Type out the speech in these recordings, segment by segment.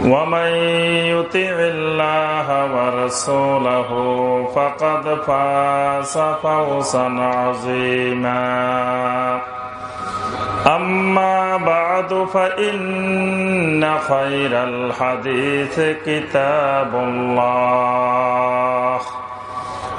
ومن يطع الله ورسوله فقد فاز فوزا عظيما. أما بعد فإن خير الحديث كتاب الله.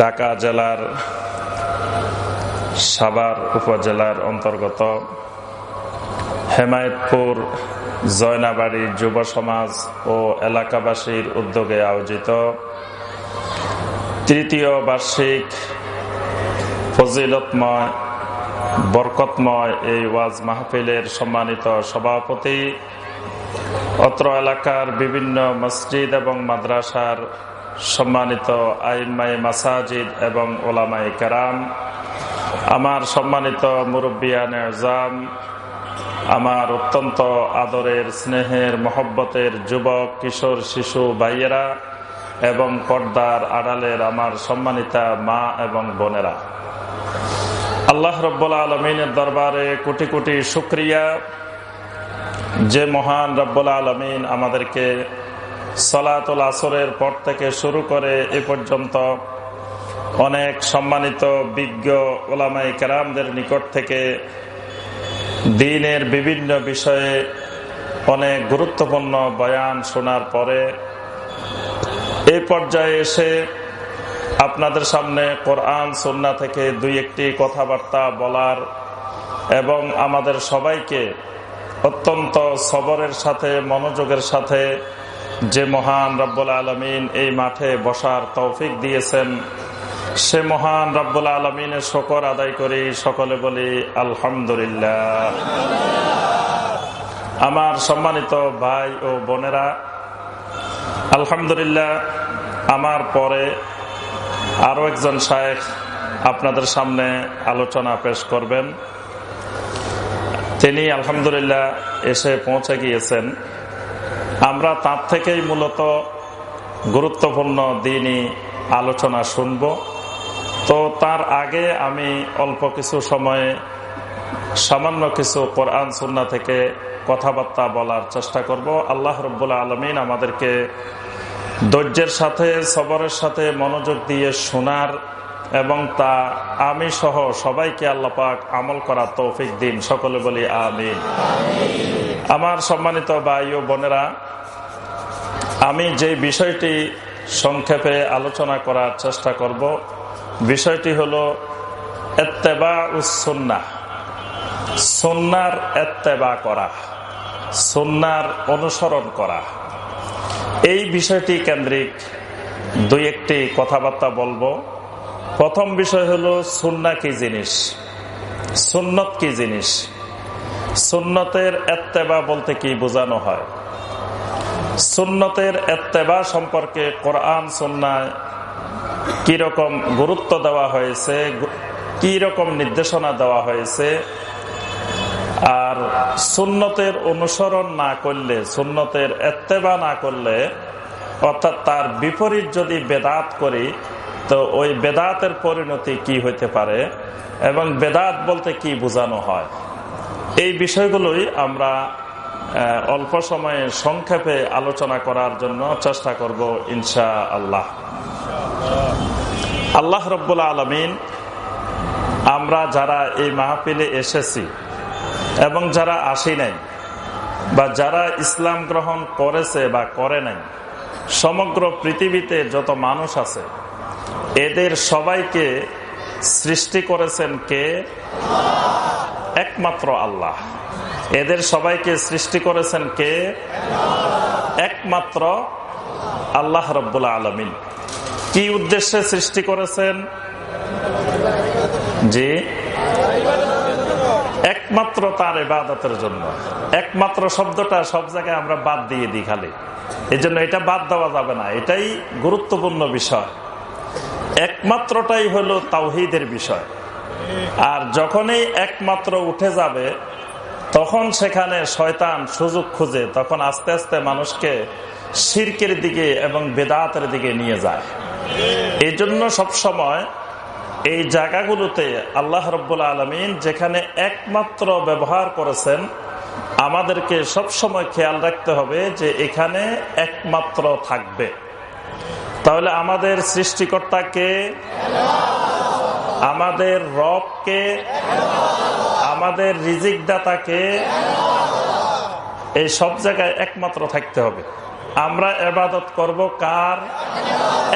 ঢাকা জেলার সাভার উপজেলার অন্তর্গত হেমায়তপুর জয়নাবাড়ি যুব সমাজ ও এলাকাবাসীর উদ্যোগে আয়োজিত তৃতীয় বার্ষিক ফজিলতময়, বরকতময় এই ওয়াজ মাহফিলের সম্মানিত সভাপতি। অত্র এলাকার বিভিন্ন মসজিদ এবং মাদ্রাসার সম্মানিত আইমাই মাসাজিদ এবং ওলামাই কারাম, আমার সম্মানিত মুরব্বিয়ান এজাম আমার অত্যন্ত আদরের স্নেহের মহব্বতের যুবক, কিশোর, শিশু, ভাইয়েরা এবং পর্দার আড়ালের আমার সম্মানিতা মা এবং বোনেরা। আল্লাহ রব্বুল্লা আলমিনের দরবারে কোটি কোটি শুক্রিয়া। যে মহান রব্বুল্লা আলমিন আমাদেরকে সলাতুল আসরের পর থেকে শুরু করে এ পর্যন্ত অনেক সম্মানিত বিজ্ঞ ওলামাই কেরামদের নিকট থেকে দিনের বিভিন্ন বিষয়ে অনেক গুরুত্বপূর্ণ বয়ান শোনার পরে এই পর্যায়ে এসে আপনাদের সামনে কোরআন সন্না থেকে দুই একটি কথাবার্তা বলার এবং আমাদের সবাইকে অত্যন্ত সবরের সাথে, মনোযোগের সাথে যে মহান রব্বুল আলমিন এই মাঠে বসার তৌফিক দিয়েছেন, সে মহান রব্বুল আলমিনের শকর আদায় করি, সকলে বলি আলহামদুলিল্লাহ। আমার সম্মানিত ভাই ও বোনেরা, আলহামদুলিল্লাহ, আমার পরে আরও একজন শায়েখ আপনাদের সামনে আলোচনা পেশ করবেন। তিনি আলহামদুলিল্লাহ এসে পৌঁছে গিয়েছেন। আমরা তার থেকেই মূলত গুরুত্বপূর্ণ দিনই আলোচনা শুনব। তো তার আগে আমি অল্প কিছু সময়ে সামান্য কিছু কোরআন সুন্না থেকে কথাবার্তা বলার চেষ্টা করব। আল্লাহ রব্বুল্লা আলমিন আমাদেরকে ধৈর্যের সাথে, সবরের সাথে মনোযোগ দিয়ে শোনার এবং তা আমি সহ সবাইকে আল্লাপাক আমল করার তৌফিক দিন। সকলে বলি আমিন। আমার সম্মানিত ভাই ও বোনেরা, আমি যে বিষয়টি সংক্ষেপে আলোচনা করার চেষ্টা করব, বিষয়টি হল এত্তেবা উসন্না সন্ন্যার এত্তেবা করা সন্ন্যার অনুসরণ করা। এই বিষয়টি কেন্দ্রিক দুই একটি কথাবার্তা বলব। প্রথম বিষয় হলো সুন্না কি জিনিস, সুন্নত কি জিনিস? সুন্নতের এত্তেবা বলতে কি বোঝানো হয়? সুন্নতের এত্তেবা সম্পর্কে কোরআন, সুন্নায় কীরকম গুরুত্ব দেওয়া হয়েছে, কি রকম নির্দেশনা দেওয়া হয়েছে? আর সুন্নতের অনুসরণ না করলে, সুন্নতের এত্তেবা না করলে, অর্থাৎ তার বিপরীত যদি বেদাত করি, তো ওই বেদাতের পরিণতি কি হইতে পারে? এবং বেদাত বলতে কি বোঝানো হয়? এই বিষয়গুলোই আমরা অল্প সময়ে সংক্ষেপে আলোচনা করার জন্য চেষ্টা করব ইনশা আল্লাহ আল্লাহ রব্বুল্লা আলমিন আমরা যারা এই মাহফিলে এসেছি এবং যারা আসি নাই বা যারা ইসলাম গ্রহণ করেছে বা করে নাই, সমগ্র পৃথিবীতে যত মানুষ আছে, এদের সবাইকে সৃষ্টি করেছেন কে? একমাত্র আল্লাহ। এদের সবাইকে সৃষ্টি করেছেন কে? একমাত্র আল্লাহ রব্বুল্লা আলমিন। কি উদ্দেশ্যে সৃষ্টি করেছেন? জি। একমাত্র তার এবাদতের জন্য। একমাত্র শব্দটা সব জায়গায় আমরা বাদ দিয়ে দিই খালি। এই জন্য এটা বাদ দেওয়া যাবে না। এটাই গুরুত্বপূর্ণ বিষয়। একমাত্রটাই হলো তাওহিদের বিষয়। আর যখনই একমাত্র উঠে যাবে, তখন সেখানে শয়তান সুযোগ খুঁজে, তখন আস্তে আস্তে মানুষকে শিরকের দিকে এবং বেদাতের দিকে নিয়ে যায়। এই জন্য সবসময় এই জায়গাগুলোতে আল্লাহ রব্বুল আলমিন যেখানে একমাত্র ব্যবহার করেছেন, আমাদেরকে সবসময় খেয়াল রাখতে হবে যে এখানে একমাত্র থাকবে। তাহলে আমাদের সৃষ্টিকর্তাকে আমাদের রবকে, আমাদের রিজিক দাতাকে এই সব জায়গায় একমাত্র থাকতে হবে। আমরা এবাদত করব কার?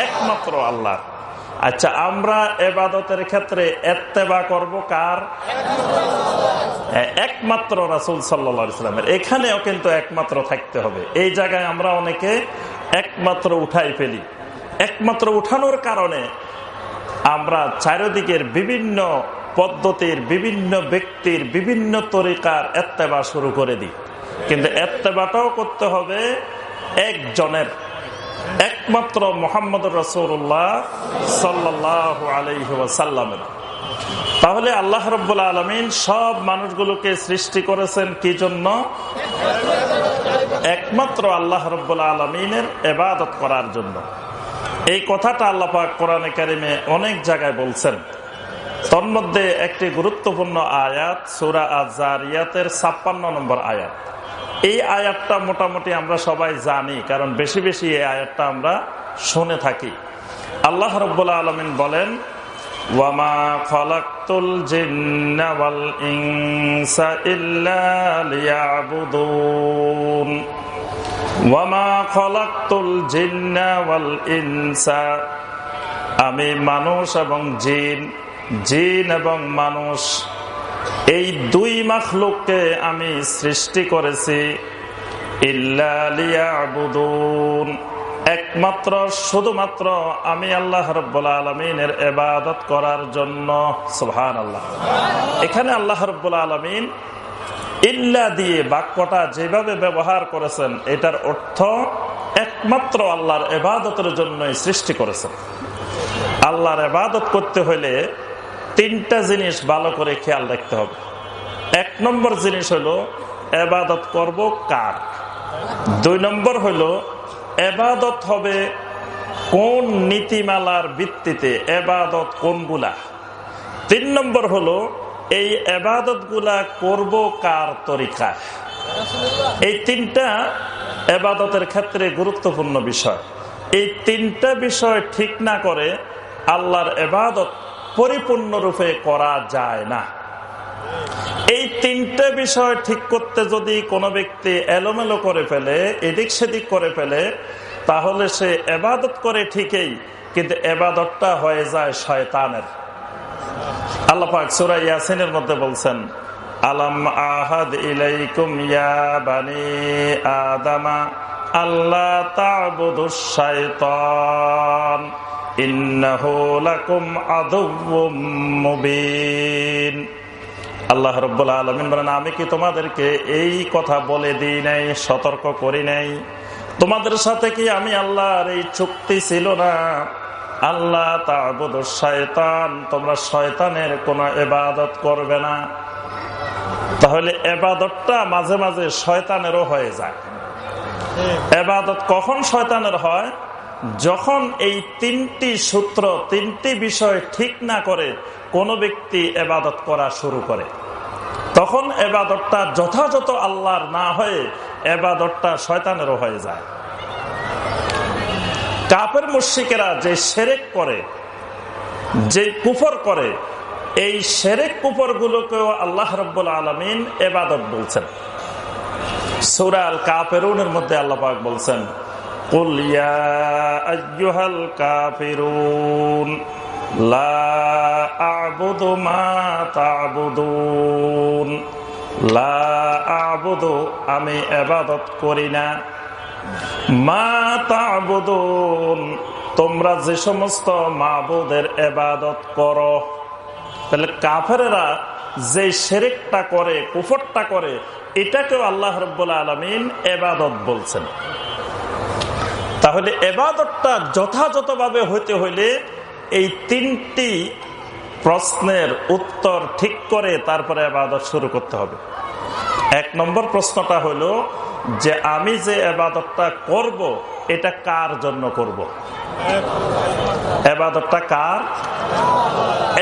একমাত্র আল্লাহ আচ্ছা আমরা এবাদতের ক্ষেত্রে এত্তেবা করব কার? একমাত্র রাসুল সাল্লামের। এখানেও কিন্তু একমাত্র থাকতে হবে। এই জায়গায় আমরা অনেকে একমাত্র উঠাই ফেলি। একমাত্র উঠানোর কারণে আমরা চারিদিকের বিভিন্ন পদ্ধতির, বিভিন্ন ব্যক্তির, বিভিন্ন তরিকার এত্তেবা শুরু করে দিই। কিন্তু এত্তেবাটাও করতে হবে একজনের। একমাত্র মোহাম্মদ রসুল্লাহ সাল্লাহ আলহ্লামের তাহলে আল্লাহ রব্বুল্লা আলমিন সব মানুষগুলোকে সৃষ্টি করেছেন কি জন্য? একমাত্র আল্লাহ রব্বুল্লা আলমিনের এবাদত করার জন্য। এই কথাটা আল্লাপাক কোরআনে কারিমে অনেক জায়গায় বলছেন। তন্মধ্যে একটি গুরুত্বপূর্ণ আয়াত, সুরা আজারিয়াতের ছাপ্পান্ন নম্বর আয়াত। এই আয়াতটা মোটামুটি আমরা সবাই জানি, কারণ বেশি বেশি এই আয়াতটা আমরা শুনে থাকি। আল্লাহ রব্বুল্লা আলমিন বলেন, ওয়ামা ইল্লা লিয়াবুদুন। আমি মানুষ এবং জিন জিন এবং মানুষ, এই দুই মাখলুককে আমি সৃষ্টি করেছি ইল্লালিয়াবুদুন একমাত্র, শুধুমাত্র আমি আল্লাহ রব্বুল আলমিনের এবাদত করার জন্য। সুহান আল্লাহ এখানে আল্লাহ রব্বুল আলমিন ইল্লা দিয়ে বাক্যটা যেভাবে ব্যবহার করেছেন, এটার অর্থ একমাত্র আল্লাহর এবাদতের জন্যই সৃষ্টি করেছেন। আল্লাহর এবাদত করতে হলে তিনটা জিনিস ভালো করে খেয়াল রাখতে হবে। এক নম্বর জিনিস হলো, এবাদত করব কার? দুই নম্বর হলো, এবাদত হবে কোন নীতিমালার ভিত্তিতে, এবাদত কোনগুলা? তিন নম্বর হলো এই এবাদতগুলা করব কার তরিকা? এই তিনটা এবাদতের ক্ষেত্রে গুরুত্বপূর্ণ বিষয়। এই তিনটা বিষয় ঠিক না করে আল্লাহর এবাদত পরিপূর্ণরূপে করা যায় না। এই তিনটে বিষয় ঠিক করতে যদি কোনো ব্যক্তি এলোমেলো করে ফেলে, এদিক সেদিক করে ফেলে, তাহলে সে এবাদত করে ঠিকই, কিন্তু এবাদতটা হয়ে যায় শয়তানের। আল্লাপাক সুরা ইয়াসিনের মধ্যে বলছেন, আলম আহাদ ইলাইকুম ইয়া বানি আদামা আল্লাহ তাবুদুশ শাইতান, ইন্নাহু লাকুম আদুউম মুবিন। আল্লাহ রব্বুল আলমিন বলেন, আমি কি তোমাদেরকে এই কথা বলে দিই নাই, সতর্ক করি নাই? তোমাদের সাথে কি আমি আল্লাহর এই চুক্তি ছিল না? আল্লাহ শয়তান তোমরা শয়তানের কোন এবাদত করবে না। তাহলে এবাদতটা মাঝে মাঝে শয়তানেরও হয়ে যায়। এবাদত কখন শয়তানের হয়? যখন এই তিনটি সূত্র, তিনটি বিষয় ঠিক না করে কোন ব্যক্তি এবাদত করা শুরু করে। তখন এবাদতটা যথাযথ আল্লাহর না হয়ে এবাদতটা শয়তানেরও হয়ে যায়। কাপের মুশ্রিকেরা যে সেরেক করে, যে কুফর করে, এই সেরেক কুফর গুলোকেও আল্লাহ রব্বুল আলমিন এবাদত বলছেন। সুরাল কাপেরুনের মধ্যে আল্লাহ বলছেন আমি এবাদত করি না। মা তোমরা যে সমস্ত মাবুদের এবাদত করো। তাহলে কাফেরা যে শেরেকটা করে, কুফরটা করে, এটাকেও আল্লাহ রব্বুল্লা আলমিন এবাদত বলছেন। তাহলে এবাদতটা যথাযথভাবে হইতে হইলে এই তিনটি প্রশ্নের উত্তর ঠিক করে তারপরে এবাদত শুরু করতে হবে। এক নম্বর প্রশ্নটা হলো যে আমি যে এবাদতটা করব, এটা কার জন্য করব। এবাদতটা কার?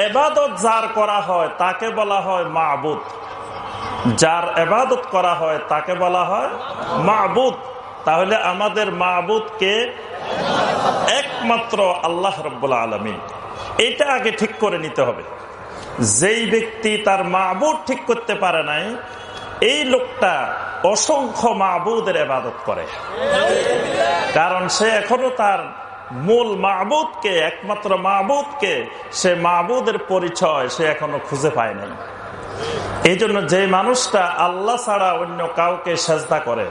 এবাদত যার করা হয়, তাকে বলা হয় মাহবুদ যার এবাদত করা হয়, তাকে বলা হয় মাহবুদ তাহলে আমাদের মাহবুদকে একমাত্র আল্লাহ রব্বুল্লা আলমী এটা আগে ঠিক করে নিতে হবে। যেই ব্যক্তি তার মাহবুদ ঠিক করতে পারে নাই এই লোকটা অসংখ্য মাহবুদের এবাদত করে। কারণ সে এখনও তার মূল মাহবুদকে একমাত্র মাহবুদকে সে মাহবুদের পরিচয় সে এখনও খুঁজে পায় নাই। এই জন্য যে মানুষটা আল্লাহ ছাড়া অন্য কাউকে সেজদা করে,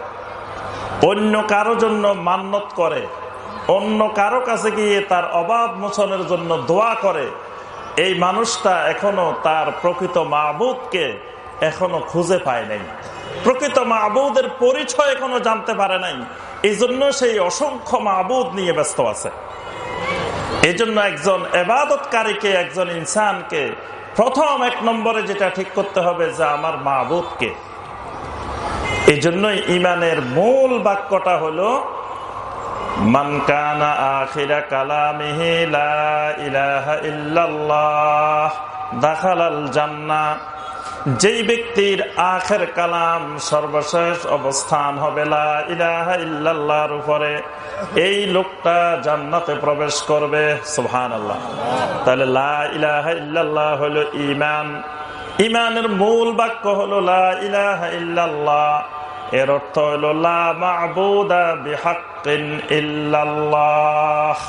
অন্য কারও জন্য মান্নত করে, অন্য কারও কাছে গিয়ে তার অভাব মোচনের জন্য দোয়া করে, এই মানুষটা এখনও তার প্রকৃত মাহবুদকে এখনও খুঁজে পায় নাই। প্রকৃত মাহবুদের পরিচয় এখনও জানতে পারে নাই। এই জন্য সেই অসংখ্য মাহবুদ নিয়ে ব্যস্ত আছে। এই জন্য একজন এবাদতকারীকে, একজন ইনসানকে প্রথম এক নম্বরে যেটা ঠিক করতে হবে যে আমার মাহবুদকে এই জন্যই ইমানের মূল বাক্যটা হলো মানকানা আখিরা ইলাহা দাখালাল যেই ব্যক্তির আখের কালাম সর্বশেষ অবস্থান হবে ইল্লাল্লাহর উপরে, এই লোকটা জান্নাতে প্রবেশ করবে সুহান আল্লাহ তাহলে লা ইলাহা ইল্লাল্লাহ হলো ইমান ইমানের মূল বাক্য হলো লা ইলাহা ইল্লাল্লাহ। এর অর্থ হলো, লা মাহবুদা বিহাক্কিন ইল্লাল্লাহ।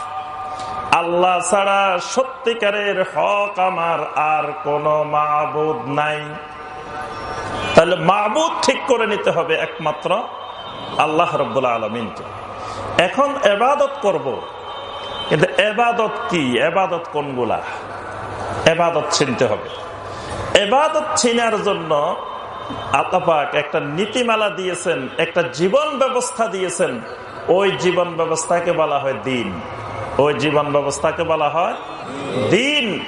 আল্লাহ ছাড়া সত্যিকারের হক আমার আর কোন মাহবুদ নাই। তাহলে মাহবুদ ঠিক করে নিতে হবে একমাত্র আল্লাহ রব্বুল্লা আলমিনকে। এখন এবাদত করব। কিন্তু এবাদত কি? এবাদত কোনগুলা? এবাদত চিনতে হবে। এবাদত চিনার জন্য আতাপাক একটা নীতিমালা দিয়েছেন, একটা জীবন ব্যবস্থা দিয়েছেন। ওই জীবন ব্যবস্থাকে বলা হয় দিন। ওই জীবন ব্যবস্থাকে বলা হয় দিন।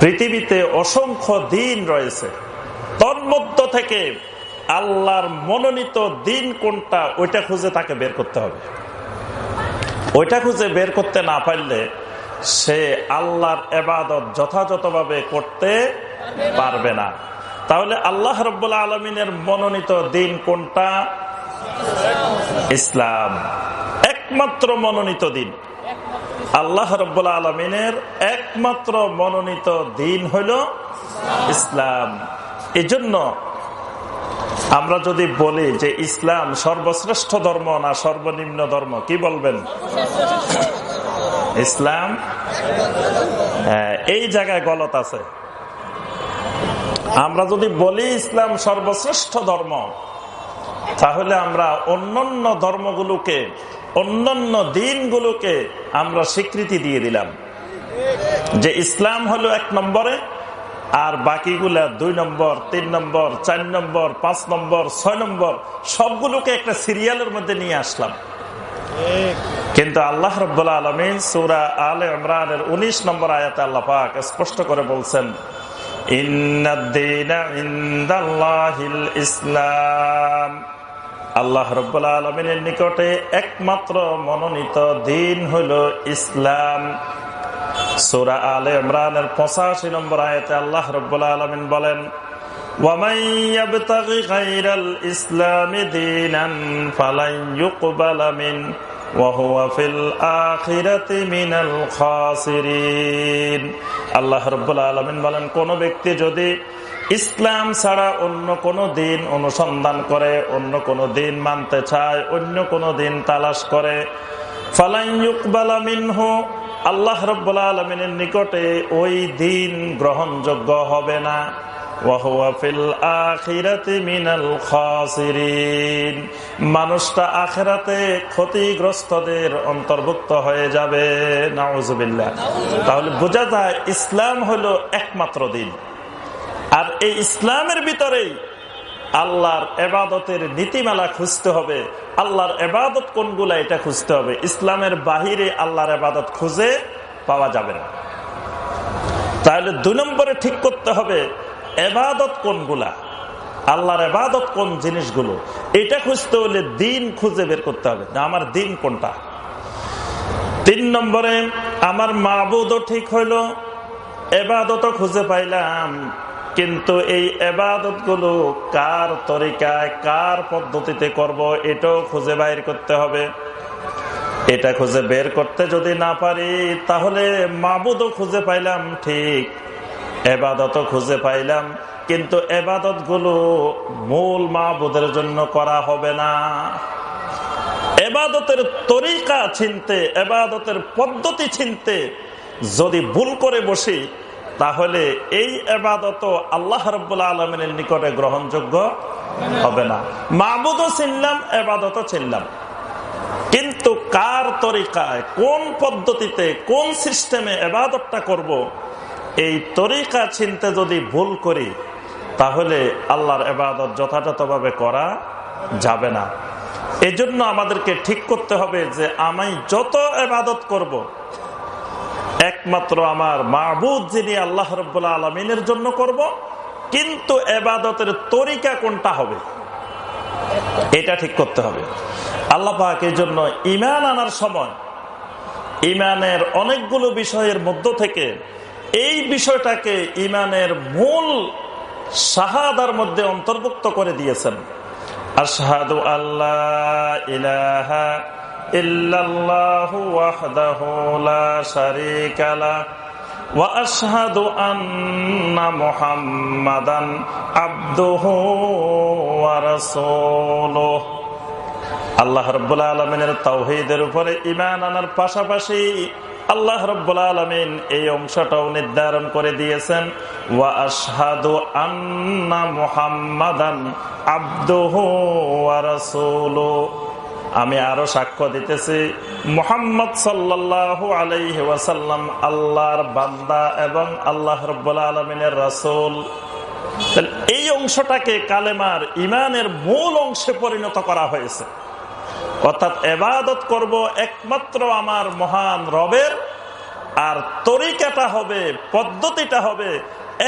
পৃথিবীতে অসংখ্য দিন রয়েছে। তন্মধ্য থেকে আল্লাহর মনোনীত দিন কোনটা, ওইটা খুঁজে তাকে বের করতে হবে। ওইটা খুঁজে বের করতে না পারলে সে আল্লাহর এবাদত যথাযথভাবে করতে পারবে না। তাহলে আল্লাহ রব্বুল্লা আলমিনের মনোনীত দিন কোনটা? ইসলাম। একমাত্র মনোনীত দিন। আল্লাহ রব্বুল্লা আলমিনের একমাত্র মনোনীত দিন হইল ইসলাম। এজন্য আমরা যদি বলি যে ইসলাম সর্বশ্রেষ্ঠ ধর্ম না সর্বনিম্ন ধর্ম কি বলবেন? ইসলাম? হ্যাঁ, এই জায়গায় গলত আছে। আমরা যদি বলি ইসলাম সর্বশ্রেষ্ঠ ধর্ম তাহলে আমরা অন্যান্য ধর্মগুলোকে অন্যান্য দিনগুলোকে আমরা স্বীকৃতি দিয়ে দিলাম। যে ইসলাম হলো এক নম্বরে, আর বাকিগুলা দুই নম্বর, তিন নম্বর, চার নম্বর, পাঁচ নম্বর, ছয় নম্বর, সবগুলোকে একটা সিরিয়ালের মধ্যে নিয়ে আসলাম। কিন্তু আল্লাহ রবাহ আলমিন সৌরা আল ইমরানের উনিশ নম্বর আয়াতে আল্লাহ পাক স্পষ্ট করে বলছেন ইসলাম। আল্লাহ রব্বুল্লা আলমিনের নিকটে একমাত্র মনোনীত দিন হইল ইসলাম। সুরা আলে ইমরানের পঁচাশি নম্বর আয়তে আল্লাহ রব্বুল্লা আলমিন বলেন আল্লাহ আলমিন বলেন, কোন ব্যক্তি যদি ইসলাম ছাড়া অন্য কোনো দিন অনুসন্ধান করে, অন্য কোনো দিন মানতে চায়, অন্য কোনো দিন তালাশ করে। আল্লাহ রব্বুল্লা নিকটে ওই দিন গ্রহণযোগ্য হবে না। মানুষটা আখেরাতে ক্ষতিগ্রস্তদের অন্তর্ভুক্ত হয়ে যাবে। নাউজুবিল্লাহ। তাহলে বোঝা যায় ইসলাম হলো একমাত্র দিন। আর এই ইসলামের ভিতরেই আল্লাহর এবাদতের নীতিমালা খুঁজতে হবে। আল্লাহর এবাদত কোনগুলা এটা খুঁজতে হবে। ইসলামের বাহিরে আল্লাহর এবাদত খুঁজে পাওয়া যাবে না। তাহলে দুই নম্বরে ঠিক করতে হবে, এবাদত কোনগুলা? আল্লাহর এবাদত কোন জিনিসগুলো? এটা খুঁজতে হলে দিন খুঁজে বের করতে হবে। আমার দিন কোনটা? তিন নম্বরে, আমার মাবুদও ঠিক হইল, এবাদতও খুঁজে পাইলাম। কিন্তু এই এবাদতগুলো কার তরিকায়, কার পদ্ধতিতে করব এটাও খুঁজে বাইর করতে হবে। এটা খুঁজে বের করতে যদি না পারি, তাহলে মাবুদও খুঁজে পাইলাম, ঠিক। এবাদত খুঁজে পাইলাম, কিন্তু এবাদতগুলো মূল মাবুদের জন্য করা হবে না। এবাদতের তরিকা চিনতে, এবাদতের পদ্ধতি চিনতে যদি ভুল করে বসি তাহলে এই এবাদত আল্লাহ রব্বুল্লা আলমিনের নিকটে গ্রহণযোগ্য হবে না মাহবুদও চিনলাম এবাদতও চিনলাম কিন্তু কার তরিকায়, কোন পদ্ধতিতে, কোন সিস্টেমে এবাদতটা করব। এই তরিকা চিনতে যদি ভুল করি, তাহলে আল্লাহর এবাদত যথাযথভাবে করা যাবে না এজন্য আমাদেরকে ঠিক করতে হবে যে, আমি যত এবাদত করব। একমাত্র আমার মাহবুদ যিনি আল্লাহ রব্বুল্লা আলমিনের জন্য করব। কিন্তু এবাদতের তরিকা কোনটা হবে এটা ঠিক করতে হবে আল্লাহ এই জন্য ইমান আনার সময় ইমানের অনেকগুলো বিষয়ের মধ্য থেকে এই বিষয়টাকে ইমানের মূল শাহাদার মধ্যে অন্তর্ভুক্ত করে দিয়েছেন আশহাদু আল্লাহ ইলাহা ইল্লাল্লাহু ওয়াহদাহু লা শারীকা লা আন্না মুহাম্মাদান আবদুহু ওয়া রাসূলুহু। আল্লাহ রব্বুল আলমিনের তাওহিদের উপরে ইমান আনার পাশাপাশি আল্লাহ রব্বুল আলমিন এই অংশটাও নির্ধারণ করে দিয়েছেন, ওয়া আশহাদু আন্না মুহাম্মাদান আব্দুহু ওয়া রাসূলুহু। আমি আরও সাক্ষ্য দিতেছি, মোহাম্মদ সাল্লাহ আলাইহি ওয়াসাল্লাম আল্লাহর বান্দা এবং আল্লাহ রব্বুল আলমিনের রাসূল। এই অংশটাকে কালেমার ইমানের মূল অংশে পরিণত করা হয়েছে। অর্থাৎ এবাদত করব একমাত্র আমার মহান রবের, আর তরিকাটা হবে, পদ্ধতিটা হবে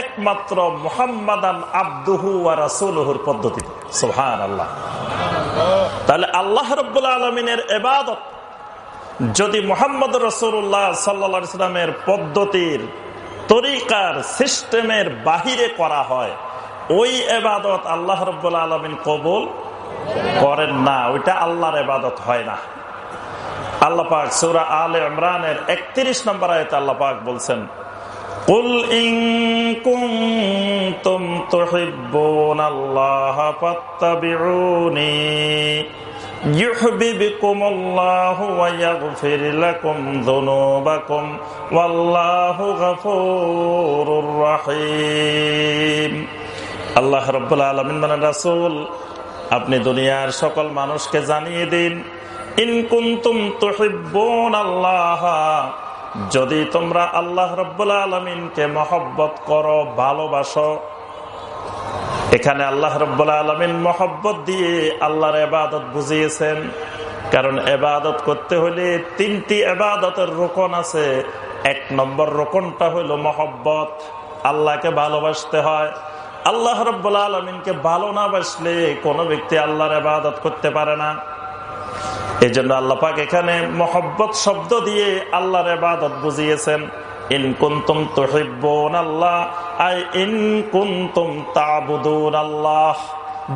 একমাত্র মোহাম্মদান আব্দুহু আর রাসুলহুর পদ্ধতি সোহান আল্লাহ তাহলে আল্লাহ রব্বুল আলমিনের এবাদত যদি মোহাম্মদ রসুল্লাহ সাল্লা ইসলামের পদ্ধতির, তরিকার, সিস্টেমের বাহিরে করা হয়, ওই এবাদত আল্লাহ রব্বুল আলমিন কবুল করেন না, ওইটা আল্লাহর এবাদত হয় না। আল্লাহ পাক সুরা আল ইমরানের একত্রিশ নম্বর আয়তে আল্লাহ পাক বলছেন قل إن كنتم تحبون الله فاتبعوني يحببكم الله ويغفر لكم ذنوبكم والله غفور رحيم আল্লাহ রব্বুল আলমিন মানে রাসুল আপনি দুনিয়ার সকল মানুষকে জানিয়ে দিন ইনকুন্তুম তুহিব্বুন আল্লাহ যদি তোমরা আল্লাহ রব্বুল আলমিনকে মহব্বত করো, ভালোবাসো, এখানে আল্লাহ রব্বুল্লা আলমিন মহব্বত দিয়ে আল্লাহর এবাদত বুঝিয়েছেন। কারণ এবাদত করতে হলে তিনটি এবাদতের রোকন আছে। এক নম্বর রোকনটা হইল মহব্বত, আল্লাহকে ভালোবাসতে হয়। আল্লাহ রব্বুল্লা আলমিনকে ভালো না বাসলে কোনো ব্যক্তি আল্লাহর এবাদত করতে পারে না। এই জন্য আল্লাপাক এখানে মহব্বত শব্দ দিয়ে আল্লাহর এবাদত বুঝিয়েছেন। ইন কুন্তুম তুহিব্বুন আল্লাহ, আই ইন কুন্তুম তাবুদুন আল্লাহ।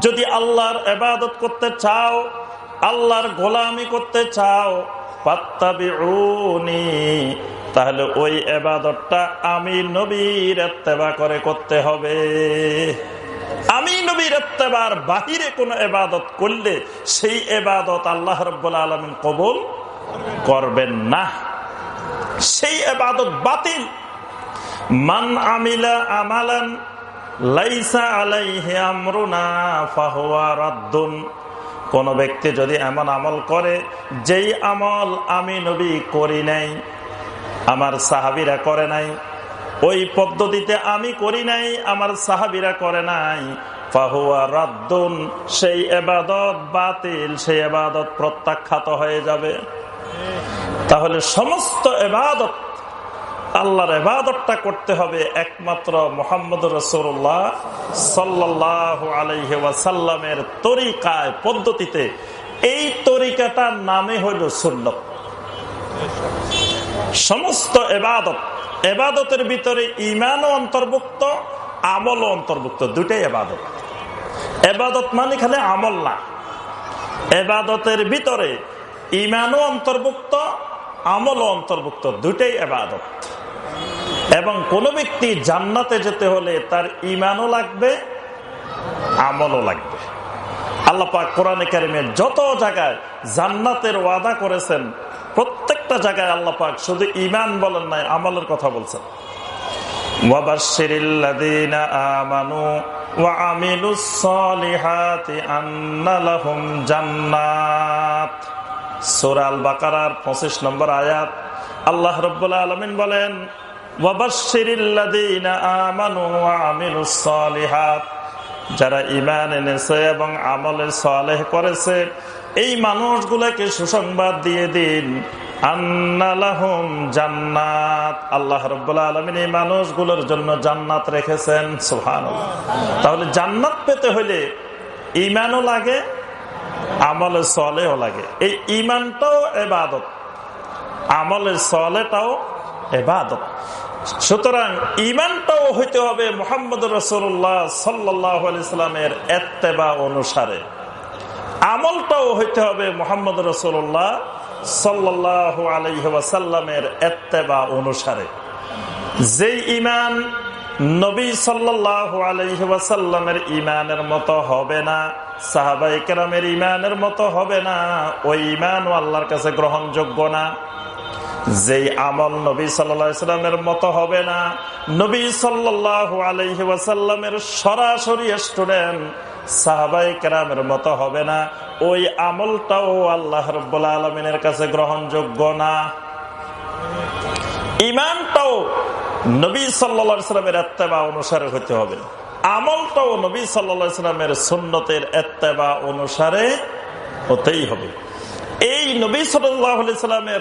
যদি আল্লাহর এবাদত করতে চাও, আল্লাহর গোলামি করতে চাও তাহলে ওই এবাদতটা আমি নবীর এত্তেবা করে করতে হবে। আমি নবীর এত্তেবার বাহিরে কোন এবাদত করলে সেই এবাদত আল্লাহ রব্বুল আলমিন কবুল করবেন না। সেই এবাদত বাতিল। মান আমিলা আমালান লাইসা আলাইহে আমরুনা কোন ব্যক্তি যদি এমন আমল করে, যেই আমল আমি নবী করি নাই, আমার সাহাবিরা করে নাই ওই পদ্ধতিতে আমি করি নাই, আমার সাহাবিরা করে নাই। সেই এবাদত বাতিল, সেই এবাদত প্রত্যাখ্যাত হয়ে যাবে। তাহলে সমস্ত এবাদত, আল্লাহর এবাদতটা করতে হবে একমাত্র মোহাম্মদ রসুল্লাহ সাল্লাহ আলহি ওয়াসাল্লামের তরিকায়, পদ্ধতিতে। এই তরিকাটার নামে হইল সুন্নত। সমস্ত এবাদত এবাদতের ভিতরে ইমানও অন্তর্ভুক্ত, আমলও অন্তর্ভুক্ত দুটাই এবাদত। এবাদত মানে খালি আমল না। এবাদতের ভিতরে ইমানও অন্তর্ভুক্ত, আমলও অন্তর্ভুক্ত দুটাই এবাদত। এবং কোন ব্যক্তি জান্নাতে যেতে হলে তার ইমানও লাগবে, আমলও লাগবে। আল্লাহ পাক কোরআনে কারিমের যত জায়গায় জান্নাতের ওয়াদা করেছেন প্রত্যেকটা জায়গায় আল্লাহ পাক শুধু ইমান বলেন নাই, আমলের কথা বলছেন। সোরাল পঁচিশ নম্বর আয়াত, আল্লাহ বলেন যারা ইমান এনেছে এবং আমলে সালেহ করেছে এই মানুষগুলোকে সুসংবাদ দিয়ে দিন। জান্নাত। আল্লাহ এই মানুষগুলোর জন্য জান্নাত রেখেছেন। সুহান তাহলে জান্নাত পেতে হলে ইমানও লাগে সলেও লাগে। এই ইমানটাও এবাদত। সলেটাও এবাদত। সুতরাং ইমানটাও হইতে হবে মোহাম্মদ রসুল্লাহ সাল্লাহ ইসলামের এত্তেবা অনুসারে। আমলটাও হইতে হবে মোহাম্মদ রসুল্লাহ সাল্লাহ আলহ্লামের এত্তেবা অনুসারে। যেই ইমান নবী সাল্লাহ আলহ্লামের ইমানের মতো হবে না সাহাবাই কেরামের ইমানের মতো হবে না, ওই ইমান আল্লাহর কাছে গ্রহণযোগ্য না। যেই আমল নবী সাল্লামের মতো হবে না, নবী সাল্লাহ আলহি সরাসরি স্টুডেন্ট সাহাবাই কেরামের মতো হবে না। ওই আমলটাও আল্লাহ রব্বুল্লা আলমিনের কাছে গ্রহণযোগ্য না। ইমানটাও নবী সাল্লা সাল্লামের এত্তেবা অনুসারে হতে হবে। আমলটাও নবী সাল্লা সাল্লামের সুন্নতের এত্তেবা অনুসারে হতেই হবে। এই নবী সাল্লামের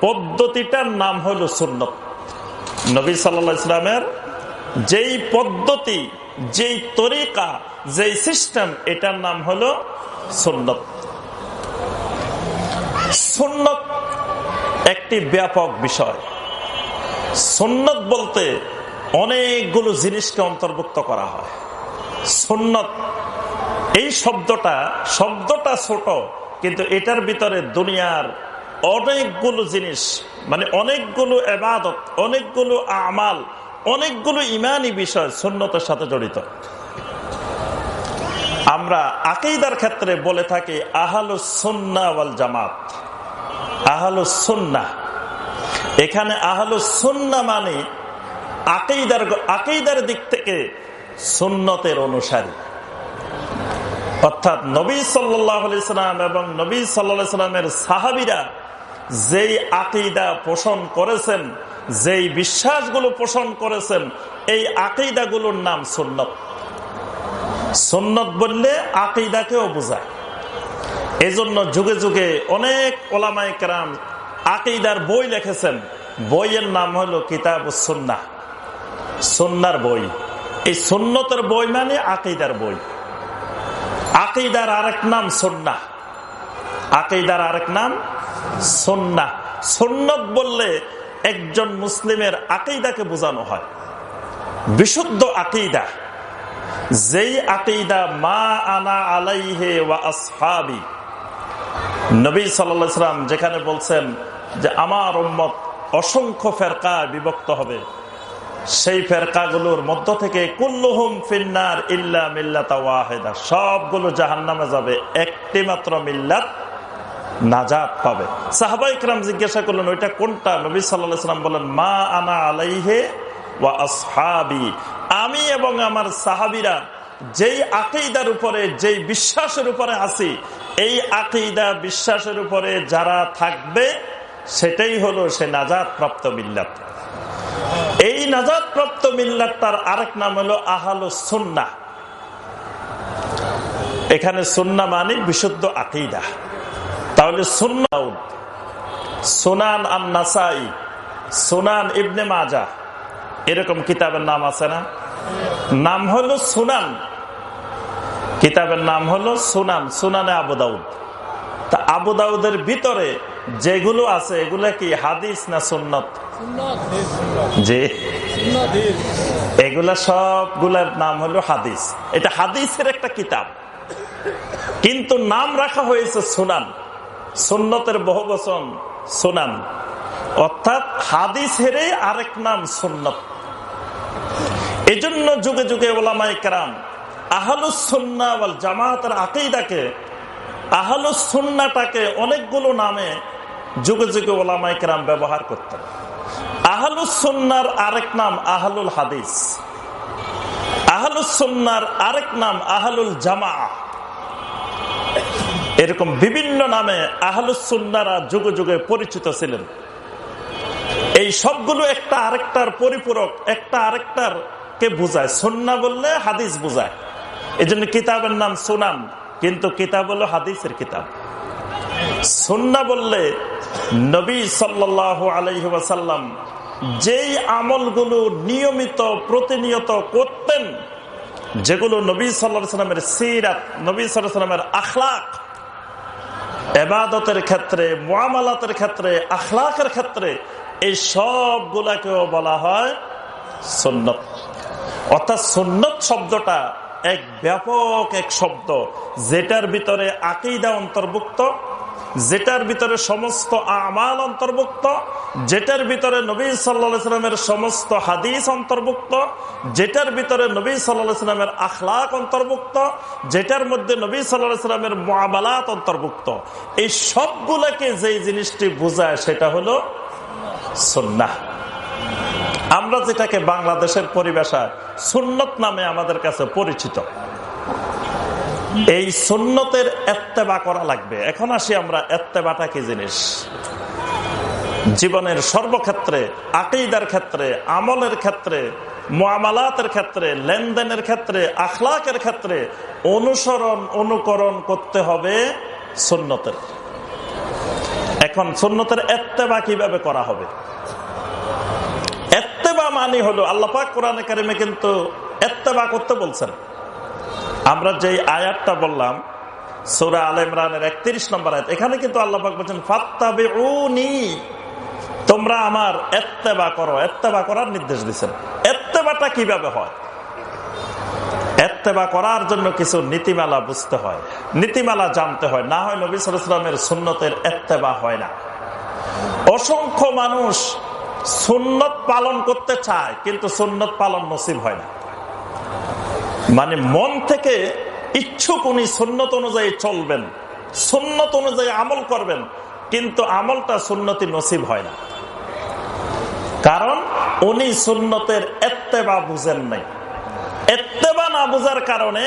পদ্ধতিটার নাম হল সুন্নত। নবী সাল্লা ইসলামের যেই পদ্ধতি, যেই তরিকা যেই সিস্টেম এটার নাম হল সুন্নত। সুন্নত একটি ব্যাপক বিষয়। সুন্নত বলতে অনেকগুলো জিনিসকে অন্তর্ভুক্ত করা হয়। সুন্নত, এই শব্দটা শব্দটা ছোট, কিন্তু এটার ভিতরে দুনিয়ার অনেকগুলো জিনিস মানে অনেকগুলো এবাদত অনেকগুলো আমাল, অনেকগুলো ইমানি বিষয় সুন্নতের সাথে জড়িত। আমরা আকেইদার ক্ষেত্রে বলে থাকি আহালুসন্না ওয়াল জামাত। আহালুসন্না এখানে আহালুসন্না মানে আকেইদার আকেইদার দিক থেকে সুন্নতের অনুসারী। অর্থাৎ নবী সাল্লাম এবং নবী সাল্লা সাল্লামের সাহাবিরা যেই আকিদা পোষণ করেছেন, যেই বিশ্বাসগুলো পোষণ করেছেন, এই আকিদাগুলোর নাম সুন্নত। সুন্নত বললে আকিদাকেও বোঝায়। এজন্য যুগে যুগে অনেক ওলামাই কেরাম আকিদার বই লিখেছেন। বইয়ের নাম হলো কিতাব সুন্না সুন্নার বই। এই সুন্নতের বই মানে আকিদার বই। আকিদার আরেক নাম সন্না আকিদার আরেক নাম সন্না সন্ন্যত বললে একজন মুসলিমের আকিদাকে বোঝানো হয়। বিশুদ্ধ আকিদা। যেই আকিদা মা আনা আলাইহে ওয়া আসহাবি। নবী সাল্লাম যেখানে বলছেন যে, আমার উম্মত অসংখ্য ফেরকা বিভক্ত হবে। সেই ফেরকাগুলোর মধ্য থেকে কুল্লুহুম ফিন্নার ইল্লা মিল্লাত ওয়াহেদা। সবগুলো জাহান নামে যাবে। একটি মাত্র মিল্লাত নাজাত পাবে। সাহাবাই ইকরাম জিজ্ঞাসা করলেন, ওইটা কোনটা? নবী সাল্লাম বলেন, মা আনা আলাইহে ওয়া আসহাবি। আমি এবং আমার সাহাবিরা যেই আকিদার উপরে, যেই বিশ্বাসের উপরে আছি, এই আকিদা বিশ্বাসের উপরে যারা থাকবে, সেটাই হলো সে নাজাত প্রাপ্ত মিল্লাত। এই নাজাদ প্রাপ্ত মিল্লার তার আরেক নাম হলো আহালো সুন্না এখানে সুন্না মানে বিশুদ্ধ আকিদা। তাহলে সুন্নাউদ সুনান আন নাসাই সুনান ইবনে মাজা এরকম কিতাবের নাম আছে না? নাম হলো সুনান। কিতাবের নাম হলো সুনান, সুনানে আবুদাউদ তা আবুদাউদের ভিতরে যেগুলো আছে, এগুলো কি হাদিস না সুন্নত? যে এগুলা সবগুলার নাম হলো হাদিস। এটা হাদিসের একটা কিতাব। কিন্তু নাম রাখা হয়েছে সুনান। সুন্নতের বহু বচন সুনান। অর্থাৎ হাদিসের আরেক নাম সুন্নত। এই জন্য যুগে যুগে ওলামাই কারাম আহলুসন্না জামাতের আকেইদাকে আহলুসন্নাটাকে অনেকগুলো নামে যুগে যুগে ওলামাই কেরাম ব্যবহার করতেন। আহলুসন্নার আরেক নাম আহলুল হাদিস। আহলুসন্নার আরেক নাম আহলুল জামা এরকম বিভিন্ন নামে আহলুসন্নারা যুগে যুগে পরিচিত ছিলেন। এই সবগুলো একটা আরেকটার পরিপূরক, একটা আরেকটার কে বুঝায়। সন্না বললে হাদিস বুঝায়। এই জন্য কিতাবের নাম সুনান, কিন্তু কিতাব হলো হাদিসের কিতাব। সুন্না বললে নবী সাল্লাহ আলহ্লাম যেই আমলগুলো নিয়মিত, প্রতিনিয়ত করতেন, যেগুলো নবী সাল্লা সাল্লামের সিরাত, নবী সাল্লামের আখলাক, এবাদতের ক্ষেত্রে মোয়ামালাতের ক্ষেত্রে, আখলাকের ক্ষেত্রে এই সবগুলাকেও বলা হয় সন্ন্যত অর্থাৎ সন্ন্যত শব্দটা এক ব্যাপক এক শব্দ, যেটার ভিতরে আকিদা অন্তর্ভুক্ত, যেটার ভিতরে সমস্ত আমাল অন্তর্ভুক্ত, যেটার ভিতরে নবী সাল্লামের সমস্ত হাদিস অন্তর্ভুক্ত, যেটার ভিতরে নবী সাল্লামের আখলাক অন্তর্ভুক্ত, যেটার মধ্যে নবী সাল্লামের মামালাত অন্তর্ভুক্ত। এই সবগুলোকে যে জিনিসটি বোঝায় সেটা হলো সন্না আমরা যেটাকে বাংলাদেশের পরিবেশায় সুন্নত নামে আমাদের কাছে পরিচিত। এই সুন্নতের এত্তেবা করা লাগবে। এখন আসি আমরা এত্তেবাটা কি জিনিস? জীবনের সর্বক্ষেত্রে, আকিদার ক্ষেত্রে, আমলের ক্ষেত্রে মামালাতের ক্ষেত্রে, লেনদেনের ক্ষেত্রে, আখলাকের ক্ষেত্রে অনুসরণ, অনুকরণ করতে হবে সুন্নতের। এখন সুন্নতের এত্তেবা কীভাবে করা হবে? এত্তেবা মানে হলো আল্লাপাক কোরআন কারিমে কিন্তু এত্তেবা করতে বলছেন। আমরা যে আয়াতটা বললাম, সৌরা আল ইমরানের একত্রিশ নম্বর আয়াত, এখানে কিন্তু আল্লাপাক বলছেন ফাত্তাবে তোমরা আমার এত্তেবা করো। এত্তেবা করার নির্দেশ দিচ্ছেন। এত্তেবাটা কীভাবে হয়? এত্তেবা করার জন্য কিছু নীতিমালা বুঝতে হয়। নীতিমালা জানতে হয়। না হয় নবী সালামের সুন্নতের এত্তেবা হয় না। অসংখ্য মানুষ সুন্নত পালন করতে চায়, কিন্তু সুন্নত পালন নসিব হয় না। মানে মন থেকে ইচ্ছুক উনি সুন্নত অনুযায়ী চলবেন, সুন্নত অনুযায়ী আমল করবেন, কিন্তু আমলটা সুন্নতি নসিব হয় না। কারণ উনি সুন্নতের এত্তেবা বুঝেন নাই। এত্তেবা না বুঝার কারণে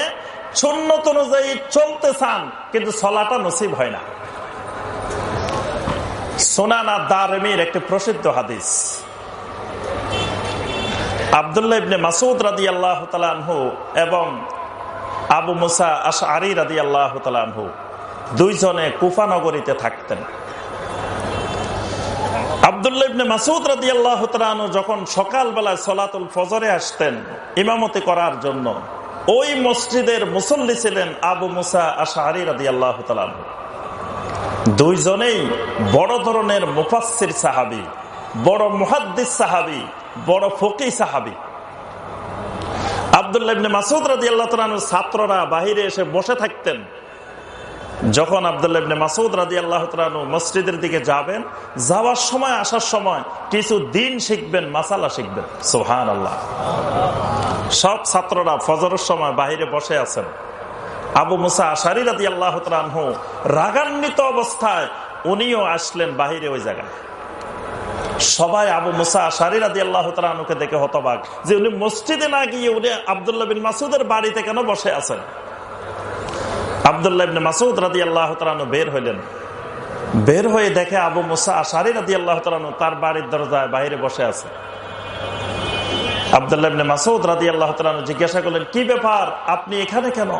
সুন্নত অনুযায়ী চলতে চান, কিন্তু চলাটা নসিব হয় না। সোনানা দারমির একটি প্রসিদ্ধ হাদিস। আবদুল্লাহ ইবনে মাসুদ এবং আবু মুসা আরি দুইজনে কুফা নগরীতে থাকতেন। মাসুদ যখন সকালবেলায় সলাতুল ফজরে আসতেন করার জন্য, ওই মসজিদের মুসল্লি ছিলেন আবু মুসা আশা আরি রাদি দুইজনেই বড় ধরনের মুফাসির সাহাবি, বড় মুহাদ্দিস সাহাবি, বড় ফকি সাহাবি। আবদুল্লাহ মাসুদ রাজি আল্লাহ ছাত্ররা বাহিরে এসে বসে থাকতেন। যখন আবদুল্লাহ মাসুদ রাজি আল্লাহ মসজিদের দিকে যাবেন, যাওয়ার সময়, আসার সময় কিছু দিন শিখবেন, মাসালা শিখবেন। সোহান আল্লাহ সব ছাত্ররা ফজরের সময় বাহিরে বসে আছেন। আবু মুসা আশারি রাজি আল্লাহ রাগান্বিত অবস্থায় উনিও আসলেন বাহিরে ওই জায়গায়। সবাই আবু মুসা আশারি রাজি আল্লাহ তালুকে দেখে হতবাক যে উনি মসজিদে না গিয়ে উনি আবদুল্লাহ বিন মাসুদের বাড়িতে কেন বসে আছেন? বের বের হয়ে দেখে আবু মুসা আল্লাহ তার বাড়ির দরজায় বাইরে বসে আছে। আবদুল্লাহ আল্লাহ জিজ্ঞাসা করলেন, কি ব্যাপার? আপনি এখানে কেন?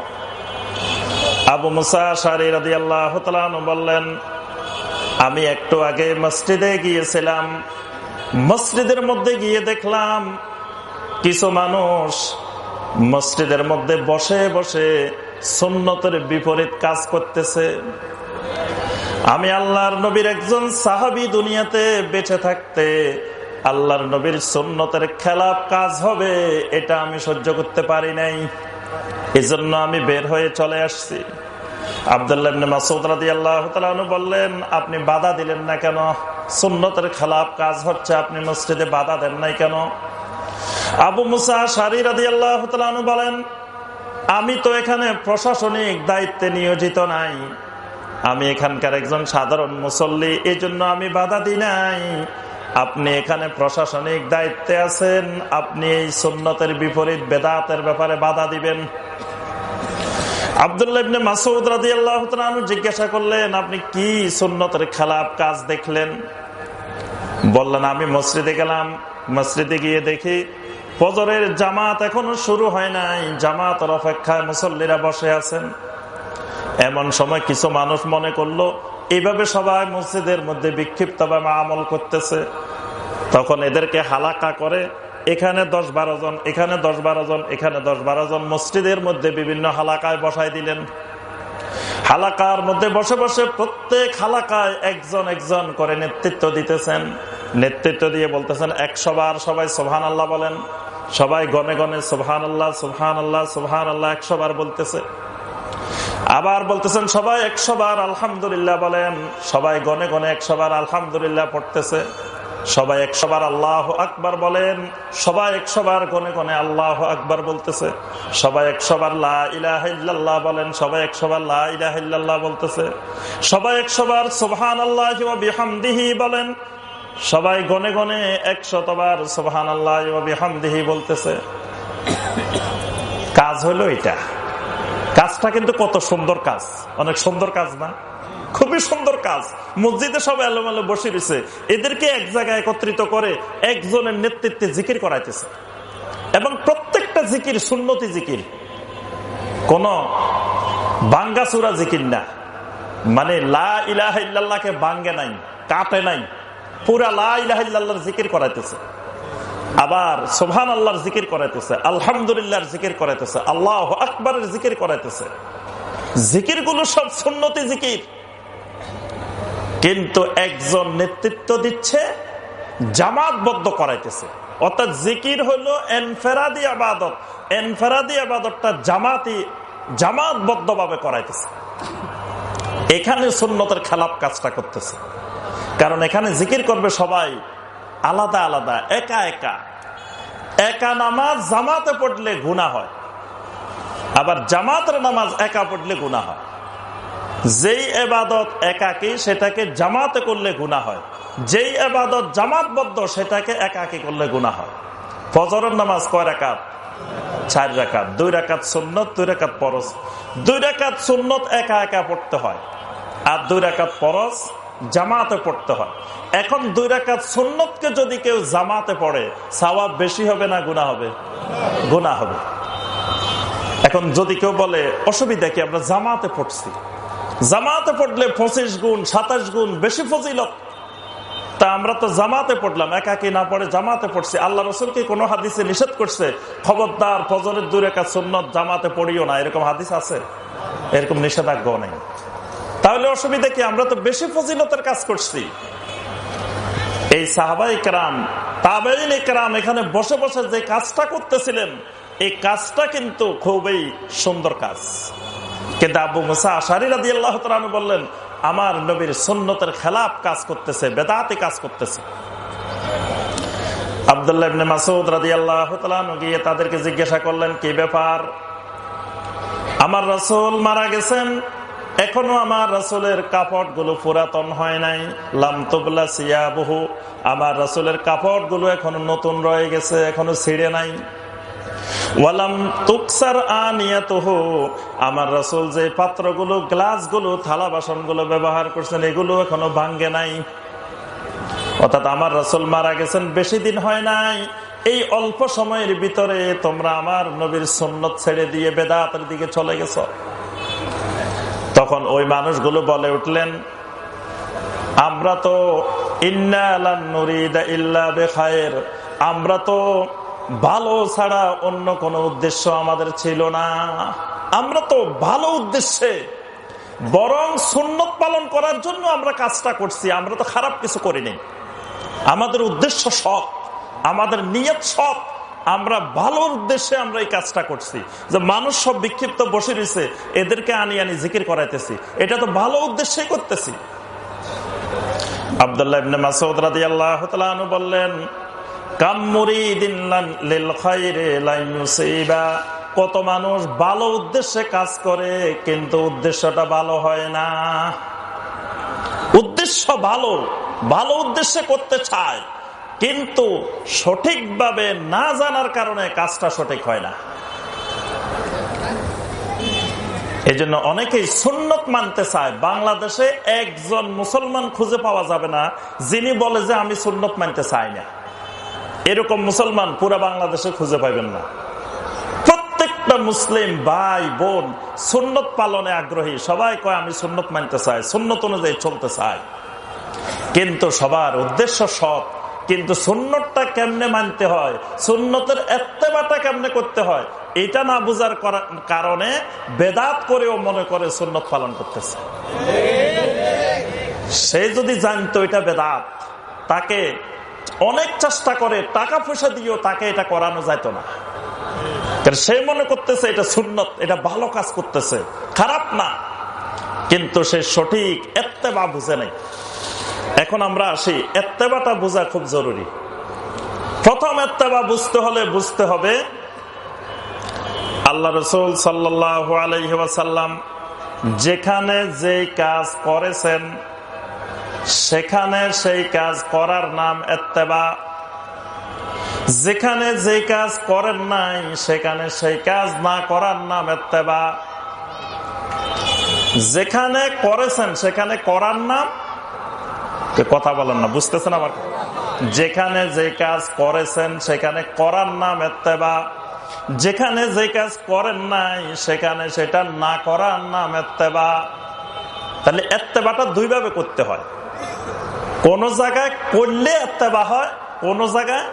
আবু মুসা আল্লাহ বললেন, আমি একটু আগে মসজিদে গিয়েছিলাম। মসজিদের মধ্যে গিয়ে দেখলাম কিছু মানুষ মসজিদের মধ্যে বসে বসে সুন্নতের বিপরীত কাজ করতেছে। আমি আল্লাহর নবীর একজন সাহাবি দুনিয়াতে বেঁচে থাকতে আল্লাহর নবীর সুন্নতের খেলাপ কাজ হবে, এটা আমি সহ্য করতে পারি নাই। এজন্য আমি বের হয়ে চলে আসছি। আবদুল্লাহ মাসুদ রাদি আল্লাহ বললেন, আপনি বাধা দিলেন না কেন? সুন্নতের খেলাপ কাজ হচ্ছে, আপনি মসজিদে বাধা দেন নাই কেন? আবু মুসা সারি রাদি আল্লাহ বলেন আমি তো এখানে প্রশাসনিক দায়িত্বে নিয়োজিত নাই। আমি এখানকার একজন সাধারণ মুসল্লি এই জন্য আমি বাধা দিই নাই। আপনি এখানে প্রশাসনিক দায়িত্বে আছেন, আপনি এই সুন্নতের বিপরীত বেদাতের ব্যাপারে বাধা দিবেন। মাসুদ জিজ্ঞাসা করলেন, আপনি কি সুন্নতের খেলাপ কাজ দেখলেন? বললেন, আমি মসজিদে গেলাম, মসজিদে গিয়ে দেখি ফজরের জামাত এখনও শুরু হয় নাই। জামাতের অপেক্ষায় মুসল্লিরা বসে আছেন। এমন সময় কিছু মানুষ মনে করল এইভাবে সবাই মসজিদের মধ্যে বিক্ষিপ্ত আমল করতেছে। তখন এদেরকে হালাকা করে, এখানে দশ বারো জন, এখানে দশ বারো জন, এখানে দশ বারো জন মসজিদের মধ্যে বিভিন্ন হালাকায় বসাই দিলেন। হালাকার মধ্যে বসে বসে প্রত্যেক হালাকায় একজন একজন করে নেতৃত্ব দিতেছেন। নেতৃত্ব দিয়ে বলতেছেন একশো বার সবাই সোহান আল্লাহ বলেন, সবাই গনে গনে সোহান আল্লাহ সোহান আল্লাহ সোহান আল্লাহ একশো বার বলতেছে। আবার বলতেছেন, সবাই একশো বার আলহামদুলিল্লাহ বলেন, সবাই গনে গনে একশো বার আলহামদুলিল্লাহ পড়তেছে। সবাই একশো বার আল্লাহ আকবার বলেন, সবাই একশো বার গনে গনে আল্লাহ আকবার বলতেছে। সবাই একশো বার লাহ বলেন, সবাই একশো বার লাহ বলতেছে। সবাই একশো বার সোহান আল্লাহ বিহামদিহি বলেন সবাই গনে গনে একশতবার সোহান আল্লাহ বলতেছে। কাজ হলো এটা। কাজটা কিন্তু কত সুন্দর কাজ। অনেক সুন্দর কাজ না? খুবই সুন্দর কাজ। মসজিদে সব এলোমেলো বসে রয়েছে। এদেরকে এক জায়গায় একত্রিত করে একজনের নেতৃত্বে জিকির করাইতেছে। এবং প্রত্যেকটা জিকির সুন্নতি জিকির। কোন বাঙ্গাসুরা জিকির না। মানে লা ইলাহাকে বাঙ্গে নাই কাটে নাই। পুরা লা ইলাহার জিকির করাইতেছে। আবার সোহান আল্লাহর জিকির করাইতেছে, আলহামদুলিল্লাহর জিকির করাইতেছে, আল্লাহ আকবরের জিকির করাইতেছে। জিকিরগুলো সব সুন্নতি জিকির। কিন্তু একজন নেতৃত্ব দিচ্ছে জামাতবদ্ধ করাইতেছে। অর্থাৎ জিকির হলো এনফেরাদি আবাদত। এনফেরাদি আবাদতটা জামাতি জামাতবদ্ধ ভাবে করাইতেছে। এখানে সুন্নতের খেলাপ কাজটা করতেছে। কারণ এখানে জিকির করবে সবাই আলাদা আলাদা, একা একা। একা নামাজ জামাতে পড়লে গুণা হয়, আবার জামাতের নামাজ একা পড়লে গুণা হয়। যেই এবাদত একাকি, সেটাকে জামাতে করলে গুণা হয়। যেই এবাদত জামাতবদ্ধ, সেটাকে একাকি করলে গুণা হয়। ফজরের নামাজ কয় রাকাত? চার রাকাত। দুই রাকাত সুন্নত, দুই রাকাত পরস দুই রাকাত সুন্নত একা একা পড়তে হয়। আর দুই রাকাত পরস জামাতে পড়তে হয়। এখন দুই রাকাত সুন্নতকে যদি কেউ জামাতে পড়ে, সাওয়াব বেশি হবে না গুণা হবে? গুণা হবে। এখন যদি কেউ বলে, অসুবিধা কি? আমরা জামাতে পড়ছি। জামাতে পড়লে পঁচিশ গুণ, সাতাশ গুণ বেশি ফজিলত। তা আমরা তো জামাতে পড়লাম, একাকি না পড়ে জামাতে পড়ছি। আল্লাহ রসুলকে কোনো হাদিসে নিষেধ করছে? খবরদার, ফজরের দূর একা সুন্নত জামাতে পড়িও না? এরকম হাদিস আছে? এরকম নিষেধাজ্ঞ নেই। তাহলে অসুবিধা কি? আমরা তো বেশি ফজিলতের কাজ করছি। এই সাহাবাই কেরাম, তাবেইন কেরাম এখানে বসে বসে যে কাজটা করতেছিলেন, এই কাজটা কিন্তু খুবই সুন্দর কাজ। কিন্তু আবু মুসা আশারি রাজি আল্লাহ বললেন, আমার নবীর সুন্নতের খেলাপ কাজ করতেছে, বেদাতে কাজ করতেছে। আবদুল্লাহ জিজ্ঞাসা করলেন, কি ব্যাপার? আমার রসুল মারা গেছেন এখনও আমার রসুলের কাপড়গুলো পুরাতন হয় নাই। লামতবলা সিয়া বহু আমার রসুলের কাপড়গুলো এখনও নতুন রয়ে গেছে, এখনও ছিঁড়ে নাই। ওয়ালাম তুকসার আমার রসুল যে পাত্রগুলো, গ্লাসগুলো, থালা বাসনগুলো ব্যবহার করছেন, এগুলো এখনও ভাঙ্গে নাই। অর্থাৎ আমার রসুল মারা গেছেন, বেশি দিন হয় নাই। এই অল্প সময়ের ভিতরে তোমরা আমার নবীর সন্ন্যত ছেড়ে দিয়ে বেদাতের দিকে চলে গেছ। তখন ওই মানুষগুলো বলে উঠলেন, আমরা তো আমরা তো ভালো ছাড়া অন্য কোন উদ্দেশ্য আমাদের ছিল না। আমরা তো ভালো উদ্দেশ্যে বরং সুন্নত পালন করার জন্য আমরা কাজটা করছি, আমরা তো খারাপ কিছু করিনি। আমাদের উদ্দেশ্য সৎ, আমাদের নিয়ত সৎ আমরা ভালো উদ্দেশ্যে আমরা এই কাজটা করছি। যে মানুষ সব বিক্ষিপ্ত বসে রয়েছে, এদেরকে আনি আনি, জিকির করাইতেছি। এটা তো ভালো উদ্দেশ্যে করতেছি। আবদুল্লাহ মাসুদ রাজি আল্লাহ বললেন কত মানুষ ভালো উদ্দেশ্যে কাজ করে, কিন্তু উদ্দেশ্যটা ভালো হয় না। উদ্দেশ্য ভালো ভালো উদ্দেশ্যে করতে চায়। কিন্তু সঠিকভাবে না জানার কারণে কাজটা সঠিক হয় না। এই জন্য অনেকেই সুন্নত মানতে চায়। বাংলাদেশে একজন মুসলমান খুঁজে পাওয়া যাবে না, যিনি বলে যে আমি সুন্নত মানতে চাই না। এরকম মুসলমান পুরা বাংলাদেশে খুঁজে পাইবেন না। প্রত্যেকটা মুসলিম ভাই, বোন সুন্নত পালনে আগ্রহী। সবাই কয়, আমি সুন্নত মানতে চাই, সুন্নত অনুযায়ী চলতে চাই। কিন্তু সবার উদ্দেশ্য সৎ। কিন্তু সুন্নতটা কেমনে মানতে হয়? সুন্নতের এত্তেবাটা কেমনে করতে হয়? এটা না বুঝার কারণে বেদাত করেও মনে করে সুন্নত পালন করতেছে। সে যদি জানতো এটা বেদাত, তাকে অনেক চেষ্টা করে, টাকা পয়সা দিয়েও তাকে এটা করানো যাইত না। সে মনে করতেছে এটা সুন্নত, এটা ভালো কাজ করতেছে। খারাপ না, কিন্তু সে সঠিক এত্তেবা বুঝে নেই। এখন আমরা আসি, এত্তেবাটা বোঝা খুব জরুরি। প্রথম এত্তেবা বুঝতে হলে বুঝতে হবে, আল্লাহ রসুল সাল্লাহ আলহ্লাম যেখানে যে কাজ করেছেন, সেখানে সেই কাজ করার নাম এত্তেবা। যেখানে যে কাজ করেন নাই, সেখানে সেই কাজ না করার নাম এত্তেবা। যেখানে করেছেন, সেখানে করার নাম কথা বলেন না, বুঝতেছেন আমার যেখানে যে কাজ করেছেন, সেখানে করার নাম এত্তেবা। যেখানে যে কাজ করেন নাই, সেখানে সেটা না করার নাম এত্তেবা। তাহলে এত্তেবাটা দুইভাবে করতে হয়। কোন জায়গায় করলে এত্তেবা হয়, কোন জায়গায়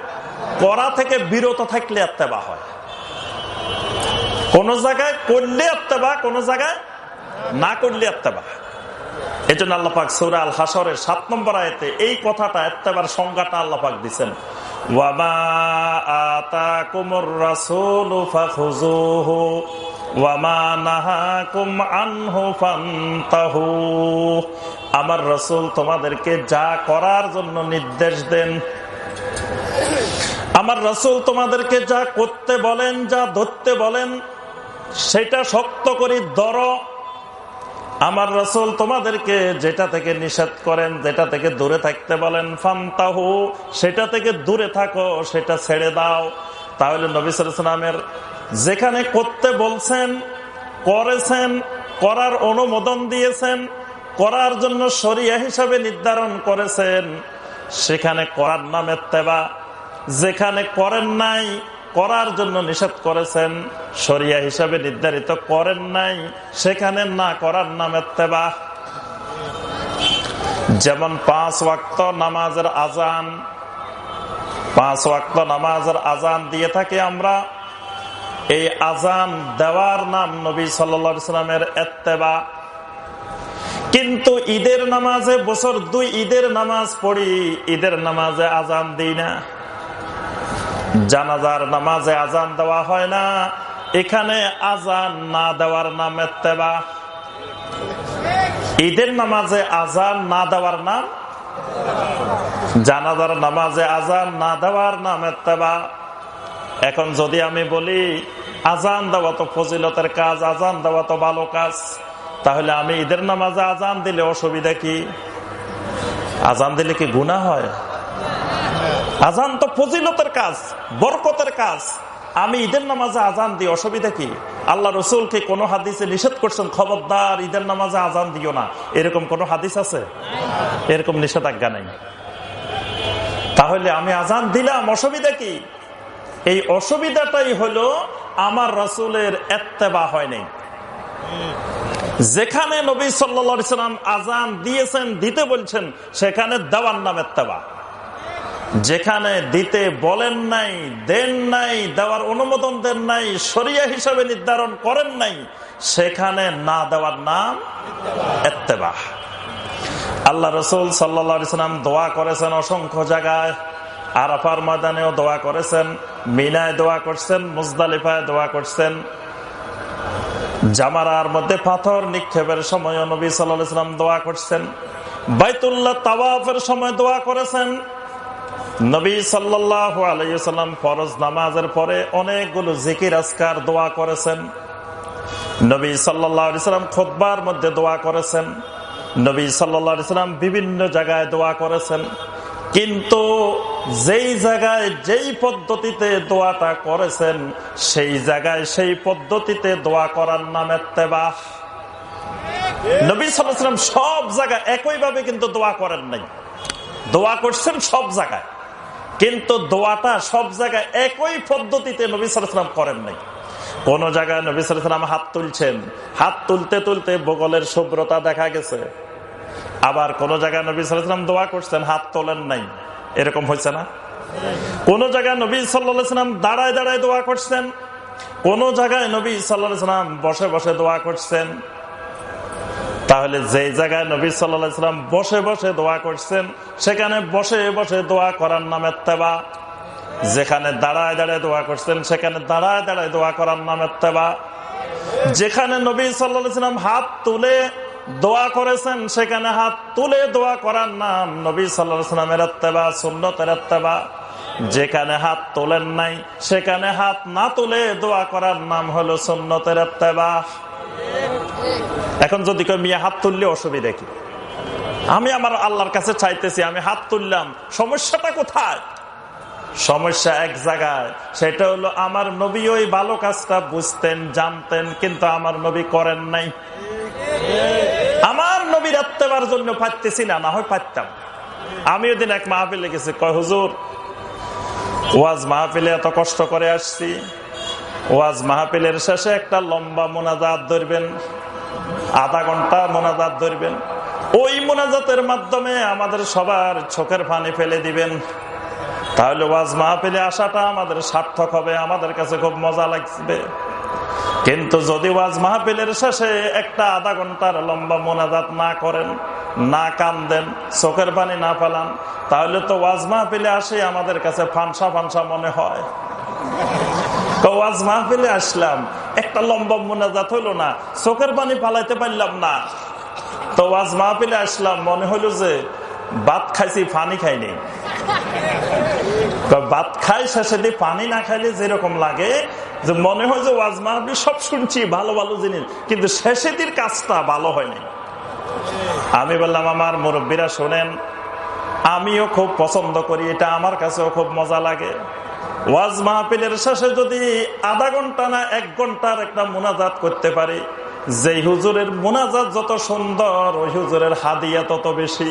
করা থেকে বিরত থাকলে এত্তেবা হয়। কোন জায়গায় করলে এত্তেবা, কোন জায়গায় না করলে এত্তেবা। এই জন্য আল্লাপাক সৌরা আল হাসরের সাত নম্বর আয়তে এই কথাটা এত্তেবার সংজ্ঞাটা আল্লাপাক দিচ্ছেন আমার রসুল তোমাদেরকে যা করার জন্য নির্দেশ দেন, আমার রসুল তোমাদেরকে যা করতে বলেন, যা ধরতে বলেন, সেটা শক্ত করি দর আমার রসুল তোমাদেরকে যেটা থেকে নিষেধ করেন, যেটা থেকে দূরে থাকতে বলেন, ফান্তাহু, সেটা থেকে দূরে থাকো, সেটা ছেড়ে দাও। তাহলে নবিসামের যেখানে করতে বলছেন, করেছেন, করার অনুমোদন দিয়েছেন, করার জন্য সরিয়া হিসাবে নির্ধারণ করেছেন, সেখানে করার নামের তেবা যেখানে করেন নাই করার জন্য নিষেধ করেছেন সরিয়া হিসাবে নির্ধারিত করেন নাই, সেখানে না করার নামের তেবা যেমন পাঁচ ওয়াক্ত নামাজের আজান পাঁচ ওয়াক্ত নামাজের আজান দিয়ে থাকি আমরা, এই আজান দেওয়ার নাম নবী সাল্লামের এত্তেবা কিন্তু ঈদের নামাজে বছর দুই ঈদের নামাজ পড়ি, ঈদের নামাজে আজান দিই না। জানাজার নামাজে আজান দেওয়া হয় না। এখানে আজান না দেওয়ার নাম এত্তেবা। ঈদের নামাজে আজান না দেওয়ার নাম? জানাজার নামাজে আজান না দেওয়ার নাম এত্তেবা। এখন যদি আমি বলি আজান দেওয়া তো ফজিলতের কাজ আজান দেওয়া তো ভালো কাজ, তাহলে আমি ঈদের নামাজে আজান দিলে অসুবিধা কি? আজান দিলে কি গুণা হয়? আজান তো ফজিলতের কাজ, বরকতের কাজ। আমি ঈদের নামাজে আজান দিই, অসুবিধা কি? আল্লাহ রসুলকে কোন হাদিসে নিষেধ করছেন, খবরদার, ঈদের নামাজে আজান দিও না। এরকম কোন হাদিস আছে? এরকম নিষেধাজ্ঞা নেই। তাহলে আমি আজান দিলাম, অসুবিধা কি? এই অসুবিধাটাই হলো আমার রসুলের এত্তেবা হয়নি যেখানে নবী সাল্লাম আজান দিয়েছেন, দিতে বলছেন, সেখানে দেওয়ার নাম এত্তেবা। যেখানে দিতে বলেন নাই, দেন নাই, দেওয়ার অনুমোদন দেন নাই সরিয়া হিসাবে নির্ধারণ করেন নাই, সেখানে না দেওয়ার নাম এত্তেবা আল্লাহ রসুল সাল্লাম দোয়া করেছেন অসংখ্য জায়গায়। আরাফার ময়দানেও দোয়া করেছেন, মিনায় দোয়া করছেন, মুজদালিফায় দোয়া করছেন। জামারার মধ্যে পাথর নিক্ষেপের সময় নবী সাল্লাম দোয়া করছেন। বাইতুল্লাহ তাওয়াফের সময় দোয়া করেছেন। নবী সাল্লাহ আলাইসাল্লাম ফরজ নামাজের পরে অনেকগুলো জিকির আসকার দোয়া করেছেন। নবী সাল্লাম খোদ্বার মধ্যে দোয়া করেছেন। নবী সাল্লাম বিভিন্ন জায়গায় দোয়া করেছেন। কিন্তু যেই জায়গায় যেই পদ্ধতিতে দোয়াটা করেছেন, সেই জায়গায় সেই পদ্ধতিতে দোয়া করার নাম এত্তেবা নবী সাল্লাম সব জায়গায় একইভাবে কিন্তু দোয়া করেন নাই। দোয়া করছেন সব জায়গায়। কিন্তু দোয়াটা সব জায়গায় একই পদ্ধতিতে নবী সালাম করেন নাই। কোন জায়গায় নবী সালাম হাত তুলছেন, হাত তুলতে তুলতে বগলের শুভ্রতা দেখা গেছে। আবার কোন জায়গায় নবী সালাম দোয়া করছেন, হাত তোলেন নাই। এরকম হয়েছে না? কোন জায়গায় নবী সাল্লাম দাঁড়ায় দাঁড়ায় দোয়া করছেন, কোন জায়গায় নবী সাল্লাম বসে বসে দোয়া করছেন তাহলে যে জায়গায় নবী সাল্লাম বসে বসে দোয়া করছেন, সেখানে বসে বসে দোয়া করার নামে তেবা যেখানে দাঁড়ায় দাঁড়ায় দোয়া করছেন, সেখানে দাঁড়ায় দাঁড়ায় দোয়া করার নামে তেবা যেখানে নবী সাল্লাম হাত তুলে দোয়া করেছেন, সেখানে হাত তুলে দোয়া করার নাম নবী সাল্লামের এত্তেবা, সুন্নতের এত্তেবা। যেখানে হাত তোলেন নাই, সেখানে হাত না তুলে দোয়া করার নাম হলো সুন্নতের এত্তেবা। এখন যদি কেউ মিয়া হাত তুললে অসুবিধা কি? আমি আমার আল্লাহর কাছে চাইতেছি, আমি হাত তুললাম, সমস্যাটা কোথায়? সমস্যা এক জায়গায়, সেটা হলো আমার নবী ওই ভালো কাজটা বুঝতেন, জানতেন, কিন্তু আমার নবী করেন নাই। আমার নবীর আত্মেবার জন্য পাইতেছি না না হয় পাইতাম। আমি ওদিন এক মাহফিলে গেছি, কয়, হুজুর, ওয়াজ মাহফিলে এত কষ্ট করে আসছি ওয়াজ মাহফিলের শেষে একটা লম্বা মোনাজাত ধরবেন, আধা ঘণ্টা মোনাজাত ধরবেন। ওই মোনাজাতের মাধ্যমে আমাদের সবার চোখের পানি ফেলে দিবেন। তাহলে ওয়াজ মাহফিলে আসাটা আমাদের সার্থক হবে, আমাদের কাছে খুব মজা লাগবে। কিন্তু যদি ওয়াজ মাহফিলের শেষে একটা আধা ঘণ্টার লম্বা মোনাজাত না করেন, না কান দেন চোখের পানি না ফেলান, তাহলে তো ওয়াজ মাহফিলে আসে আমাদের কাছে ফানসা ফানসা মনে হয়। ওয়াজ মাহফিলে আসলাম। একটা লম্বা মোনাজাত হইল না, চোখের পানি পালাইতে পারলাম না। তো ওয়াজ মাহফিলে আসলাম, মনে হইল যে ভাত খাইছি, পানি খাইনি। ভাত খাই, শেষে দিয়ে পানি না খাইলে যেরকম লাগে, যে মনে হয় যে ওয়াজ মাহফিল সব শুনছি, ভালো ভালো জিনিস, কিন্তু শেষে দির কাজটা ভালো হয়নি। আমি বললাম, আমার মুরব্বীরা শোনেন, আমিও খুব পছন্দ করি, এটা আমার কাছেও খুব মজা লাগে। ওয়াজ মাহফিলের শেষে যদি আধা ঘণ্টা না এক ঘণ্টার একটা মোনাজাত করতে পারি যে হুজুরের মোনাজাত যত সুন্দর, ওই হুজুরের হাদিয়া তত বেশি।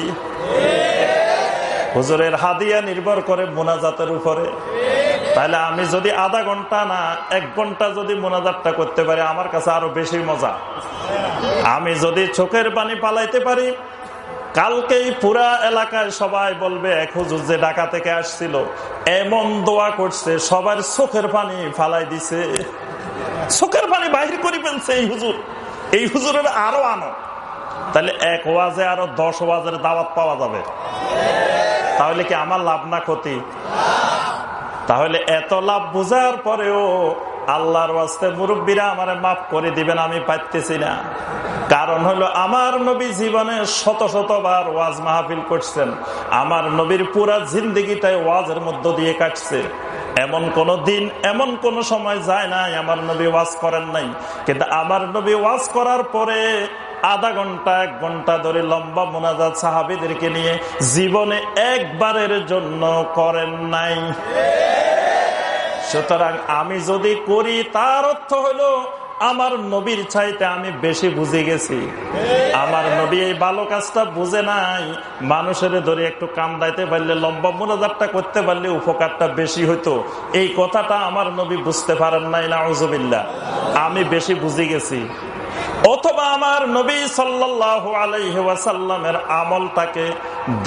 হুজুরের হাদিয়া নির্ভর করে মোনাজাতের উপরে। তাহলে আমি যদি আধা ঘণ্টা না, এক ঘণ্টা যদি মোনাজাতটা করতে পারি, আমার কাছে আরও বেশি মজা। আমি যদি চোখের পানি পালাইতে পারি কালকেই পুরা এলাকায় সবাই বলবে, এক হুজুর যে ঢাকা থেকে আসছিল, এমন দোয়া করছে, সবার চোখের পানি ফালাই দিছে। চোখের পানি বাহির করে ফেলছে এই হুজুর। এই হুজুরের আরও আনো। তাহলে এক ওয়াজে আরও দশ ওয়াজের দাওয়াত পাওয়া যাবে। তাহলে কি আমার লাভ না ক্ষতি? তাহলে এত লাভ বোঝার পরেও আল্লাহর ওয়াস্তে মুরব্বীরা আমার মাফ করে দিবেন, আমি পাইতেছি না। কারণ হলো আমার নবী জীবনে শত শতবার ওয়াজ মাহফিল করছেন। আমার নবীর পুরা জিন্দিগিটাই ওয়াজের মধ্য দিয়ে কাটছে। এমন কোন দিন, এমন কোন সময় যায় নাই, আমার নবী ওয়াজ করেন নাই। কিন্তু আমার নবী ওয়াজ করার পরে আধা ঘণ্টা, এক ঘণ্টা ধরে লম্বা মোনাজাত সাহাবিদেরকে নিয়ে জীবনে একবারের জন্য করেন নাই। সুতরাং আমি যদি করি, তার অর্থ হলো আমার নবীর চাইতে আমি বেশি বুঝে গেছি। আমার নবী এই ভালো কাজটা বুঝে নাই। মানুষের ধরে একটু কামদাইতে পারলে, লম্বা মোনাজাতটা করতে পারলে উপকারটা বেশি হইতো। এই কথাটা আমার নবী বুঝতে পারেন নাই না আমি বেশি বুঝে গেছি। অথবা আমার নবী সাল্লাহ আলাইসাল্লামের আমলটাকে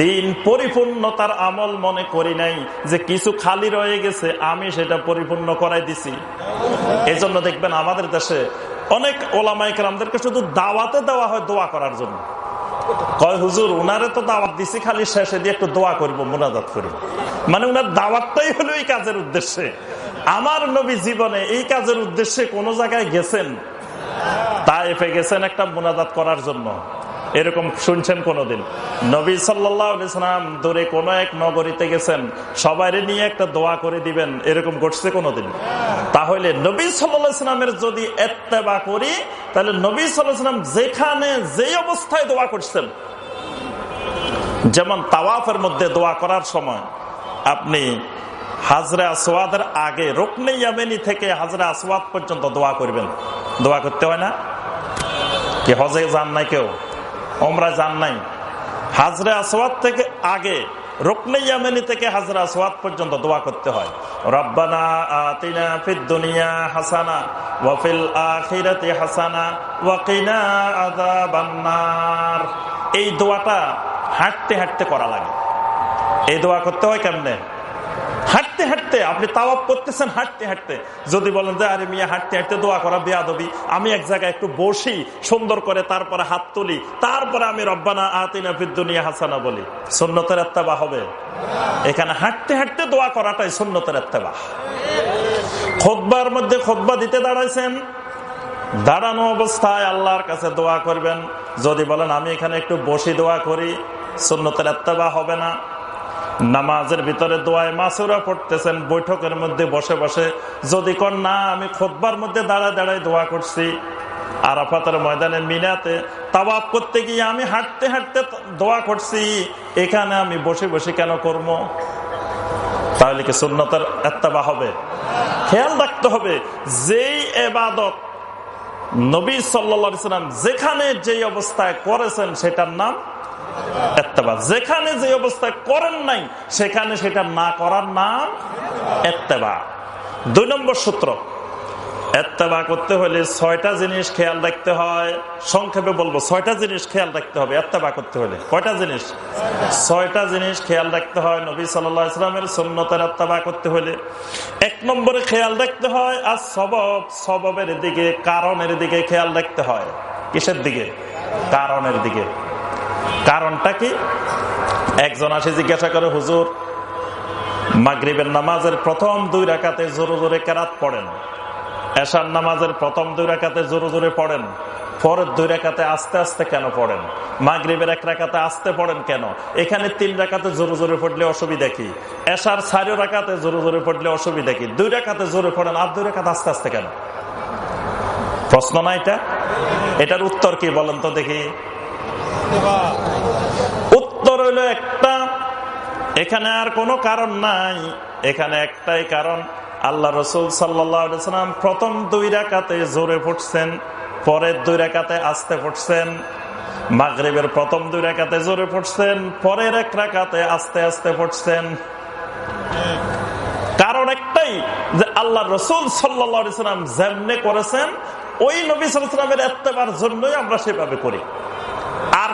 দিন পরিপূর্ণতার আমল মনে করি নাই যে কিছু খালি রয়ে গেছে, আমি সেটা পরিপূর্ণ করাই দিছি। এই জন্য দেখবেন আমাদের দেশে অনেক ওলামাইকারকে শুধু দাওয়াতে দেওয়া হয় দোয়া করার জন্য। কয়, হুজুর, উনারে তো দাওয়াত দিছি, খালি শেষে দিয়ে একটু দোয়া করব, মোনাজাত করব মানে উনার দাওয়াতটাই হলো এই কাজের উদ্দেশ্যে। আমার নবী জীবনে এই কাজের উদ্দেশ্যে কোন জায়গায় গেছেন তাইফে গেছেন একটা মোনাজাত করার জন্য। এরকম শুনছেন কোনদিন? নবী সাল্লাম দূরে কোন এক নগরীতে গেছেন, সবাই নিয়ে একটা দোয়া করে দিবেন, এরকম ঘটছে কোনদিন? তাহলে নবী সাল্লামের যদি এত্তেবা করি, তাহলে নবী সাল্লাম যেখানে যে অবস্থায় দোয়া করছেন, যেমন তাওয়াফের মধ্যে দোয়া করার সময়, আপনি হাজরে আসওয়াদের আগে রোকনে ইয়ামেনি থেকে হাজরা আসওয়াদ পর্যন্ত দোয়া করবেন। দোয়া করতে হয় না। কি হজে যান নাই কেউ? ওমরা যান নাই। হাজরে আসওয়াদ থেকে আগে থেকে হাজরা পর্যন্ত দোয়া করতে হয়। রব্বানা হাসানা ওয়াফিল হাসানা এই দোয়াটা হাঁটতে হাঁটতে করা লাগে। এই দোয়া করতে হয় কেমনে? হাঁটতে হাঁটতে আপনি তাওয়াপ করতেছেন, হাঁটতে হাঁটতে। যদি বলেন যে, আরে মিয়া, হাঁটতে হাঁটতে দোয়া করা বেয়াদবি। আমি এক জায়গায় একটু বসি, সুন্দর করে তারপরে হাত তুলি। তারপরে আমি রব্বানা আতিনা ফিদ্দুনিয়া হাসানা বলি। সুন্নতের এত্তাবা হবে। এখানে হাঁটতে হাঁটতে দোয়া করাটাই সুন্নতের এত্তাবা। খোদবার মধ্যে খোদবা দিতে দাঁড়াইছেন। দাঁড়ানো অবস্থায় আল্লাহর কাছে দোয়া করবেন। যদি বলেন, আমি এখানে একটু বসি দোয়া করি, সুন্নতের এত্তাবা হবে না। নামাজের ভিতরে দোয়ায় মাসুরা পড়তেছেন, বৈঠকের মধ্যে বসে বসে। যদি কন না আমি খোদবার মধ্যে দাঁড়ায় দাঁড়ায় দোয়া করছি। আরাফাতের ময়দানে মিনাতে তাবাব করতে গিয়ে আমি হাঁটতে হাঁটতে দোয়া করছি, এখানে আমি বসে বসে কেন করব? তাহলে কি সুন্নতের এত্তাবা হবে? খেয়াল রাখতে হবে, যেই এবাদত নবী সাল্লা সাল্লাম যেখানে যেই অবস্থায় করেছেন, সেটার নাম যেখানে যে অবস্থায় করেন নাই, সেখানে সেটা না করার নাম এত্তেবা দুই নম্বর সূত্র। এত্তেবা করতে হলে ছয়টা জিনিস খেয়াল রাখতে হয়। সংক্ষেপে বলব, ছয়টা জিনিস খেয়াল রাখতে হবে এত্তেবা করতে হলে। কয়টা জিনিস? ছয়টা জিনিস খেয়াল রাখতে হয় নবী ইসলামের সন্ন্যতের এত্তেবা করতে হলে। এক নম্বরে খেয়াল রাখতে হয় আর সবব, সববের দিকে, কারণের দিকে খেয়াল রাখতে হয়। কিসের দিকে? কারণের দিকে। কারণটা কি? একজন আসে জিজ্ঞাসা করে, হুজুর, মাগরিবের নামাজের প্রথম দুই রাকাতে জোরে জোরে কেরাত পড়েন। এশার নামাজের প্রথম দুই রাকাতে জোরে জোরে পড়েন। পরের দুই রেখাতে আস্তে আস্তে কেন পড়েন? মাগরীবের এক রাখাতে আস্তে পড়েন কেন? এখানে তিন রাখাতে জোরে জোরে পড়লে অসুবিধা কি? এশার চারি রাখাতে জোরে জোরে পড়লে অসুবিধা কি? দুই রেখাতে জোরে পড়েন আর দুই রেখাতে আস্তে আস্তে কেন? প্রশ্ন না এটা? এটার উত্তর কি বলেন তো দেখি। উত্তর হইল একটা। এখানে আর কোনো কারণ নাই। এখানে একটাই কারণ, আল্লাহ রসুল সাল্লাম প্রথম দুই রাকাতে জোরে ফুটছেন, পরের দুই রেখাতে আসতে ফুটছেন। মাগরীবের প্রথম দুই রেখাতে জোরে ফুটছেন, পরের এক রাখাতে আস্তে আস্তে ফুটছেন। কারণ একটাই, যে আল্লাহ রসুল সাল্লাম যেমনে করেছেন, ওই নবী সালামের এত্তেবার জন্যই আমরা সেভাবে করি।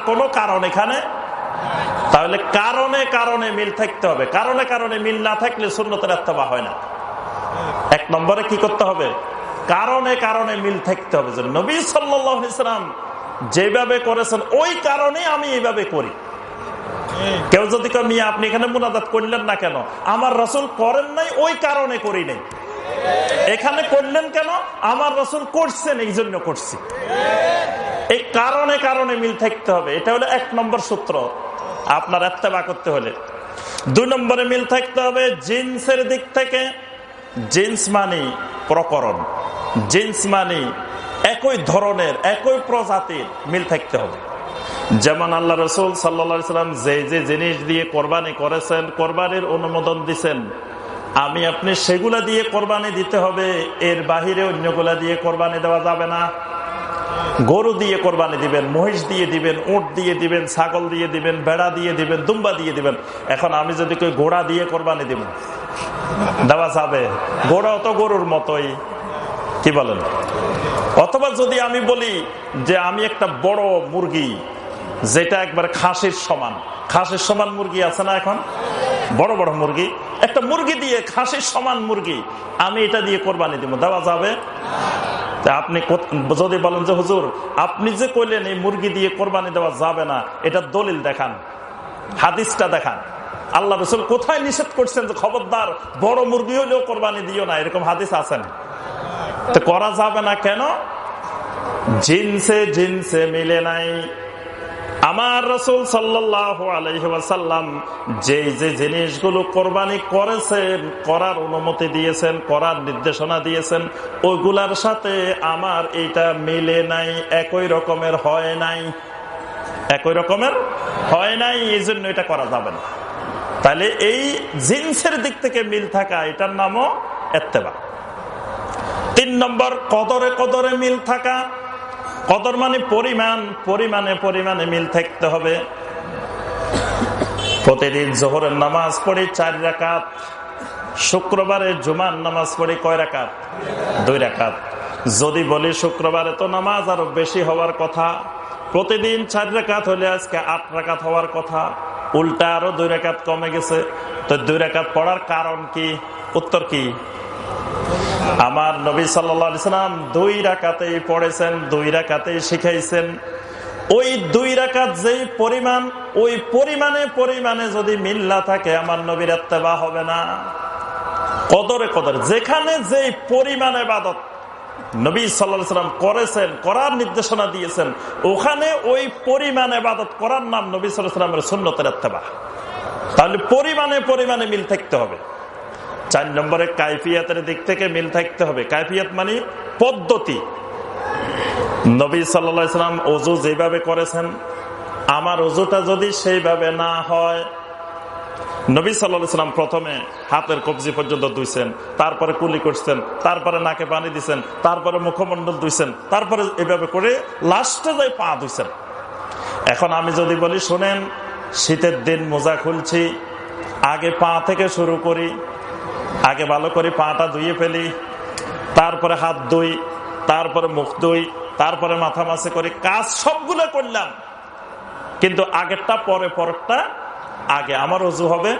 কোনো কারণ এখানে? তাহলে কারণে কারণে মিল থাকতে হবে। কারণে কারণে মিল না থাকলে শূন্যতের এত্তেবা হয় না। এক নম্বরে কি করতে হবে? কারণে কারণে মিল থাকতে হবে। যে নবী সাল্লাম যেভাবে করেছেন, ওই কারণে আমি এইভাবে করি। কেউ যদি আপনি এখানে মুনাদাত করলেন না কেন? আমার রসুল করেন নাই, ওই কারণে করি নাই। এখানে করলেন কেন? আমার রসুল করছেন এই জন্য করছি। এই কারণে কারণে মিল থাকতে হবে। এটা হলো এক নম্বর সূত্র আপনার এত্তেবা করতে হলে। দুই নম্বরে মিল থাকতে হবে জিন্সের দিক থেকে। জিন্স মানি প্রকরণ। জিন্স মানি একই ধরনের, একই প্রজাতির মিল থাকতে হবে। যেমন আল্লাহ রসুল সাল্লাম যে যে জিনিস দিয়ে কোরবানি করেছেন, কোরবানির অনুমোদন দিচ্ছেন আমি আপনি সেগুলা দিয়ে কোরবানি দিতে হবে, এর বাহিরে অন্যগুলা দিয়ে কোরবানি দেওয়া যাবে না। গরু দিয়ে কোরবানি দিবেন, মহিষ দিয়ে দিবেন, উঁট দিয়ে দিবেন, ছাগল দিয়ে দিবেন বেড়া দিয়ে দিবেন, দুম্বা দিয়ে দিবেন। এখন আমি যদি কেউ ঘোড়া দিয়ে কোরবানি দিব, দেওয়া যাবে। ঘোড়াও তো গরুর মতোই, কি বলেন? অথবা যদি আমি বলি যে আমি একটা বড় মুরগি, যেটা একবার খাসির সমান। খাসির সমান মুরগি আছে না এখন? বড় বড় মুরগি। একটা মুরগি দিয়ে খাসির সমান মুরগি, আমি এটা দিয়ে কোরবানি দিব, দেওয়া যাবে? আপনি যদি বলেন যে, হুজুর, আপনি যে কইলেন এই মুরগি দিয়ে কোরবানি দেওয়া যাবে না, এটা দলিল দেখান, হাদিসটা দেখান। আল্লাহ রসুল কোথায় নিষেধ করছেন যে, খবরদার, বড় মুরগি হলেও কোরবানি দিও না, এরকম হাদিস আছেন তো করা যাবে না কেন? জিনসে জিনসে মিলে নাই। আমার রসুল সাল্লাহ আলহিহাসাল্লাম যে যে জিনিসগুলো কোরবানি করেছেন, করার অনুমতি দিয়েছেন, করার নির্দেশনা দিয়েছেন, ওইগুলার সাথে আমার এটা মিলে নাই, একই রকমের হয় নাই। একই রকমের হয় নাই এই জন্য এটা করা যাবে না। তাহলে এই জিন্সের দিক থেকে মিল থাকা, এটার নামও এত্তেবা। তিন নম্বর, কদরে কদরে মিল থাকা কদর মানে পরিমাণ, পরিমাণে পরিমাণে মিল থাকতে হবে। প্রতিদিন জোহরের নামাজ পড়ি চার রাকাত, শুক্রবারে জুমার নামাজ পড়ি কয় রাকাত? দুই রাকাত। যদি বলি শুক্রবারে তো নামাজ আরও বেশি হওয়ার কথা, প্রতিদিন চার রেখাত হলে আজকে আট রেখাত হওয়ার কথা, উল্টা আরও দুই রেখাত কমে গেছে। তো দুই রেখাত পড়ার কারণ কি? উত্তর কি? আমার নবী সাল্লা সাল্লাম দুই রাকাতেই পড়েছেন, দুই রাকাতেই শিখাইছেন। ওই দুই রাকাত যেই পরিমাণ, ওই পরিমাণে পরিমাণে যদি মিল না থাকে, আমার নবীর এত্তেবা হবে না। কদরে কদর, যেখানে যেই পরিমাণ এবাদত নবী সাল্লাম করেছেন, করার নির্দেশনা দিয়েছেন, ওখানে ওই পরিমাণ এবাদত করার নাম নবী সাল্লাহ সাল্লামের সুন্নতের এত্তেবা তাহলে পরিমাণে পরিমাণে মিল থাকতে হবে। চার নম্বরে কাইফিয়াতের দিক থেকে মিল থাকতে হবে। কাইফিয়াত মানে পদ্ধতি। নবী সাল্লাম অজু যেভাবে করেছেন, আমার অজুটা যদি সেইভাবে না হয়, নবী সাল্লাম প্রথমে হাতের কবজি পর্যন্ত দুইছেন তারপরে কুলি করছেন, তারপরে নাকে পানি দিচ্ছেন তারপরে মুখমন্ডল দুইছেন তারপরে এভাবে করে লাস্টে যাই পা দুইছেন এখন আমি যদি বলি, শোনেন, শীতের দিন মোজা খুলছি, আগে পা থেকে শুরু করি আগে ভালো করে পাটা ধুয়ে ফেলি, তারপরে হাত ধুই, তারপরে মুখ ধুই, তারপরে মাথা মাছে করি কাজ সবগুলো করলাম। কিন্তু আগেরটা, পরে পরেরটা, আগে আমার অজু হবে?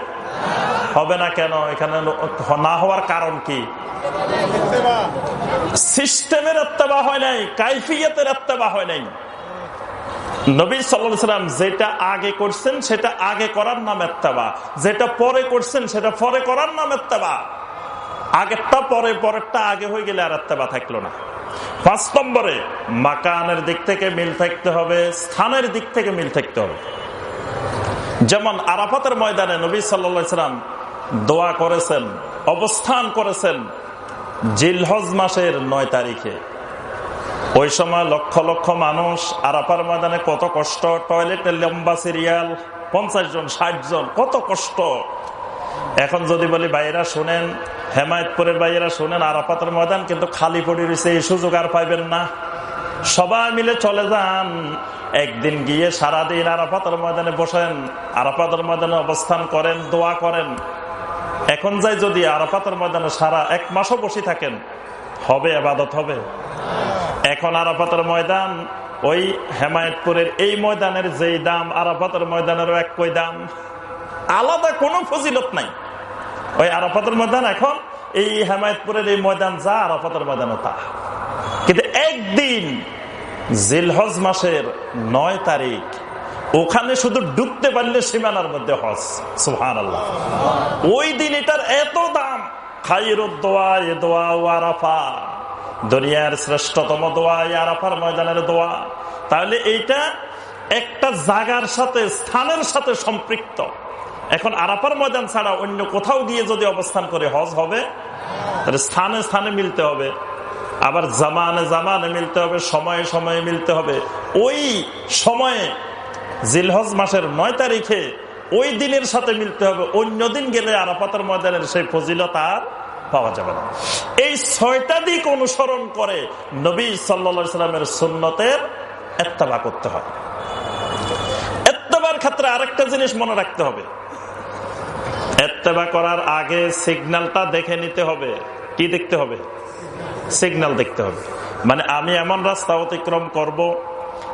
হবে না কেন? এখানে না হওয়ার কারণ কি? সিস্টেমের এত্তেবা হয় নাই, কাইফিয়তের এত্তেবা হয় নাই। নবী সাল্লাম যেটা আগে করছেন, সেটা আগে করার নাম এত্তেবা। যেটা পরে করছেন, সেটা পরে করার নাম এত্তেবা। আগেরটা পরে, পরেরটা আগে হয়ে গেলে আর এত্তেবা থাকল না। পাঁচ নম্বরে, মাকানের দিক থেকে মিল থাকতে হবে, স্থানের দিক থেকে মিল থাকতে হবে। যেমন আরাফাতের ময়দানে নবী সাল্লাম দোয়া করেছেন, অবস্থান করেছেন জিলহজ মাসের নয় তারিখে। ওই সময় লক্ষ লক্ষ মানুষ আরাফার ময়দানে কত কষ্ট টয়লেটে লম্বা সিরিয়াল, পঞ্চাশ জন, ষাট জন, কত কষ্ট। এখন যদি বলি বাইরা শোনেন, হেমায়তপুরের বাইরা শোনেন, আরাফাতের ময়দান কিন্তু খালি পড়ে রয়েছে, এই সুযোগ আর পাইবেন না। সবাই মিলে চলে যান। একদিন গিয়ে সারাদিন আরাফাতের ময়দানে বসেন, আরাফাতের ময়দানে অবস্থান করেন, দোয়া করেন। এখন যাই যদি আরাফাতের ময়দানে সারা এক মাসও বসে থাকেন, হবে আবাদত হবে? এখন আরাফাতের ময়দান, ওই হেমায়তপুরের এই ময়দানের যেই দাম, আরাফাতের ময়দানেরও একই দাম। আলাদা কোনো ফজিলত নাই। ওই আরাফাতের ময়দান এখন, এই হেমায়তপুরের এই ময়দান যা, আরাফাতের ময়দানও তা। কিন্তু একদিন, জিলহজ মাসের নয় তারিখ, ওখানে শুধু ডুবতে পারলে সীমানার মধ্যে হজ। সুহান আল্লাহ ওই দিন এটার এত দাম। খাইর দোয়া, এ দোয়া ও আরাফা। দুনিয়ার শ্রেষ্ঠতম দোয়া আরাফার ময়দানের দোয়া। তাহলে এইটা একটা জাগার সাথে, স্থানের সাথে সম্পৃক্ত। এখন আরাফার ময়দান ছাড়া অন্য কোথাও গিয়ে যদি অবস্থান করে হজ হবে, তাহলে স্থানে স্থানে মিলতে হবে। আবার জামানে জামানে মিলতে হবে, সময়ে সময়ে মিলতে হবে। ওই সময়ে জিলহজ মাসের নয় তারিখে ওই দিনের সাথে মিলতে হবে। অন্য দিন গেলে আরাফাতের ময়দানের সেই ফজিলত আর পাওয়া যাবে না। এই ছয়টা দিক অনুসরণ করে নবী সাল্লা সাল্লামের সুন্নতের এত্তাবা করতে হয়। এত্তাবার ক্ষেত্রে আরেকটা জিনিস মনে রাখতে হবে। এত্তেবা করার আগে সিগন্যালটা দেখে নিতে হবে। কি দেখতে হবে? সিগন্যাল দেখতে হবে। মানে আমি এমন রাস্তা অতিক্রম করব,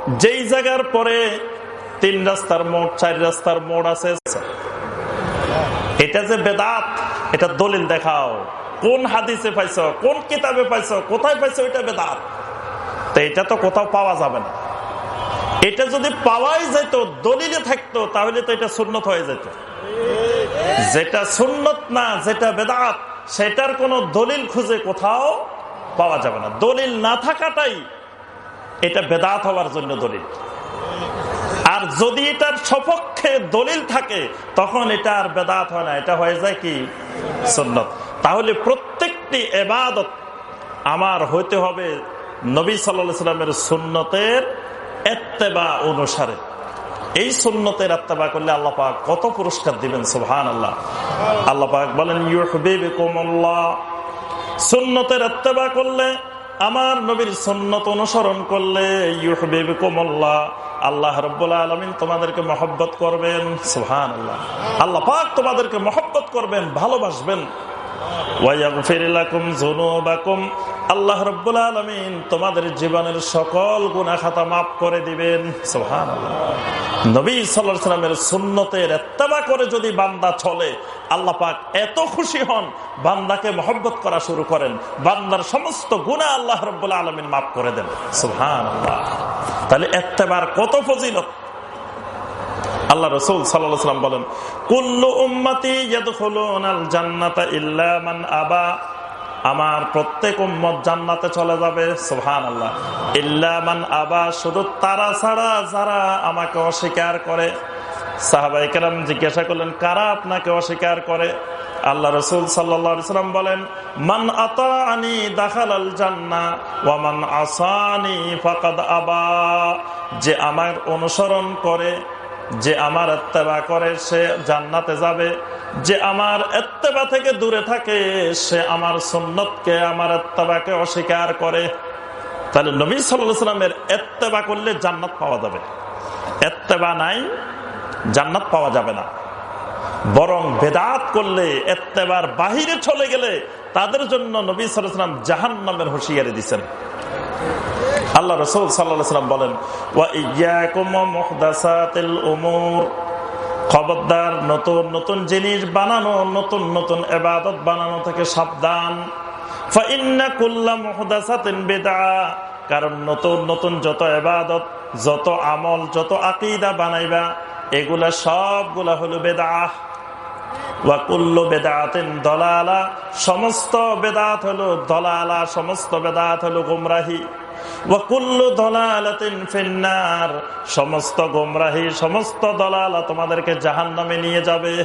যেই জায়গার পরে তিন রাস্তার মোড়, চার রাস্তার মোড় আছে। এটা যে বেদাত, এটা দলিল দেখাও। কোন হাদিসে পাইছ, কোন কিতাবে পাইছ, কোথায় পাইছ, এটা বেদাত। তো এটা তো কোথাও পাওয়া যাবে না। এটা যদি পাওয়াই যেত, দলিলে থাকতো, তাহলে তো এটা সুন্নত হয়ে যেত। যেটা সুন্নত না, যেটা বেদাত, সেটার কোন দলিল খুঁজে কোথাও পাওয়া যাবে না। দলিল না থাকাটাই এটা বেদাত হওয়ার জন্য দলিল। আর যদি এটার সপক্ষে দলিল থাকে, তখন এটা আর বেদাত হয় না। এটা হয়ে যায় কি? সুন্নত। তাহলে প্রত্যেকটি এবাদত আমার হইতে হবে নবী সাল্লা সাল্লামের সুন্নতের এত্তেবা অনুসারে। এই সুন্নতের আত্মাবা করলে আল্লাহ পাক কত পুরস্কার দিবেন সুহান আল্লাহ আল্লাহ পাক বলেন সুন্নতের আত্মাবা করলে, আমার নবীর সুন্নত অনুসরণ করলে ইউহবিব কোমল্লা আল্লাহ রব্বুল্লাহ আলমিন তোমাদেরকে মহব্বত করবেন সুহান আল্লাহ আল্লাহ পাক তোমাদেরকে মহব্বত করবেন, ভালোবাসবেন। আল্লাহ রব্বুল আলমিন তোমাদের জীবনের সকল গুণা খাতা মাফ করে দিবেন। নবী সাল্লামের সুন্নতের এত্তাবা করে যদি বান্দা চলে, আল্লাহ পাক এত খুশি হন, বান্দাকে মহব্বত করা শুরু করেন। বান্দার সমস্ত গুণা আল্লাহ রব্বুল আলমিন মাফ করে দেন। সোহান তাহলে এত্তেবার কত ফজিলত? আল্লাহ রসুল সাল্লাম বলেন, কুল্লু উম্মতি জান্নাতা ইল্লামান আবা। আমার প্রত্যেক উম্মত জান্নাতে চলে যাবে সোহান আল্লাহ ইল্লামান আবা, শুধু তারা ছাড়া যারা আমাকে অস্বীকার করে। সাহাবাইকেরাম জিজ্ঞাসা করলেন, কারা আপনাকে অস্বীকার করে? আল্লাহ রসুল সাল্লাম বলেন, মান আতানি দাখাল আল জান্না ওয়ামান আসানি ফাকাদ আবা। যে আমার অনুসরণ করে যে আমার এত্তেবা করে, সে জান্নাতে যাবে। যে আমার এত্তেবা থেকে দূরে থাকে, সে আমার সুন্নতকে, আমার এত্তেবাকে অস্বীকার করে। তাহলে নবী সাল্লামের এত্তেবা করলে জান্নাত পাওয়া যাবে। এত্তেবা নাই, জান্নাত পাওয়া যাবে না। বরং বেদাত করলে, এত্তেবার বাহিরে চলে গেলে, তাদের জন্য নবী সাল্লাম জাহান নামের হুঁশিয়ারি দিচ্ছেন আল্লাহ রসুল সাল্লাম বলেন খবরদার, নতুন নতুন জিনিস বানানো, নতুন নতুন এবাদত বানানো থেকে সাবধান। কারণ নতুন নতুন যত এবাদত যত আমল, যত আকিদা বানাইবা, এগুলা সবগুলা হলো বেদাহ ওয়াকুল্ল বেদাতেন দলালা। সমস্ত বেদাত হলো দলালা, সমস্ত বেদাত হলো গুমরাহি। সমস্ত গুমরাহি, সমস্ত দলালা তোমাদেরকে জাহান নামে নিয়ে যাবে।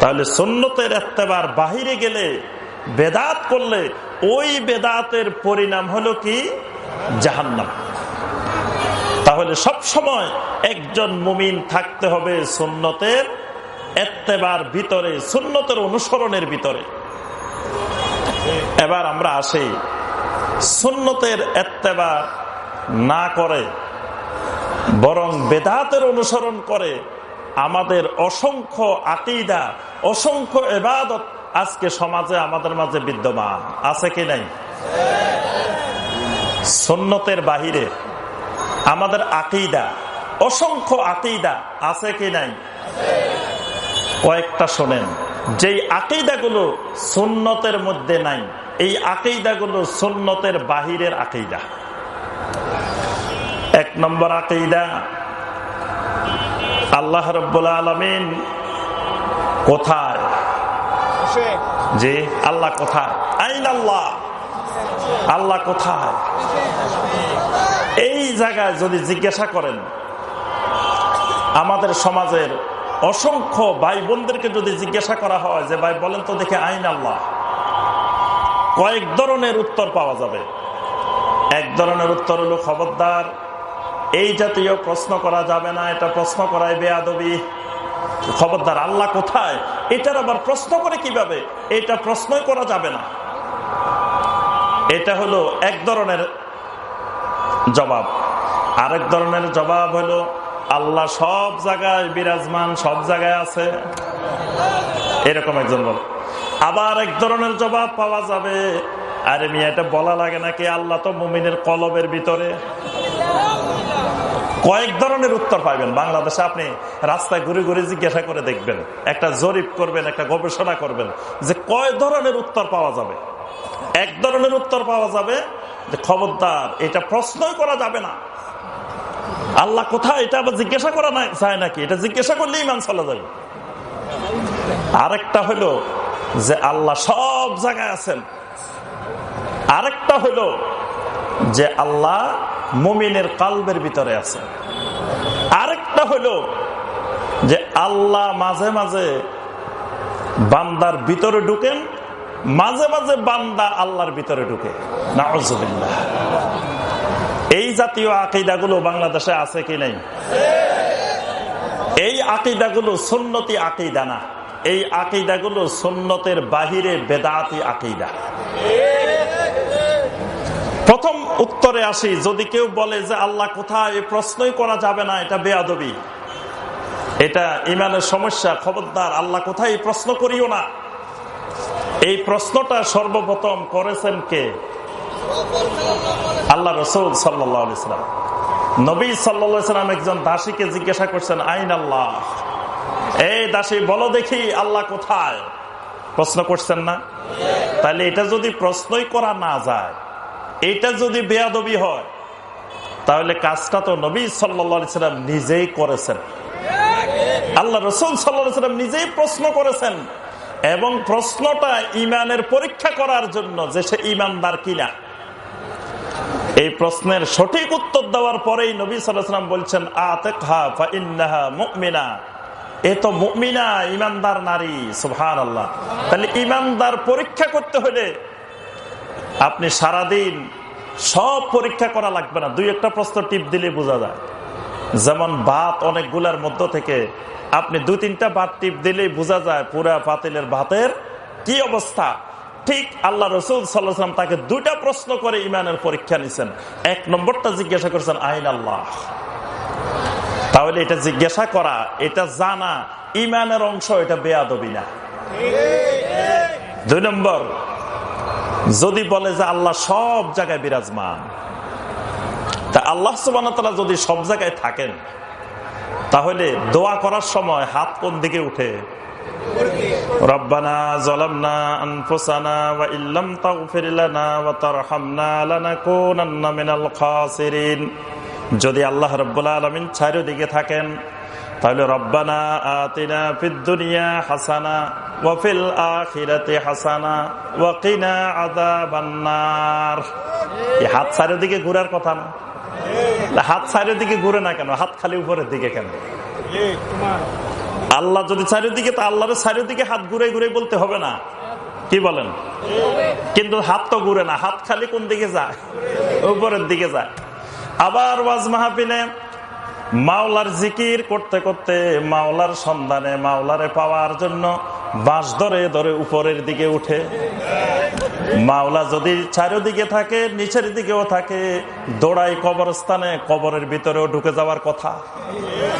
তাহলে সুন্নতের একবার বাহিরে গেলে বেদাত করলে ওই বেদাতের পরিণাম হলো কি? জাহান্নাম। তাহলে সব সময় একজন মুমিন থাকতে হবে সুন্নতের এত্তেবার ভিতরে, সুন্নতের অনুসরণের ভিতরে। এবার আমরা আসি সুন্নতের এত্তেবা না করে, বরং বেদাতের অনুসরণ করে, আমাদের অসংখ্য আকিদা, অসংখ্য এবাদত আজকে সমাজে আমাদের মাঝে বিদ্যমান। আছে কি নাই? সুন্নতের বাহিরে আমাদের আকিদা, অসংখ্য আকিদা আছে কি নাই? কয়েকটা শোনেন। যেই আকিদাগুলো সুন্নতের মধ্যে নাই, এই আকিদাগুলো সুন্নতের বাহিরের আকিদা। এক নম্বর আকিদা, আল্লাহ রব্বুল্লা আলমিন কোথায়? যে আল্লাহ কোথায়? আইন আল্লাহ। আল্লাহ কোথায়? এই জায়গায় যদি জিজ্ঞাসা করেন, আমাদের সমাজের অসংখ্য ভাই বোনদেরকে যদি জিজ্ঞাসা করা হয় যে, ভাই, বলেন তো দেখে আইন আল্লাহ। কয়েক ধরনের উত্তর পাওয়া যাবে। এক ধরনের উত্তর হলো, খবরদার, এই জাতীয় প্রশ্ন করা যাবে না, এটা প্রশ্ন করায় বেয়াদবি। খবরদার, আল্লাহ কোথায়? এটার আবার প্রশ্ন করে কীভাবে? এটা প্রশ্নই করা যাবে না। এটা হলো এক ধরনের জবাব। আরেক ধরনের জবাব হলো আল্লাহ সব জায়গায় বিরাজমান, সব জায়গায় আছে। এরকম একজন বল। আবার এক ধরনের জবাব পাওয়া যাবে। আরে মিয়া, এটা বলা লাগে নাকি আল্লাহ তো মুমিনের কলবের ভিতরে। কয়েক ধরনের উত্তর পাইবেন। বাংলাদেশে আপনি রাস্তায় ঘুরে ঘুরে জিজ্ঞাসা করে দেখবেন। একটা জরিপ করবেন, একটা গবেষণা করবেন যে কয় ধরনের উত্তর পাওয়া যাবে। এক ধরনের উত্তর পাওয়া যাবে যে, খবরদার, এটা প্রশ্নই করা যাবে না। আল্লাহ কোথায়? এটা আবার জিজ্ঞাসা করা যায় নাকি? এটা জিজ্ঞাসা করলে ইমান চলে যাবে। আরেকটা হলো যে আল্লাহ সব জায়গায় আছেন। আরেকটা হলো যে আল্লাহ মুমিনের কালবের ভিতরে আছেন। আরেকটা হলো যে আল্লাহ মাঝে মাঝে বান্দার ভিতরে ঢুকেন, মাঝে মাঝে বান্দা আল্লাহর ভিতরে ঢুকে। না এই জাতীয় আকিদাগুলো বাংলাদেশে আছে কি নাই? এই আকিদাগুলো সুন্নতি আকিদা না। এই আকিদাগুলো সুন্নতের বাহিরে বেদাতি আকিদা। প্রথম উত্তরে আসি, যদি কেউ বলে যে আল্লাহ কোথায় প্রশ্নই করা যাবে না, এটা বেয়াদবি। এটা ইমানের সমস্যা, খবরদার, আল্লাহ কোথায় প্রশ্ন করিও না। এই প্রশ্নটা সর্বপ্রথম করেছেন কে? আল্লাহ রসুল সাল্লাম। নবী সাল্লাম একজন দাসীকে জিজ্ঞাসা করছেন, আইন আল্লাহ? এই দাসী, বলো দেখি আল্লাহ কোথায়? প্রশ্ন করছেন না। তাহলে এটা যদি প্রশ্নই করা না যায়, এটা যদি বেয়াদবি হয়, তাহলে কাজটা তো নবী সাল্লাম নিজেই করেছেন। আল্লাহ রসুল সাল্লাম নিজেই প্রশ্ন করেছেন এবং প্রশ্নটা ইমানের পরীক্ষা করার জন্য যে সে ইমানদার কিনা। এই প্রশ্নের সঠিক উত্তর দেওয়ার পরেই নবী সাল্লাম বলছেন মুমিনা। এ তো মুমিনা, ইমানদার নারী সুহান আল্লাহ তাহলে ইমানদার পরীক্ষা করতে হলে আপনি সারাদিন সব পরীক্ষা করা লাগবে না। দুই একটা প্রশ্ন টিপ দিলে বোঝা যায়। যেমন ভাত অনেকগুলার মধ্য থেকে আপনি দু তিনটা ভাত টিপ দিলেই বোঝা যায় পুরা পাতিলের ভাতের কি অবস্থা। ঠিক আল্লাহ রসুল সাল্লাম তাকে দুইটা প্রশ্ন করে ইমানের পরীক্ষা নিছেন। এক নম্বরটা জিজ্ঞাসা করেছেন, আইন আল্লাহ? তাহলে এটা জিজ্ঞাসা করা, এটা জানা, ইমানের অংশ, এটা বেয়াদবি না। দুই নম্বর, যদি বলে যে আল্লাহ সব জায়গায় বিরাজমান, তা আল্লাহ সুবান যদি সব জায়গায় থাকেন, তাহলে দোয়া করার সময় হাত কোন দিকে উঠে? জলামনা আনফুসানা ওয়া ইল্লাম তাগফির লানা ওয়া তারহামনা লানাকুনান্না মিনাল খাসিরিন। যদি আল্লাহ রাব্বুল আলামিন চারিদিকে থাকেন, তাহলে রব্বানা আতিনা ফিদ দুনিয়া হাসানা ওয়া ফিল আখিরাতি হাসানা ওয়া কিনা আযাবান নার এই হাত চারিদিকে ঘোরার কথা না। হাত চারিদিকে ঘুরে না কেন? হাত খালি উপরের দিকে কেন? আল্লাহ যদি চারিদিকে, তা আল্লাহর চারিদিকে হাত ঘুরে ঘুরে বলতে হবে না। কি বলেন? কিন্তু হাত তো ঘুরে না, হাত খালি কোন দিকে যায়? উপরের দিকে যায়। আবার ওয়াজ মাহফিলে মাওলার জিকির করতে করতে মাওলার সন্ধানে মাওলারে পাওয়ার জন্য বাঁশ ধরে ধরে উপরের দিকে উঠে। মাওলা যদি চারিদিকে থাকে, নিচের দিকেও থাকে দৌড়াই কবরস্থানে, কবরের ভিতরেও ঢুকে যাওয়ার কথা।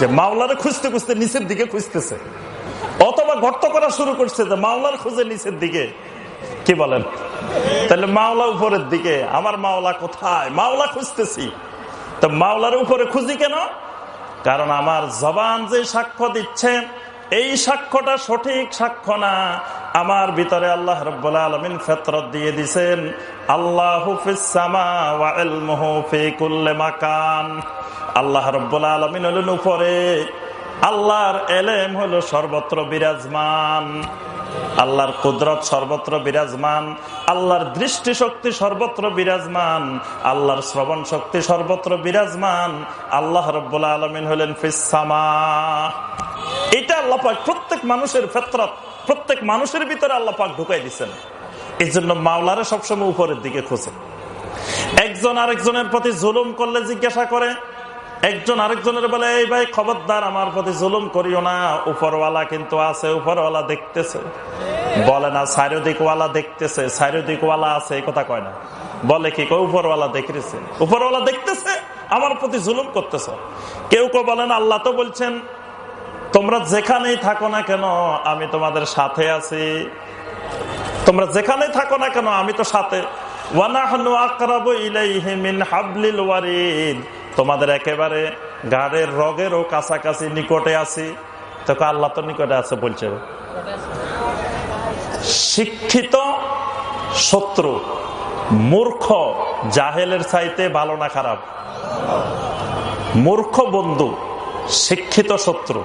যে মাওলারে খুঁজতে খুঁজতে নিচের দিকে খুঁজতেছে। অথবা গর্ত করা শুরু করছে যে মাওলার খুঁজে নিচের দিকে। কি বলেন? তাহলে মাওলা উপরের দিকে, আমার মাওলা কোথায়? মাওলা খুঁজতেছি। তো মাওলার উপরে খুঁজি কেন? কারণ আমার জবান যে সাক্ষ্য দিচ্ছে, এই সাক্ষ্যটা সঠিক সাক্ষ্য না। আমার ভিতরে আল্লাহ রব্বুল্লা আলমিন ফেতরত দিয়ে দিছেন, আল্লাহ মাকান। আল্লাহ রব্বুল্লা আলমিন হলেন উপরে, আল্লাহর এলেম হলো সর্বত্র বিরাজমান। আল্লাহর কুদরত সর্বত্র বিরাজমান, আল্লাহর দৃষ্টি শক্তি সর্বত্র বিরাজমান, আল্লাহর শ্রবণ শক্তি সর্বত্র বিরাজমান, আল্লাহ রব্বুল্লা আলমিন হলেন ফিসামা এটা আল্লাপাক প্রত্যেক মানুষের ফেতরত, প্রত্যেক মানুষের ভিতরে আল্লাপাক ঢুকাই দিচ্ছেন এই জন্য মাওলারে সবসময় উপরের দিকে খুঁজে। একজন আরেকজনের প্রতি জুলুম করলে জিজ্ঞাসা করে একজন আরেকজনের বলে, এই ভাই খবরদার, আমার প্রতি জুলুম করিও না। উপরওয়ালা কিন্তু আছে, উপরওয়ালা দেখতেছে। বলে না, চারিদিকওয়ালা দেখতেছে, চারিদিকওয়ালা আছে। এই কথা কয় না। বলে কি উপরওয়ালা দেখতেছে? উপরওয়ালা দেখতেছে, আমার প্রতি জুলুম করতেছে। কেউ কেউ বলেন আল্লাহ তো বলছেন, তোমরা যেখানেই থাকো না কেন, আমি তোমাদের সাথে আছি। তোমরা যেখানেই থাকো না কেন, আমি তো সাথে। তোমাদের একেবারে গাড়ের রগেরও কাছাকাছি নিকটে আছি। তোকে আল্লাহ তো নিকটে আছে বলছে। শিক্ষিত শত্রু, মূর্খ, জাহেলের চাইতে ভালো না খারাপ। মূর্খ বন্ধু, শিক্ষিত শত্রু।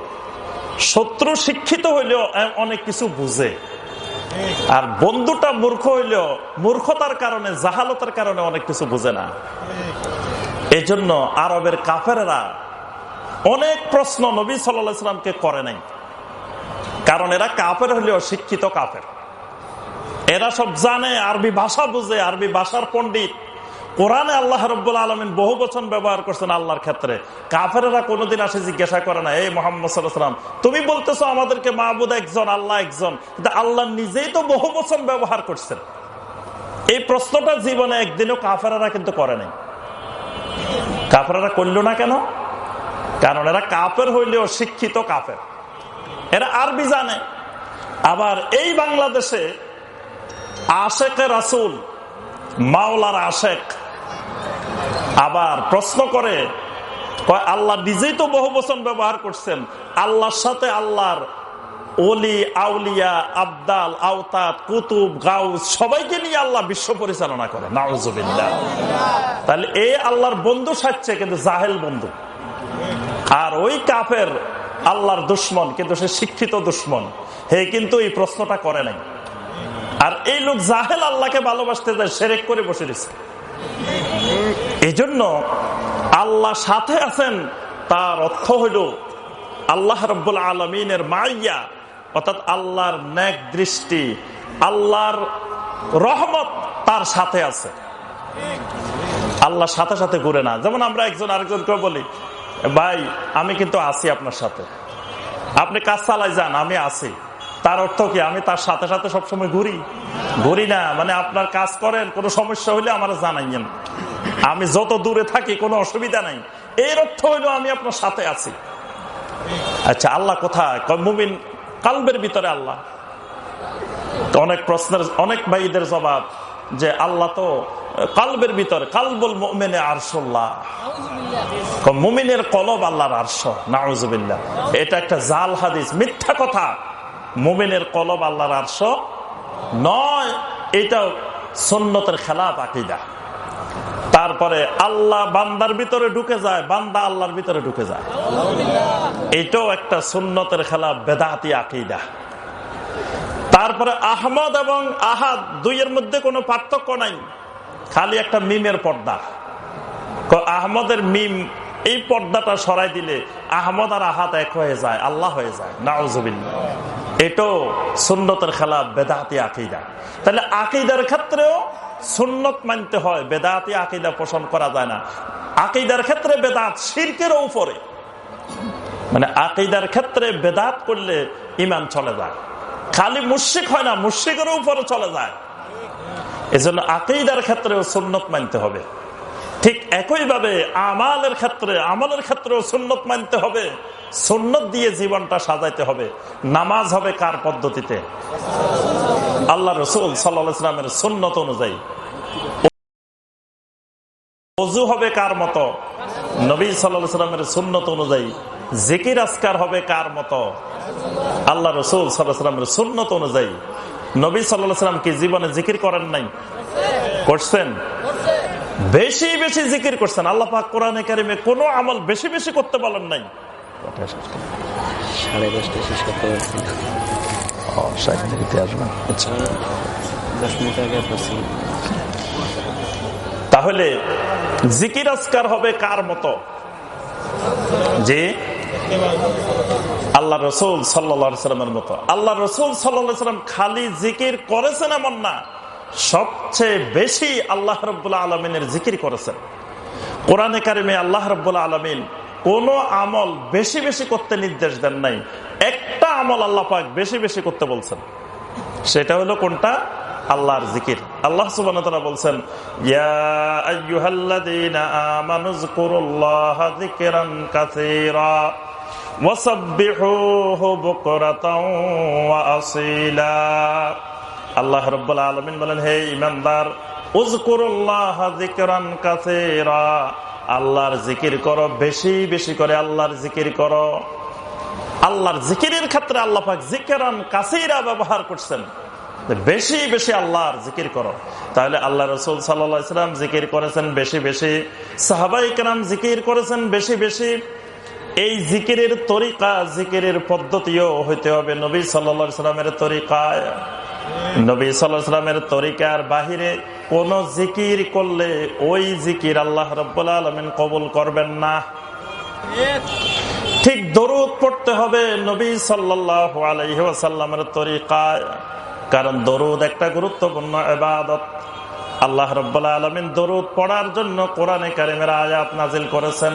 শত্রু শিক্ষিত হইলেও অনেক কিছু বুঝে। আর বন্ধুটা মূর্খ হইলেও মূর্খতার কারণে, জাহালতার কারণে অনেক কিছু বুঝে না। এই জন্য আরবের কাফেরা অনেক প্রশ্ন নবী সাল্লামকে করে নাই। কারণ এরা কাফের হলেও শিক্ষিত কাফের। এরা সব জানে, আরবি ভাষা বুঝে, আরবি ভাষার পণ্ডিত। কোরআনে আল্লাহ রব্বুল আলমিন বহু বচন ব্যবহার করছেন আল্লাহর ক্ষেত্রে। কাফেরা কোনোদিন আসে জিজ্ঞাসা করে না, এই মোহাম্মদ সাল্লাম, তুমি বলতেছো আমাদেরকে মাহবুদ একজন, আল্লাহ একজন, কিন্তু আল্লাহ নিজেই তো বহু বচন ব্যবহার করছেন। এই প্রশ্নটা জীবনে একদিনও কাফেরা কিন্তু করে নাই। কাফেরা করল না কেন? কারণ এরা কাপের হইলেও শিক্ষিত কাপের এরা আরবি জানে। আবার এই বাংলাদেশে আশেকের রাসুল, মাওলার আশেক, আবার প্রশ্ন করে আল্লাহ নিজেই তো বহু বচন ব্যবহার করছেন। আল্লাহর সাথে আল্লাহর অলি আউলিয়া, আবদাল আওতাত কুতুব, গাউস, সবাইকে নিয়ে আল্লাহ বিশ্ব পরিচালনা করে নাউজুবিল্লাহ। তাহলে এই আল্লাহর বন্ধু সাজছে, কিন্তু জাহেল বন্ধু। আর ওই কাফের আল্লাহর দুশ্মন, কিন্তু সে শিক্ষিত দুশ্মন। হে কিন্তু এই প্রশ্নটা করে নাই। আর এই লোক জাহেল আল্লাহকে ভালোবাসতে যায়, সেরেক করে বসে দিচ্ছে এই জন্য আল্লাহ সাথে আছেন, তার অর্থ হইল আল্লাহ রব্বুল আলমিনের মাইয়া অর্থাৎ আল্লাহর ন্যাক দৃষ্টি, আল্লাহর রহমত তার সাথে আছে। আল্লাহর সাথে সাথে ঘুরে না। যেমন আমরা একজন আরেকজনকে বলি, ভাই, আমি কিন্তু আছি আপনার সাথে। আপনি কাজ চালাই যান, আমি আছি। তার অর্থ কি? আমি তার সাথে সাথে সবসময় ঘুরি। ঘুরি না মানে আপনার কাজ করেন, কোনো সমস্যা হইলে আমার জানাইয়েন। আমি যত দূরে থাকি, কোনো অসুবিধা নাই। এর অর্থ হইল আমি আপনার সাথে আছি। আচ্ছা আল্লাহ কোথায়? মুমিন কালবের ভিতরে আল্লাহ। অনেক প্রশ্নের, অনেক ভাইদের জবাব যে আল্লাহ তো কালবের ভিতরে, কালবুল মেনে আরশোল্লাহ। মুমিনের কলব আল্লাহর আরশ, নাউজুবিল্লাহ। এটা একটা জাল হাদিস, মিথ্যা কথা। মুমিনের কলব আল্লাহর আরশ নয়, এটাও সন্ন্যতের খেলাফ আকিদা। তারপরে আল্লাহ বান্দার ভিতরে ঢুকে যায়, বান্দা আল্লাহর ভিতরে ঢুকে যায়। এটাও একটা সুন্নতের খেলা বেদাতি আকিদা। তারপরে আহমদ এবং আহাদ দুইয়ের মধ্যে কোনো পার্থক্য নাই, খালি একটা মিমের পর্দা। আহমদের মিম, এই পর্দাটা সরাই দিলে আহমদ আর আহাদ এক হয়ে যায়, আল্লাহ হয়ে যায়। নাউজুবিল্লা এটাও সুন্নতের খেলা বেদাতি আকিদা। তাহলে আকিদার ক্ষেত্রেও সুন্নত মানতে হয়। বেদাতি আকিদা পোষণ করা যায় না। আকিদার ক্ষেত্রে বেদাত শির্কের উপরে। মানে আকিদার ক্ষেত্রে বেদাত করলে ইমান চলে যায়। খালি মুশ্রিক হয় না মুশিকের উপরে চলে যায়। এজন্য আকিদার ক্ষেত্রেও সুন্নত মানতে হবে। ঠিক একইভাবে আমালের ক্ষেত্রে, আমলের ক্ষেত্রেও সুন্নত মানতে হবে। সুন্নত দিয়ে জীবনটা সাজাইতে হবে। নামাজ হবে কার পদ্ধতিতে? আল্লাহ রসুল সাল্লামের সুন্নত অনুযায়ী। অজু হবে কার মতো? নবী সাল্লামের সুন্নত অনুযায়ী। জিকির আসকার হবে কার মতো? আল্লাহ রসুল সাল্লামের সুন্নত অনুযায়ী। নবী সাল্লাম কি জীবনে জিকির করেন নাই? করছেন? বেশি বেশি জিকির করছেন। আল্লাহ পাক কোরআনে কারিমে কোনো আমল বেশি বেশি করতে বলেন নাই। সাড়ে দশটা শেষ করতে পারছি আচ্ছা। তাহলে জিকির আজকার হবে কার মতো? যে আল্লাহ রসুল সাল্লা সাল্লামের মতো। আল্লাহ রসুল সাল্লাম খালি জিকির করেছেন এমন না। সবচেয়ে বেশি আল্লাহ রব্বুল্লা আলমিনের জিকির করেছেন। কোরআনে কারিমে আল্লাহ রব্বুল্লা আলমিন কোন আমল বেশি বেশি করতে নির্দেশ দেন নাই। একটা আমল আল্লাহ পাক বেশি বেশি করতে বলছেন। সেটা হলো কোনটা? আল্লাহর জিকির। আল্লাহ সুবান বলছেন আল্লাহ রব্বুল আলমিন বলেন, হে ইমানদার উজকুরুল্লাহ জিকরান কাসীরা। আল্লাহর জিকির করো, বেশি বেশি করে আল্লাহর জিকির করো। আল্লাহর জিকিরের ক্ষেত্রে আল্লাহ পাক জিকেরান কাসিরা ব্যবহার করছেন। বেশি বেশি আল্লাহর জিকির করো। তাহলে আল্লাহ রসুল সাল্লাম জিকির করেছেন বেশি বেশি। সাহাবাই কেরাম জিকির করেছেন বেশি বেশি। এই জিকিরের তরিকা, জিকিরের পদ্ধতিও হইতে হবে নবী সাল্লা সাল্লামের তরিকায়। নবী সাল্লামের তরিকার বাহিরে কোন জিকির করলে ওই জিকির আল্লাহ আলমিন কবুল করবেন না। ঠিক দরুদ পড়তে হবে নবী আলহিহাসাল্লামের তরিকায়, কারণ দরুদ একটা গুরুত্বপূর্ণ এবাদত আল্লাহ রব্বুল্লাহ আলমিন দরুদ পড়ার জন্য কোরআনে কারিমের আয়াত নাজিল করেছেন।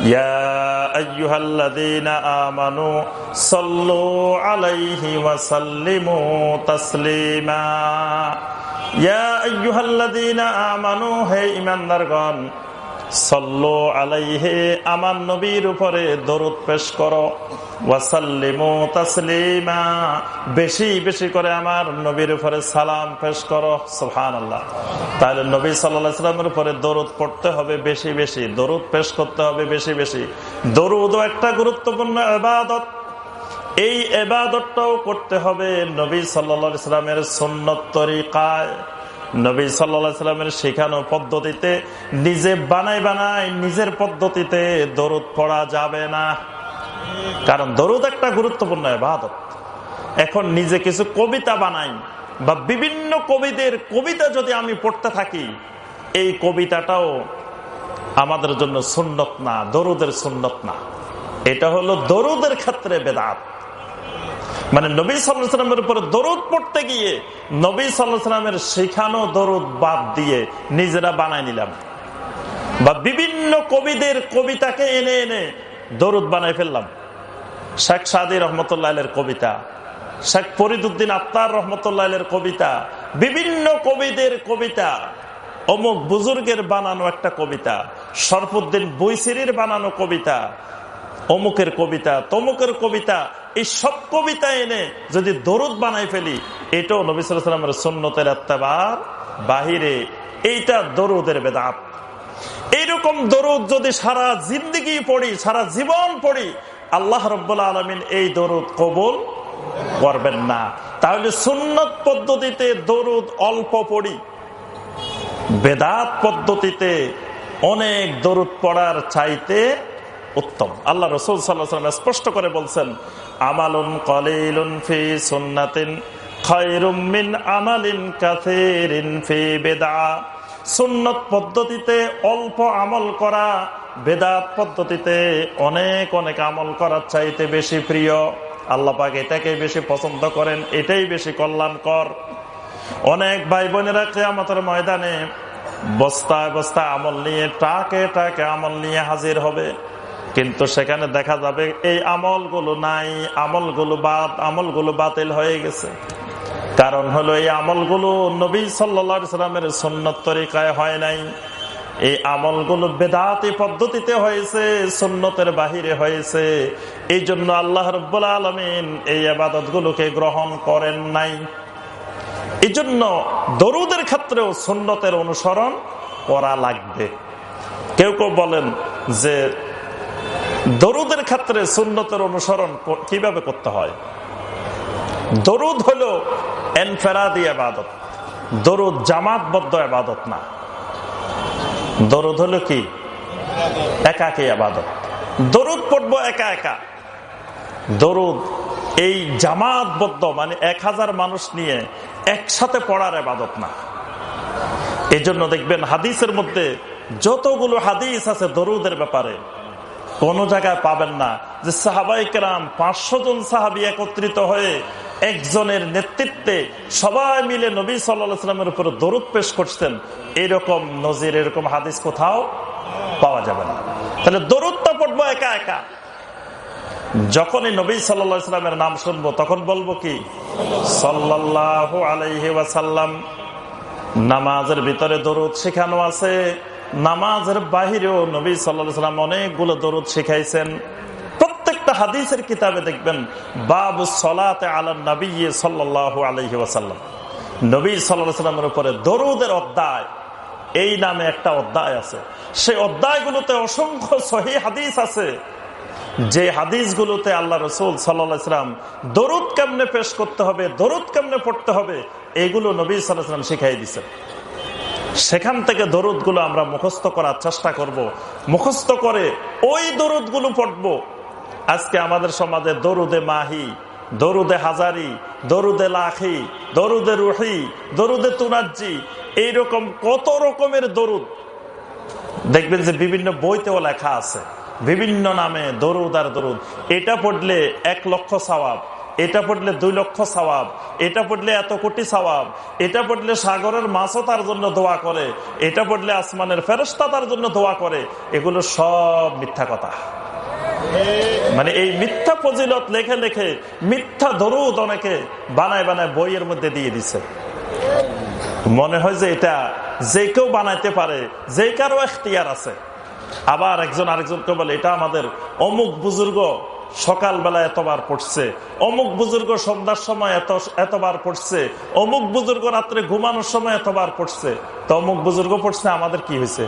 يا أيها الذين آمنوا صلوا عليه وسلموا تسليما. يا أيها الذين آمنوا هي إيمان সল্লো আলাইহে, আমার নবীর উপরে দরুদ পেশ করো। ওয়াসাল্লিমু তাসলিমা, বেশি বেশি করে আমার নবীর উপরে সালাম পেশ করো। সুহান আল্লাহ তাহলে নবী সাল্লাহ উপরে দরুদ পড়তে হবে বেশি বেশি, দরুদ পেশ করতে হবে বেশি বেশি। দরুদও একটা গুরুত্বপূর্ণ এবাদত এই এবাদতটাও করতে হবে নবী সাল্লা সাল্লামের সন্ন্যত তরিকায়। নবী সাল্লা সাল্লামের শেখানো পদ্ধতিতে নিজে বানাই বানাই নিজের পদ্ধতিতে দরুদ পড়া যাবে না। কারণ দরুদ একটা গুরুত্বপূর্ণ এবাদত এখন নিজে কিছু কবিতা বানাই বা বিভিন্ন কবিদের কবিতা যদি আমি পড়তে থাকি, এই কবিতাটাও আমাদের জন্য সুন্নত না, দরুদের সুন্নত না। এটা হলো দরুদের ক্ষেত্রে বেদাত। মানে নবী সাল্লামের উপরে দরুদ পড়তে গিয়ে নবী সাল্লামের শেখানো দরুদ বাদ দিয়ে নিজেরা বানাই নিলাম। বা বিভিন্ন কবিদের কবিতাকে এনে এনে দরুদ বানাই ফেললাম। শেখ সাদি রহমতুল্লাহের কবিতা, শেখ ফরিদুদ্দিন আত্মার রহমতুল্লাহের কবিতা, বিভিন্ন কবিদের কবিতা, অমুক বুজুর্গের বানানো একটা কবিতা সরফুদ্দিন বৈশিরির বানানো কবিতা অমুকের কবিতা, তমুকের কবিতা, এই সব কবিতা এনে যদি দরুদ বানাই ফেলি, এটাও নবিসামের সন্ন্যতের আত্মাবার বাহিরে এইটা দরুদের বেদাত। এইরকম দরুদ যদি সারা জিন্দগি পড়ি, সারা জীবন পড়ি, আল্লাহ রব্বুল্লা আলমিন এই দরুদ কবুল করবেন না। তাহলে সুন্নত পদ্ধতিতে দরুদ অল্প পড়ি, বেদাত পদ্ধতিতে অনেক দরুদ পড়ার চাইতে উত্তম। আল্লাহ রসুল সাল্লাহ স্পষ্ট করে বলছেন, আমালুন কলিলুন ফি সুন্নাতিন আমালিন কাথেরিন ফি বেদা সুন্নত পদ্ধতিতে অল্প আমল করা পদ্ধতিতে অনেক অনেক আমল করার চাইতে বেশি প্রিয়। বেশি পছন্দ করেন, এটাই বেশি কল্যাণকর। অনেক ভাই বোনেরা কেয়ামতের ময়দানে বস্তায় বস্তায় আমল নিয়ে, টাকে টাকে আমল নিয়ে হাজির হবে। কিন্তু সেখানে দেখা যাবে এই আমলগুলো নাই, আমলগুলো বাদ আমলগুলো বাতিল হয়ে গেছে। কারণ হলো এই আমলগুলো নবী সাল্লামের সন্ন্যত তরিকায় হয় নাই। এই আমলগুলো বেদাতি পদ্ধতিতে হয়েছে সন্ন্যতের বাহিরে হয়েছে। এই জন্য আল্লাহ রব্বুল আলমিন এই আবাদত গুলোকে গ্রহণ করেন নাই। এই জন্য দরুদের ক্ষেত্রেও সন্ন্যতের অনুসরণ করা লাগবে। কেউ কেউ বলেন যে দরুদের ক্ষেত্রে সুন্নতের অনুসরণ কীভাবে করতে হয়? দরুদ হল এনফেরাদি আবাদত দরুদ জামাতবদ্ধ আবাদত না। দরুদ হলো কি? একা একাকি আবাদত দরুদ পড়ব একা একা। দরুদ এই জামাতবদ্ধ মানে এক হাজার মানুষ নিয়ে একসাথে পড়ার আবাদত না। এজন্য দেখবেন হাদিসের মধ্যে যতগুলো হাদিস আছে দরুদের ব্যাপারে কোন জায়গায় পাবেন না। যে সাহাবাই কেরাম পাঁচশো জন সাহাবি একত্রিত হয়ে একজনের নেতৃত্বে সবাই মিলে নবী সাল্লামের উপর দরুদ পেশ করছেন, এরকম নজির, এরকম হাদিস কোথাও পাওয়া যাবে না। তাহলে দরুদটা পড়ব একা একা। যখনই নবী সাল্লামের নাম শুনব, তখন বলব কি? সাল্লাহ আলাইহি ওয়াসাল্লাম, নামাজের ভিতরে দরুদ শেখানো আছে নামাজের বাহিরেও নবী সাল্লাম অনেকগুলো দরুদ শিখাইছেন। প্রত্যেকটা হাদিসের কিতাবে দেখবেন, বাবু সলাতে আলা নবী সাল্লাহ আলহি ওয়াসাল্লাম। নবী সাল্লামের উপরে দরুদের অধ্যায়, এই নামে একটা অধ্যায় আছে। সেই অধ্যায়গুলোতে অসংখ্য সহি হাদিস আছে। যে হাদিসগুলোতে আল্লাহ রসুল সাল্লাম দরুদ কেমনে পেশ করতে হবে, দরুদ কেমনে পড়তে হবে, এগুলো নবী সাল্লাম শিখাই দিচ্ছেন সেখান থেকে দরুদ আমরা মুখস্থ করার চেষ্টা করব। মুখস্থ করে ওই দরুদগুলো পড়ব। আজকে আমাদের সমাজে দরুদে মাহি, দরুদে হাজারি, দরুদে লাখি, দরুদে রুহি, দরুদে তুনাজি এইরকম কত রকমের দরুদ। দেখবেন যে বিভিন্ন বইতেও লেখা আছে। বিভিন্ন নামে দরুদ আর দরুদ। এটা পড়লে এক লক্ষ সবাব এটা পড়লে দুই লক্ষ সবাব এটা পড়লে এত কোটি সবাব এটা পড়লে সাগরের মাছও তার জন্য দোয়া করে, এটা পড়লে আসমানের ফেরস্তা তার জন্য দোয়া করে, এগুলো সব মিথ্যা কথা। মানে এই মিথ্যা ফজিলত লেখে লেখে, মিথ্যা দরুদ অনেকে বানায় বানায় বইয়ের মধ্যে দিয়ে দিছে। মনে হয় যে এটা যে কেউ বানাইতে পারে, যে কারও এখতিয়ার আছে। আবার একজন আরেকজনকে বলে, এটা আমাদের অমুক বুজুর্গ সকালবেলা এতবার পড়ছে। অমুক বুজুর্গ সন্ধ্যার সময় এত এতবার পড়ছে। অমুক বুজুর্গ রাত্রে ঘুমানোর সময় এতবার পড়ছে। তো অমুক বুজুর্গ পড়ছে, আমাদের কি হয়েছে?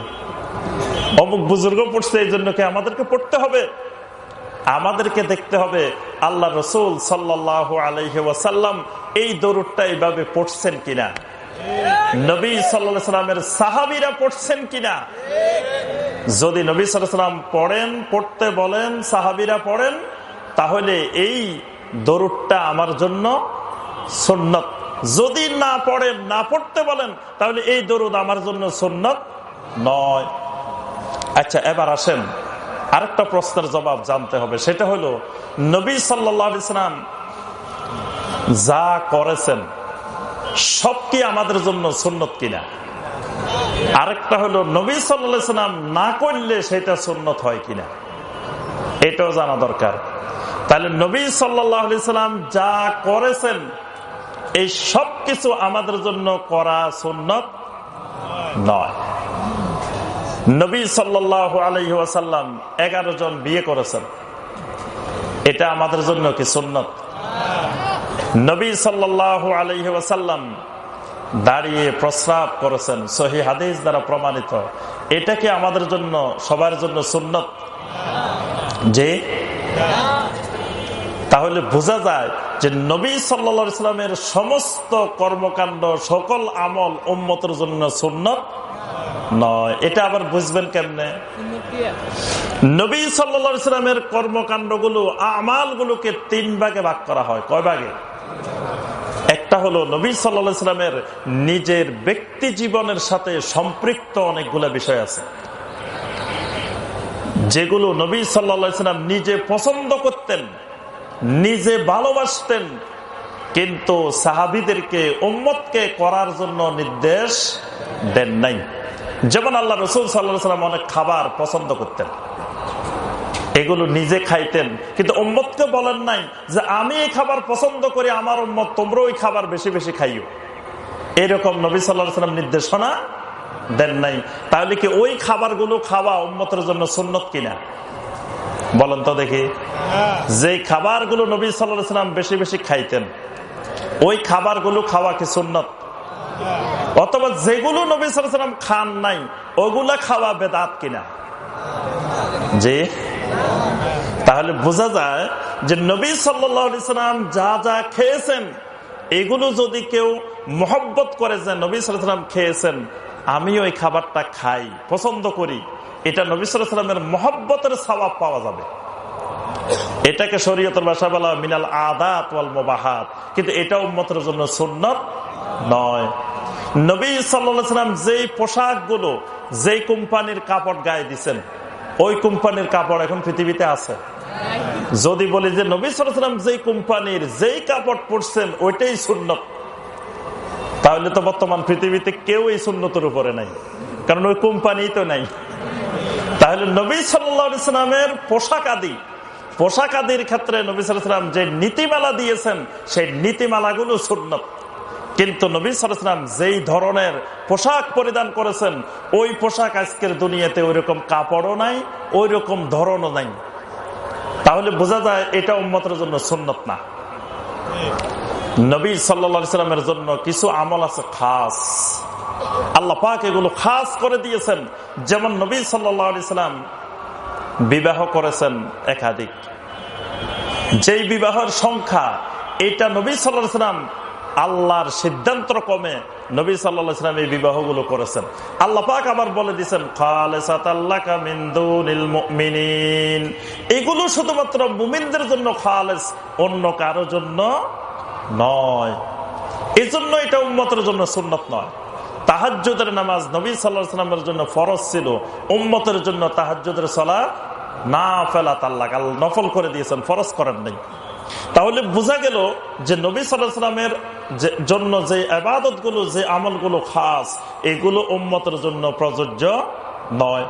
অমুক বুজুর্গ পড়ছে, এই জন্য কি আমাদেরকে পড়তে হবে? আমাদেরকে দেখতে হবে, আল্লাহ রসুল সাল্লাহ আলহি ওয়াসাল্লাম এই দরুদটা এইভাবে পড়ছেন কিনা? নবী সাল্লা সাল্লামের সাহাবিরা পড়ছেন কিনা? যদি নবী সাল্লাম পড়েন, পড়তে বলেন, সাহাবিরা পড়েন, তাহলে এই দরুদটা আমার জন্য সুন্নত। যদি না পড়েন, না পড়তে বলেন, তাহলে এই দরুদ আমার জন্য সুন্নত নয়। আচ্ছা এবার আসেন, আরেকটা প্রশ্নের জবাব জানতে হবে। সেটা হলো, নবী সাল্লাম যা করেছেন, সব কি আমাদের জন্য সুন্নত কিনা? আরেকটা হলো, নবী সাল্লাম না করলে সেটা সুন্নত হয় কিনা? এটাও জানা দরকার। তাহলে নবী সাল্লাম যা করেছেন, এই সব কিছু আমাদের জন্য করা সুন্নত নয়। নবী সাল্লাহ আলহি ওয়াসাল্লাম এগারো জন বিয়ে করেছেন। এটা আমাদের জন্য কি সুন্নত? নবী সাল্লাহ আলহি ওয়াসাল্লাম দাঁড়িয়ে প্রস্রাব করেছেন। সহি হাদিস দ্বারা প্রমাণিত। এটা কি আমাদের জন্য, সবার জন্য সুন্নত। যে, তাহলে বোঝা যায় যে নবী সাল্লা ইসলামের সমস্ত কর্মকাণ্ড, সকল আমল উম্মতের জন্য সুন্নত নয়। এটা আবার বুঝবেন কেমনে? নবী সাল্লা ইসলামের কর্মকাণ্ডগুলো আমাল গুলোকে তিন ভাগে ভাগ করা হয়। কয় ভাগে? একটা হলো নবী সাল্লা ইসলামের নিজের ব্যক্তি জীবনের সাথে সম্পৃক্ত অনেকগুলো বিষয় আছে। যেগুলো নবী সাল্লাম নিজে পছন্দ করতেন, নিজে ভালোবাসতেন, কিন্তু সাহাবিদেরকে, উম্মতকে করার জন্য নির্দেশ দেন নাই। যেমন আল্লাহ রসুল সাল্লাহ সাল্লাম অনেক খাবার পছন্দ করতেন। এগুলো নিজে খাইতেন। কিন্তু উম্মতকে বলেন নাই যে, আমি এই খাবার পছন্দ করি, আমার উম্মত তোমরা ওই খাবার বেশি বেশি খাইও। এরকম নবী সাল্লাহ সাল্লাম নির্দেশনা দেন নাই। তাহলে কি ওই খাবারগুলো খাওয়া উম্মতের জন্য সুন্নত কিনা? বলেন তো দেখি। যে খাবারগুলো নবী সাল্লাহ সাল্লাম বেশি বেশি খাইতেন, ওই খাবারগুলো খাওয়া কি সুন্নত? অথবা যেগুলো নবী সাল্লাহ সাল্লাম খান নাই, ওগুলা খাওয়া বেদাত কিনা? যে তাহলে বোঝা যায় যে নবী সাল্লাম যা যা খেয়েছেন, এগুলো যদি কেউ মহব্বত করে যে নবী সাল্লাম খেয়েছেন, আমি ওই খাবারটা খাই, পছন্দ করি, এটা নবী সাল্লামের মহব্বতের স্বভাব পাওয়া যাবে। এটাকে শরীয়তের বাসা বলা মিনাল আদাত মোবাহাত। কিন্তু এটা উম্মতের জন্য সুন্নত নয়। নবী সাল্লাম যেই পোশাকগুলো যেই কোম্পানির কাপড় গায়ে দিচ্ছেন ওই কোম্পানির কাপড় এখন পৃথিবীতে আছে। যদি বলি যে নবী সালাম যেই কোম্পানির যেই কাপড় পরছেন, ওইটাই সুন্নত। তাহলে তো বর্তমান পৃথিবীতে কেউ এই সুন্নতের উপরে নাই। কারণ ওই কোম্পানি তো নাই। তাহলে নবী সাল্লামের পোশাক আদি, পোশাক আদির ক্ষেত্রে নবী সাল্লাম যে নীতিমালা দিয়েছেন, সেই নীতিমালাগুলো সুন্নত। কিন্তু নবী সালাম যেই ধরনের পোশাক পরিধান করেছেন, ওই পোশাক আজকের দুনিয়াতে ওই রকম কাপড়ও নাই ওই রকম ধরনও নাই। তাহলে বোঝা যায় এটা উন্মতের জন্য সুন্নত না। নবী সাল্লামের জন্য কিছু আমল আছে খাস। আল্লাহ পাক এগুলো খাস করে দিয়েছেন। যেমন নবী সাল্লাম বিবাহ করেছেন একাধিক। যেই বিবাহের সংখ্যা, এটা নবী সাল্লাম আল্লাহর সিদ্ধান্ত কমে নবী সাল্লাম এই বিবাহগুলো করেছেন। আল্লাহ পাক আবার বলে দিচ্ছেন এগুলো শুধুমাত্র মুমিনদের জন্য খালেস, অন্য কারও জন্য নয়। এই জন্য এটা উন্মতের জন্য সুন্নত নয়। তাহাজ্যদের নামাজ নবী সাল্লাহামের জন্য ফরজ ছিল, উম্মতের জন্য তাহাজ্যদের সলা না ফেলা তাল্লাক আল নফল করে দিয়েছেন, ফরজ করেন নাই। তাহলে বোঝা গেল যে নবী সাল্লামের জন্য যে আবাদতগুলো যে আমলগুলো খাস, এগুলো উম্মতের জন্য প্রযোজ্য নয়।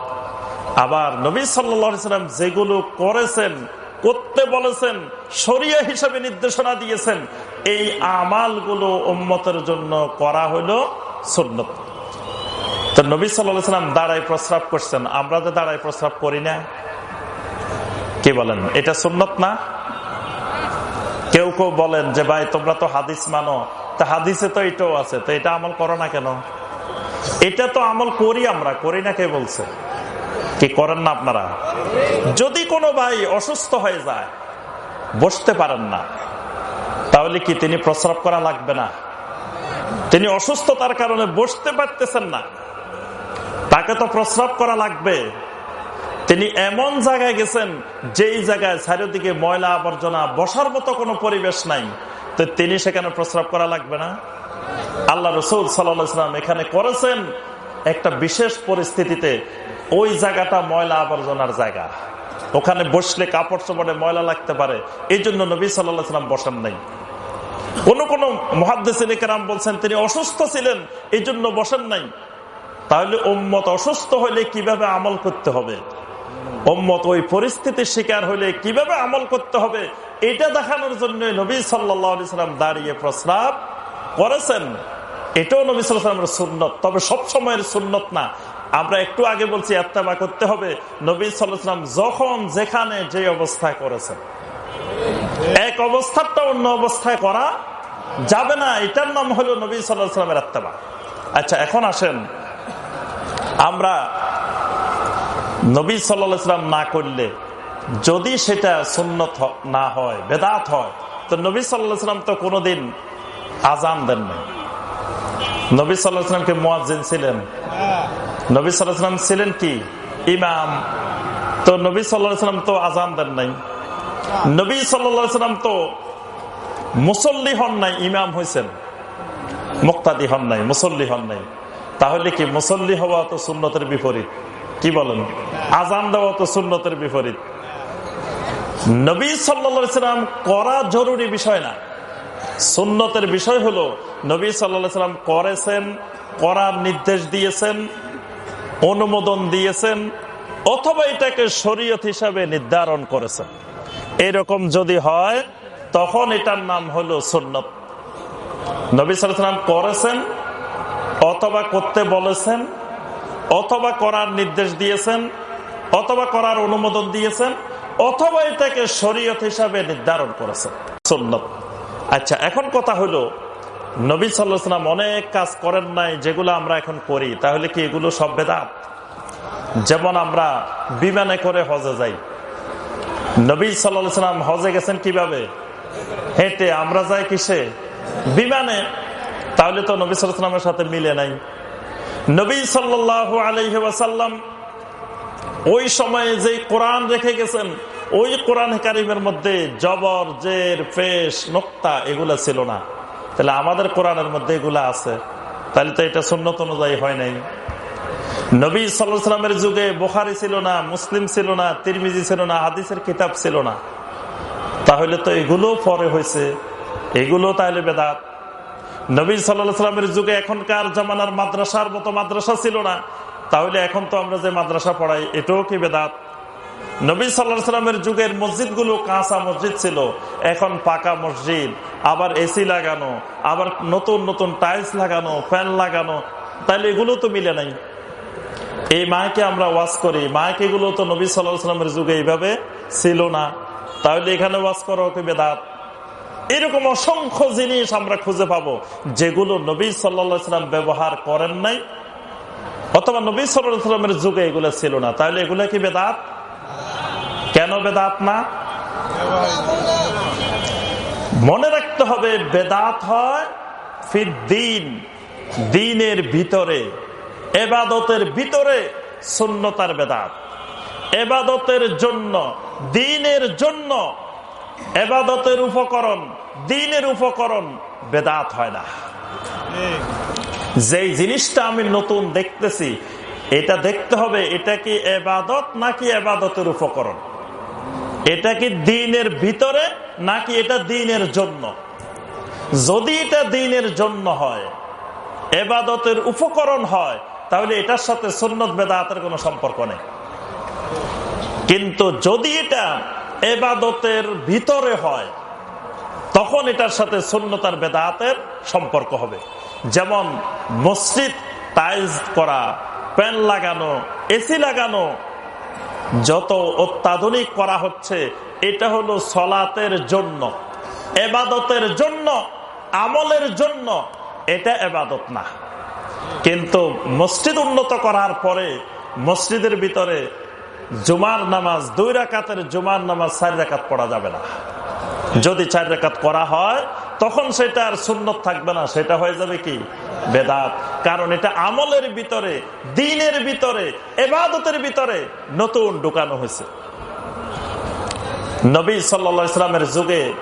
আবার নবী সাল্লাম যেগুলো করেছেন, করতে বলেছেন সরিয়া হিসাবে নির্দেশনা দিয়েছেন, এই আমালগুলো উম্মতের জন্য করা হলো সুন্নত। তো নবী সাল্লাম দাঁড়ায় প্রস্রাব করছেন। আমরা তো দাঁড়ায় প্রস্রাব করি না। কি বলেন? এটা সুন্নত না? কেউ কেউ বলেন যে, ভাই, তোমরা তো হাদিস মানো। তা হাদিসে তো এটাও আছে। তো এটা আমল করো না কেন? এটা তো আমল করি আমরা, করি না কে বলছে? কি করেন না আপনারা? যদি কোনো ভাই অসুস্থ হয়ে যায়, বসতে পারেন না। তাহলে কি তিনি প্রস্রাব করা লাগবে না? তিনি অসুস্থতার কারণে বসতে পারতেছেন না। তাকে তো প্রস্রাব করা লাগবে। তিনি এমন জায়গায় গেছেন, যেই জায়গায় চারিদিকে ময়লা আবর্জনা বসার মতো কোনো পরিবেশ নাই। তো তিনি সেখানে প্রস্রাব করা লাগবে না? আল্লাহ রসুল সাল্লাম এখানে করেছেন একটা বিশেষ পরিস্থিতিতে। ওই জায়গাটা ময়লা আবর্জনার জায়গা। ওখানে বসলে কাপড় চোপড়ে ময়লা লাগতে পারে। এই জন্য নবী সাল্লাহ সাল্লাম বসেন নাই। কোন কোন মহাদ্দেশিনেকেরাম বলছেন, তিনি অসুস্থ ছিলেন এই জন্য বসেন নাই। তাহলে ওম্মত অসুস্থ হলে কীভাবে আমল করতে হবে? ওম্মত ওই পরিস্থিতির শিকার হলে কীভাবে আমল করতে হবে, এটা দেখানোর জন্য নবী সাল্লাম দাঁড়িয়ে প্রস্রাব করেছেন। এটাও নবী সাল্লামের সুন্নত, তবে সব সময়ের সুন্নত না। আমরা একটু আগে বলছি এত্তাবা করতে হবে। নবী সাল্লাম যখন যেখানে যে অবস্থায় করেছেন, এক অবস্থাটা অন্য অবস্থায় করা যাবে না, এটার নাম হলো নবী সাল্লামের আত্মাবা আচ্ছা এখন আসেন। আমরা নবী সাল্লাম না করলে, যদি সেটা সুন্নত না হয়, বেদাত হয়, তো নবী সাল্লাম তো কোনোদিন আজান দেন নাই। নবী সাল্লাহামকে মোয়াজিন ছিলেন। নবী সাল্লাহাম ছিলেন কি? ইমাম। তো নবী সাল্লাহাম তো আজান দেন নাই। নবী সাল্লাম তো মুসল্লি হন নাই, ইমাম হয়েছেন মুক্তাদি হন নাই, মুসল্লি হন নাই। তাহলে কি মুসল্লি হওয়া তো সুন্নতের বিপরীত? কি বলেন? আজান দেওয়া তো সুন্নতের বিপরীত। নবী সাল্লাম করা জরুরি বিষয় না। সুন্নতের বিষয় হলো, নবী সাল্লাম করেছেন, করার নির্দেশ দিয়েছেন, অনুমোদন দিয়েছেন, অথবা এটাকে শরীয়ত হিসাবে নির্ধারণ করেছেন। এরকম যদি হয়, তখন এটার নাম হলো সুন্নত। নবী সালাম করেছেন, অথবা করতে বলেছেন, অথবা করার নির্দেশ দিয়েছেন অথবা করার অনুমোদন দিয়েছেন, অথবা এটাকে শরীয়ত হিসাবে নির্ধারণ করেছেন। সুন্নত। আচ্ছা এখন কথা হলো, নবী সাল্লাম অনেক কাজ করেন নাই যেগুলো আমরা এখন করি, তাহলে কি এগুলো সব বেদাত? যেমন আমরা বিমানে করে হজে যাই। নবী সাল্লাম হজে গেছেন কীভাবে? হেঁটে। আমরা যাই কিসে? বিমানে। তাহলে তো নবী সাল্লামের সাথে মিলে নাই। নবী সাল্লাহ আলহ্লাম ওই সময়ে যে কোরআন রেখে গেছেন, ওই কোরআন কারিমের মধ্যে জবর, জের ফেস নোক্তা এগুলা ছিল না। তাহলে আমাদের কোরআনের মধ্যে এগুলা আছে। তাহলে তো এটা সুন্নত অনুযায়ী হয় নাই। নবী সাল্লামের যুগে বোখারি ছিল না, মুসলিম ছিল না, তিরমিজি ছিল না, হাদিসের কিতাব ছিল না। তাহলে তো এগুলো পরে হয়েছে। এগুলো তাহলে বেদাত। নবী সাল্লামের যুগে এখনকার জামানার মাদ্রাসার মতো মাদ্রাসা ছিল না। তাহলে এখন তো আমরা যে মাদ্রাসা পড়াই, এটাও কি বেদাত? নবী সাল্লাহ সাল্লামের যুগের মসজিদগুলো কাঁচা মসজিদ ছিল, এখন পাকা মসজিদ, আবার এসি লাগানো, আবার নতুন নতুন টাইলস লাগানো, ফ্যান লাগানো, তাহলে এগুলো তো মিলে নাই। এই মাকে আমরা ওয়াজ করি মাকে গুলো তো নবী সাল্লাহামের যুগে এইভাবে ছিল না। তাহলে এখানে ওয়াজ করা ওকে বেদাত? এরকম অসংখ্য জিনিস আমরা খুঁজে পাবো, যেগুলো নবী সাল্লাম ব্যবহার করেন নাই অথবা নবী সাল্লামের যুগে এগুলো ছিল না। তাহলে এগুলো কি বেদাত? কেন বেদাত না? মনে রাখতে হবে, বেদাত হয় দিন, দিনের ভিতরে। এবাদতের ভিতরে শূন্যতার বেদাত। এবাদতের জন্য, দিনের জন্য এবাদতের উপকরণ, দিনের উপকরণ বেদাত হয় না। যেই জিনিসটা আমি নতুন দেখতেছি, এটা দেখতে হবে, এটা কি এবাদত নাকি এবাদতের উপকরণ? এটা কি দিনের ভিতরে নাকি এটা দিনের জন্য? যদি এটা দিনের জন্য হয়, এবাদতের উপকরণ হয়, তাহলে এটার সাথে সুন্নত বেদাতের কোনো সম্পর্ক নেই। কিন্তু যদি এটা এবাদতের ভিতরে হয়, তখন এটার সাথে সুন্নতার বেদাতের সম্পর্ক হবে। যেমন মসজিদ টাইলস করা, প্যান লাগানো, এসি লাগানো, যত অত্যাধুনিক করা হচ্ছে, এটা হলো সলাতের জন্য, এবাদতের জন্য, আমলের জন্য, এটা এবাদত না। কিন্তু মসজিদ উন্নত করার পরে মসজিদের ভিতরে জুমার নামাজ দুই রাকাতের জুমার নামাজ চার রাকাত পড়া যাবে না। যদি চার রেখাত করা হয়, তখন সেটা আর সুন্নত থাকবে না। সেটা হয়ে যাবে কি? বেদাত। কারণ এটা আমলের ভিতরে, দিনের ভিতরে, এবাদতের ভিতরে নতুন ঢুকানো হয়েছে। নবী সাল্লা ইসলামের যুগে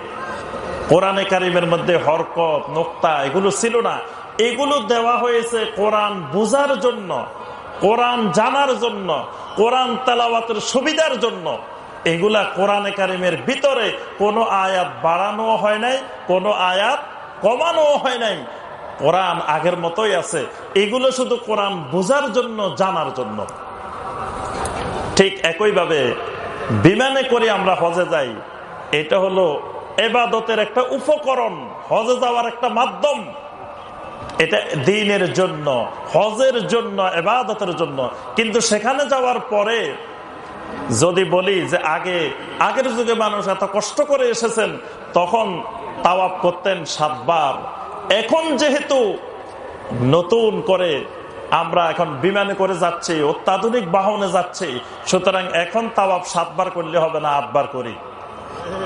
কোরআনে কারিমের মধ্যে হরকত, নোক্তা এগুলো ছিল না। এগুলো দেওয়া হয়েছে কোরআন বুঝার জন্য, কোরআন জানার জন্য। কোরআন তেলাওয়াতের সুবিধার জন্য এগুলা কোরআনে কারিমের ভিতরে কোনো আয়াত বাড়ানো হয় নাই, কোনো আয়াত কমানো হয় নাই। কোরআন আগের মতোই আছে। এগুলো শুধু কোরআন বোঝার জন্য, জানার জন্য। ঠিক একইভাবে বিমানে করে আমরা হজে যাই। এটা হলো এবাদতের একটা উপকরণ, হজে যাওয়ার একটা মাধ্যম। এটা দিনের জন্য, হজের জন্য, এবাদতের জন্য। কিন্তু সেখানে যাওয়ার পরে যদি বলি যে আগে, আগের যুগে মানুষ এত কষ্ট করে এসেছেন, তখন তাওয়াব করতেন সাতবার। এখন যেহেতু নতুন করে আমরা এখন বিমানে করে যাচ্ছি, অত্যাধুনিক বাহনে যাচ্ছি, সুতরাং এখন তাওয়াব সাতবার করলে হবে না, আটবার করি।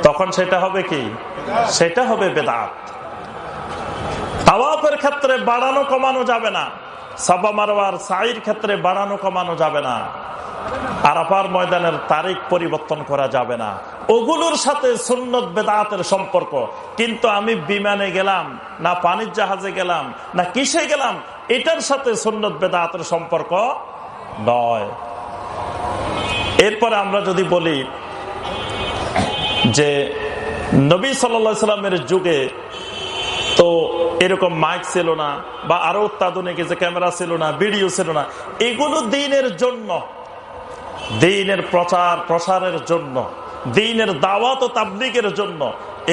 তখন সেটা হবে কি? সেটা হবে বেদাত। তাওয়াফের ক্ষেত্রে বাড়ানো কমানো যাবে না। সাবা মারোয়ার সাইর ক্ষেত্রে বাড়ানো কমানো যাবে না। আরাফার ময়দানের তারিখ পরিবর্তন করা যাবে না। ওগুলোর সাথে সুন্নত বেদাতের সম্পর্ক। কিন্তু আমি বিমানে গেলাম, না পানির জাহাজে গেলাম, না কিসে গেলাম, এটার সাথে সুন্নত বেদাতের সম্পর্ক নয়। এরপরে আমরা যদি বলি যে নবী সাল্লা সাল্লামের যুগে তো এরকম মাইক ছিল না, বা আরও অত্যাধুনিক যে ক্যামেরা ছিল না ভিডিও ছিল না, এগুলো দিনের জন্য, দিনের প্রচার, প্রসারের জন্য, দিনের দাওয়াত ও তাবলিগের জন্য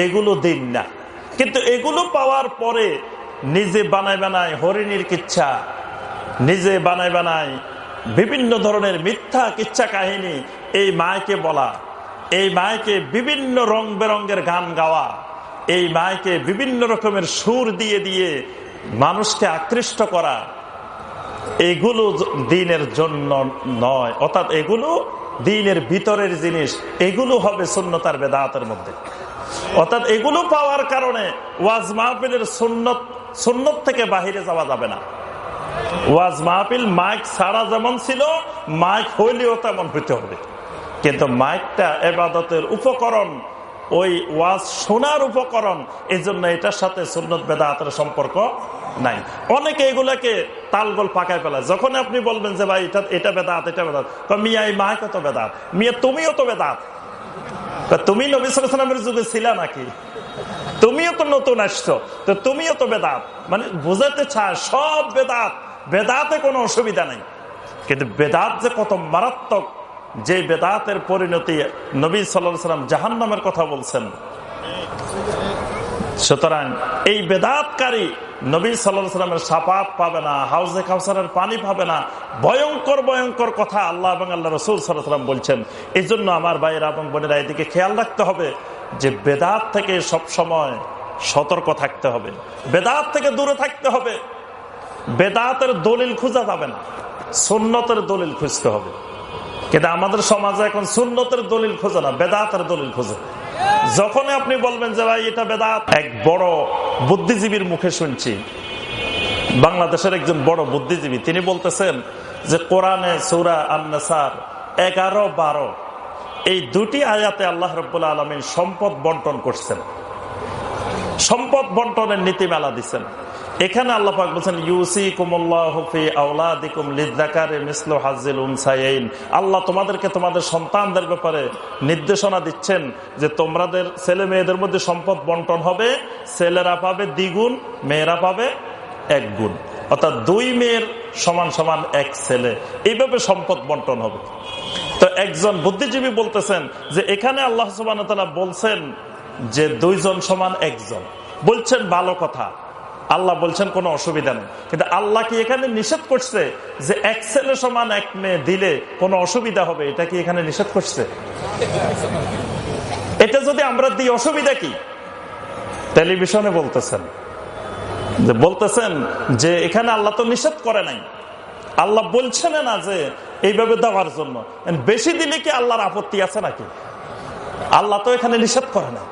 এগুলো দিন না। কিন্তু এগুলো পাওয়ার পরে নিজে বানায় বানায় হরিণীর কিচ্ছা, নিজে বানায় বানায় বিভিন্ন ধরনের মিথ্যা কিচ্ছা কাহিনী এই মায়কে বলা, এই মায়কে বিভিন্ন রং বেরঙ্গের গান গাওয়া এই মায়কে বিভিন্ন রকমের সুর দিয়ে দিয়ে মানুষকে আকৃষ্ট করা, এগুলো দিনের জন্য নয়। অর্থাৎ এগুলো দিনের ভিতরের জিনিস। এগুলো হবে শূন্যতার বেদাতের মধ্যে। অর্থাৎ এগুলো পাওয়ার কারণে ওয়াজ মাহফিলের সুন্নত সুন্নত থেকে বাহিরে যাওয়া যাবে না। ওয়াজ মাহফিল মাইক ছাড়া যেমন ছিল, মাইক হইলেও তেমন হইতে হবে। কিন্তু মাইকটা এবাদতের উপকরণ ওই ওয়াজ শোনার উপকরণ এই জন্য এটার সাথে সুন্নত, বেদাতের সম্পর্ক নাই। অনেকে এগুলাকে তালগোল পাকায় ফেলায় যখন আপনি বলবেন যে ভাই, এটা এটা বেদাত এটা বেদাত মিয়া, এই মায় কত বেদাত, মিয়া, তুমিও তো বেদাত। তুমি নবিসামের যুগে ছিলা নাকি? তুমিও তো নতুন আসছো, তো তুমিও তো বেদাত। মানে বুঝাতে চায়, সব বেদাত, বেদাতে কোনো অসুবিধা নাই। কিন্তু বেদাত যে কত মারাত্মক যে বেদাতের পরিণতি নবী সাল্লাম জাহান নামের কথা বলছেন। সুতরাং এই বেদাতকারী নবী সাল্লামের সাপাত পাবে না, হাউজে কাউসারের পানি পাবে না। ভয়ঙ্কর ভয়ঙ্কর কথা আল্লাহ এবং আল্লাহ রসুল সাল্লাম বলছেন। এই জন্য আমার ভাইয়েরা এবং বোনেরা এদিকে খেয়াল রাখতে হবে যে বেদাত থেকে সব সময় সতর্ক থাকতে হবে। বেদাত থেকে দূরে থাকতে হবে। বেদাতের দলিল খুঁজা যাবে না। সুন্নতের দলিল খুঁজতে হবে। কিন্তু আমাদের সমাজে এখন সুন্নতের দলিল খোঁজে না, বেদাতের দলিল খোঁজে। যখন আপনি বলবেন যে ভাই, এটা বেদাত, এক বড় বুদ্ধিজীবীর মুখে শুনছি। বাংলাদেশের একজন বড় বুদ্ধিজীবী, তিনি বলতেছেন যে কোরআনে সৌরা আন্নাসার এগারো, বারো, এই দুটি আয়াতে আল্লাহ রব্বুল্লা আলমিন সম্পদ বন্টন করছেন। সম্পদ বন্টনের নীতিমালা দিচ্ছেন এখানে আল্লাহ পাক বলছেন ইউসি কুমুল্লাহি হাজিল উনসাইন আল্লাহ তোমাদেরকে তোমাদের সন্তানদের ব্যাপারে নির্দেশনা দিচ্ছেন যে তোমাদের ছেলে মেয়েদের মধ্যে সম্পদ বন্টন হবে, ছেলেরা পাবে দ্বিগুণ, মেয়েরা পাবে এক গুণ অর্থাৎ দুই মেয়ের সমান সমান এক ছেলে। এইভাবে সম্পদ বন্টন হবে। তো একজন বুদ্ধিজীবী বলতেছেন যে এখানে আল্লাহ সুবান বলছেন যে দুইজন সমান একজন। বলছেন ভালো কথা। আল্লাহ বলছেন, কোনো অসুবিধা নেই। কিন্তু আল্লাহ কি এখানে নিষেধ করছে যে এক ছেলে সমান এক মেয়ে দিলে কোনো অসুবিধা হবে? এটা কি এখানে নিষেধ করছে? এটা যদি আমরা দিই, অসুবিধা কি? টেলিভিশনে বলতেছেন। যে বলতেছেন যে এখানে আল্লাহ তো নিষেধ করে নাই। আল্লাহ বলছেন না যে এইভাবে দেওয়ার জন্য। বেশি দিলে কি আল্লাহর আপত্তি আছে নাকি? আল্লাহ তো এখানে নিষেধ করে না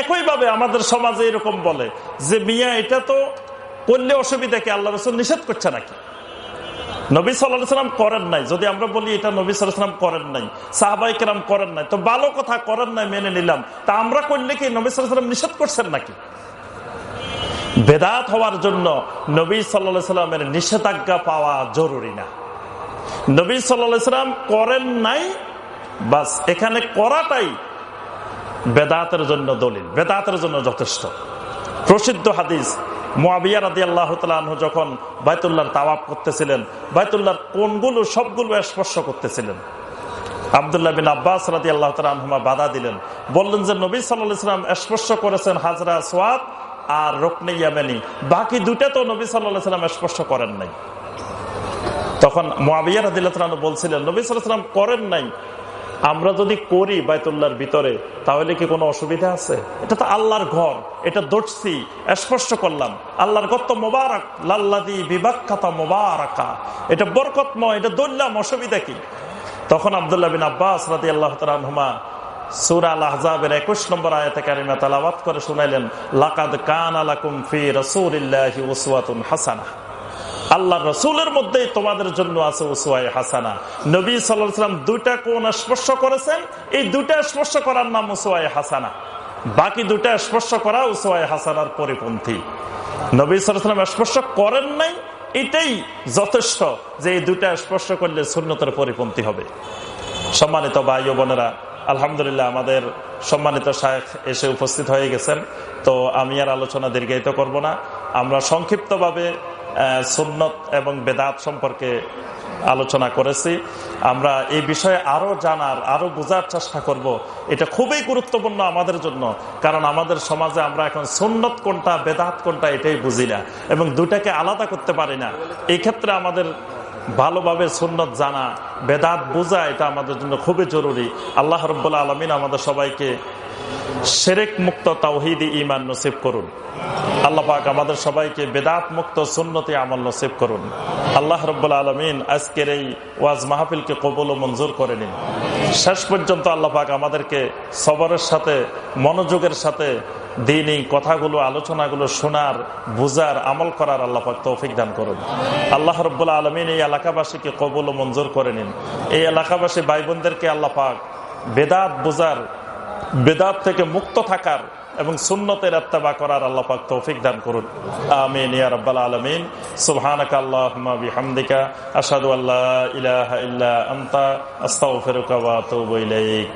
একইভাবে আমাদের সমাজে এরকম বলে যে, মিয়া, এটা তো করলে অসুবিধা কি? আল্লাহ রসুল নিষেধ করছে নাকি? নবী সাল্লাম করেন নাই। যদি আমরা বলি এটা নবী সাল্লাম করেন নাই সাহাবাই কেরাম করেন নাই, তো ভালো কথা, করেন নাই, মেনে নিলাম। তা আমরা করলে কি নবী সাল্লাম নিষেধ করছেন নাকি? বেদাত হওয়ার জন্য নবী সাল্লা সাল্লামের নিষেধাজ্ঞা পাওয়া জরুরি না। নবী সাল্লা সাল্লাম করেন নাই, বাস এখানে করাটাই বেদাতের জন্য দলিল, বেদাতের জন্য যথেষ্ট। প্রসিদ্ধ হাদিস, মোয়াবিয়া রাদি আল্লাহ যখন বাইতুল্লাহর তাওয়াব করতেছিলেন, বাইতুল্লাহর কোনগুলো সবগুলো স্পর্শ করতেছিলেন। আবদুল্লাহ বিন আব্বাস রাদি আল্লাহ তালহমা বাধা দিলেন। বললেন যে, নবী সাল্লাম স্পর্শ করেছেন হাজরা সোয়াদ আর রোকনে ইয়ামেনি। বাকি দুটা তো নবী সাল্লাহ সাল্লাম স্পর্শ করেন নাই। তখন মোয়াবিয়া রাদিল্লাহ বলছিলেন, নবী সাল্লাম করেন নাই। আমরা যদি করি বাইতুল্লাহর ভিতরে, তাহলে কি কোনো অসুবিধা আছে? এটা তো আল্লাহর ঘর, এটা দর্শি স্পর্শ করলাম। আল্লাহর ঘর তো মোবারক লাল্লাদি বিবাক্ষাতা মোবারকা। এটা বরকতময়, এটা দৌড়লাম অসুবিধা কি? তখন আবদুল্লাহ বিন আব্বাস রাতি আল্লাহ আহজাবের একুশ নম্বর আয়তে আল্লাহ রসুলের মধ্যে তোমাদের জন্য আছে উসুয়াই হাসানা। নবী সাল্লাম দুইটা কোন স্পর্শ করেছেন, এই দুইটা স্পর্শ করার নাম উসুয়াই হাসানা। বাকি দুটা স্পর্শ করা উসুয়াই হাসানার পরিপন্থী। নবী সাল্লাম স্পর্শ করেন নাই, এটাই যথেষ্ট যে এই দুটা স্পর্শ করলে শূন্যতের পরিপন্থী হবে। সম্মানিত ভাই বোনেরা, আলহামদুলিল্লাহ আমাদের সম্মানিত শায়েখ এসে উপস্থিত হয়ে গেছেন, তো আমি আর আলোচনা দীর্ঘায়িত করব না। আমরা সংক্ষিপ্তভাবে সুন্নত এবং বেদাত সম্পর্কে আলোচনা করেছি। আমরা এই বিষয়ে আরও জানার, আরও বোঝার চেষ্টা করব। এটা খুবই গুরুত্বপূর্ণ আমাদের জন্য, কারণ আমাদের সমাজে আমরা এখন সুন্নত কোনটা, বেদাত কোনটা এটাই বুঝি না এবং দুটাকে আলাদা করতে পারি না। এই ক্ষেত্রে আমাদের ভালোভাবে সুন্নত জানা, বেদাত বোঝা, এটা আমাদের জন্য খুবই জরুরি। আল্লাহ রব্বুল্লা আলমিন আমাদের সবাইকে সেরেক মুক্ত তাওহিদি ইমান নসিব করুন। আল্লাহ পাক আমাদের সবাইকে বেদাত মুক্ত সুন্নতি আমল নসিব করুন। আল্লাহ রব্বুল্লা আলমিন আজকের এই ওয়াজ মাহফিলকে কবল ও মঞ্জুর করে নিন। শেষ পর্যন্ত আল্লাহ পাক আমাদেরকে সবরের সাথে, মনোযোগের সাথে দিন কথাগুলো, আলোচনাগুলো শোনার, বুঝার, আমল করার আল্লাহ পাক তৌফিক দান করুন। আল্লাহ রব্বুল্লা আলমিন এই এলাকাবাসীকে কবল ও মঞ্জুর করে নিন। এই এলাকাবাসী ভাই বোনদেরকে আল্লাহ পাক বেদাত বুঝার বেদাত থেকে মুক্ত থাকার এবং সুন্নতের আত্মাবা করার আল্লাহ পাক তৌফিক দান করুন। আমিন, ইয়া রাব্বাল আলামিন। সুবহানাকা আল্লাহুম্মা বিহামদিকা। আশহাদু আল্লা ইলাহা ইল্লা আনতা। আস্তাগফিরুকা ওয়া আতুবু ইলাইক।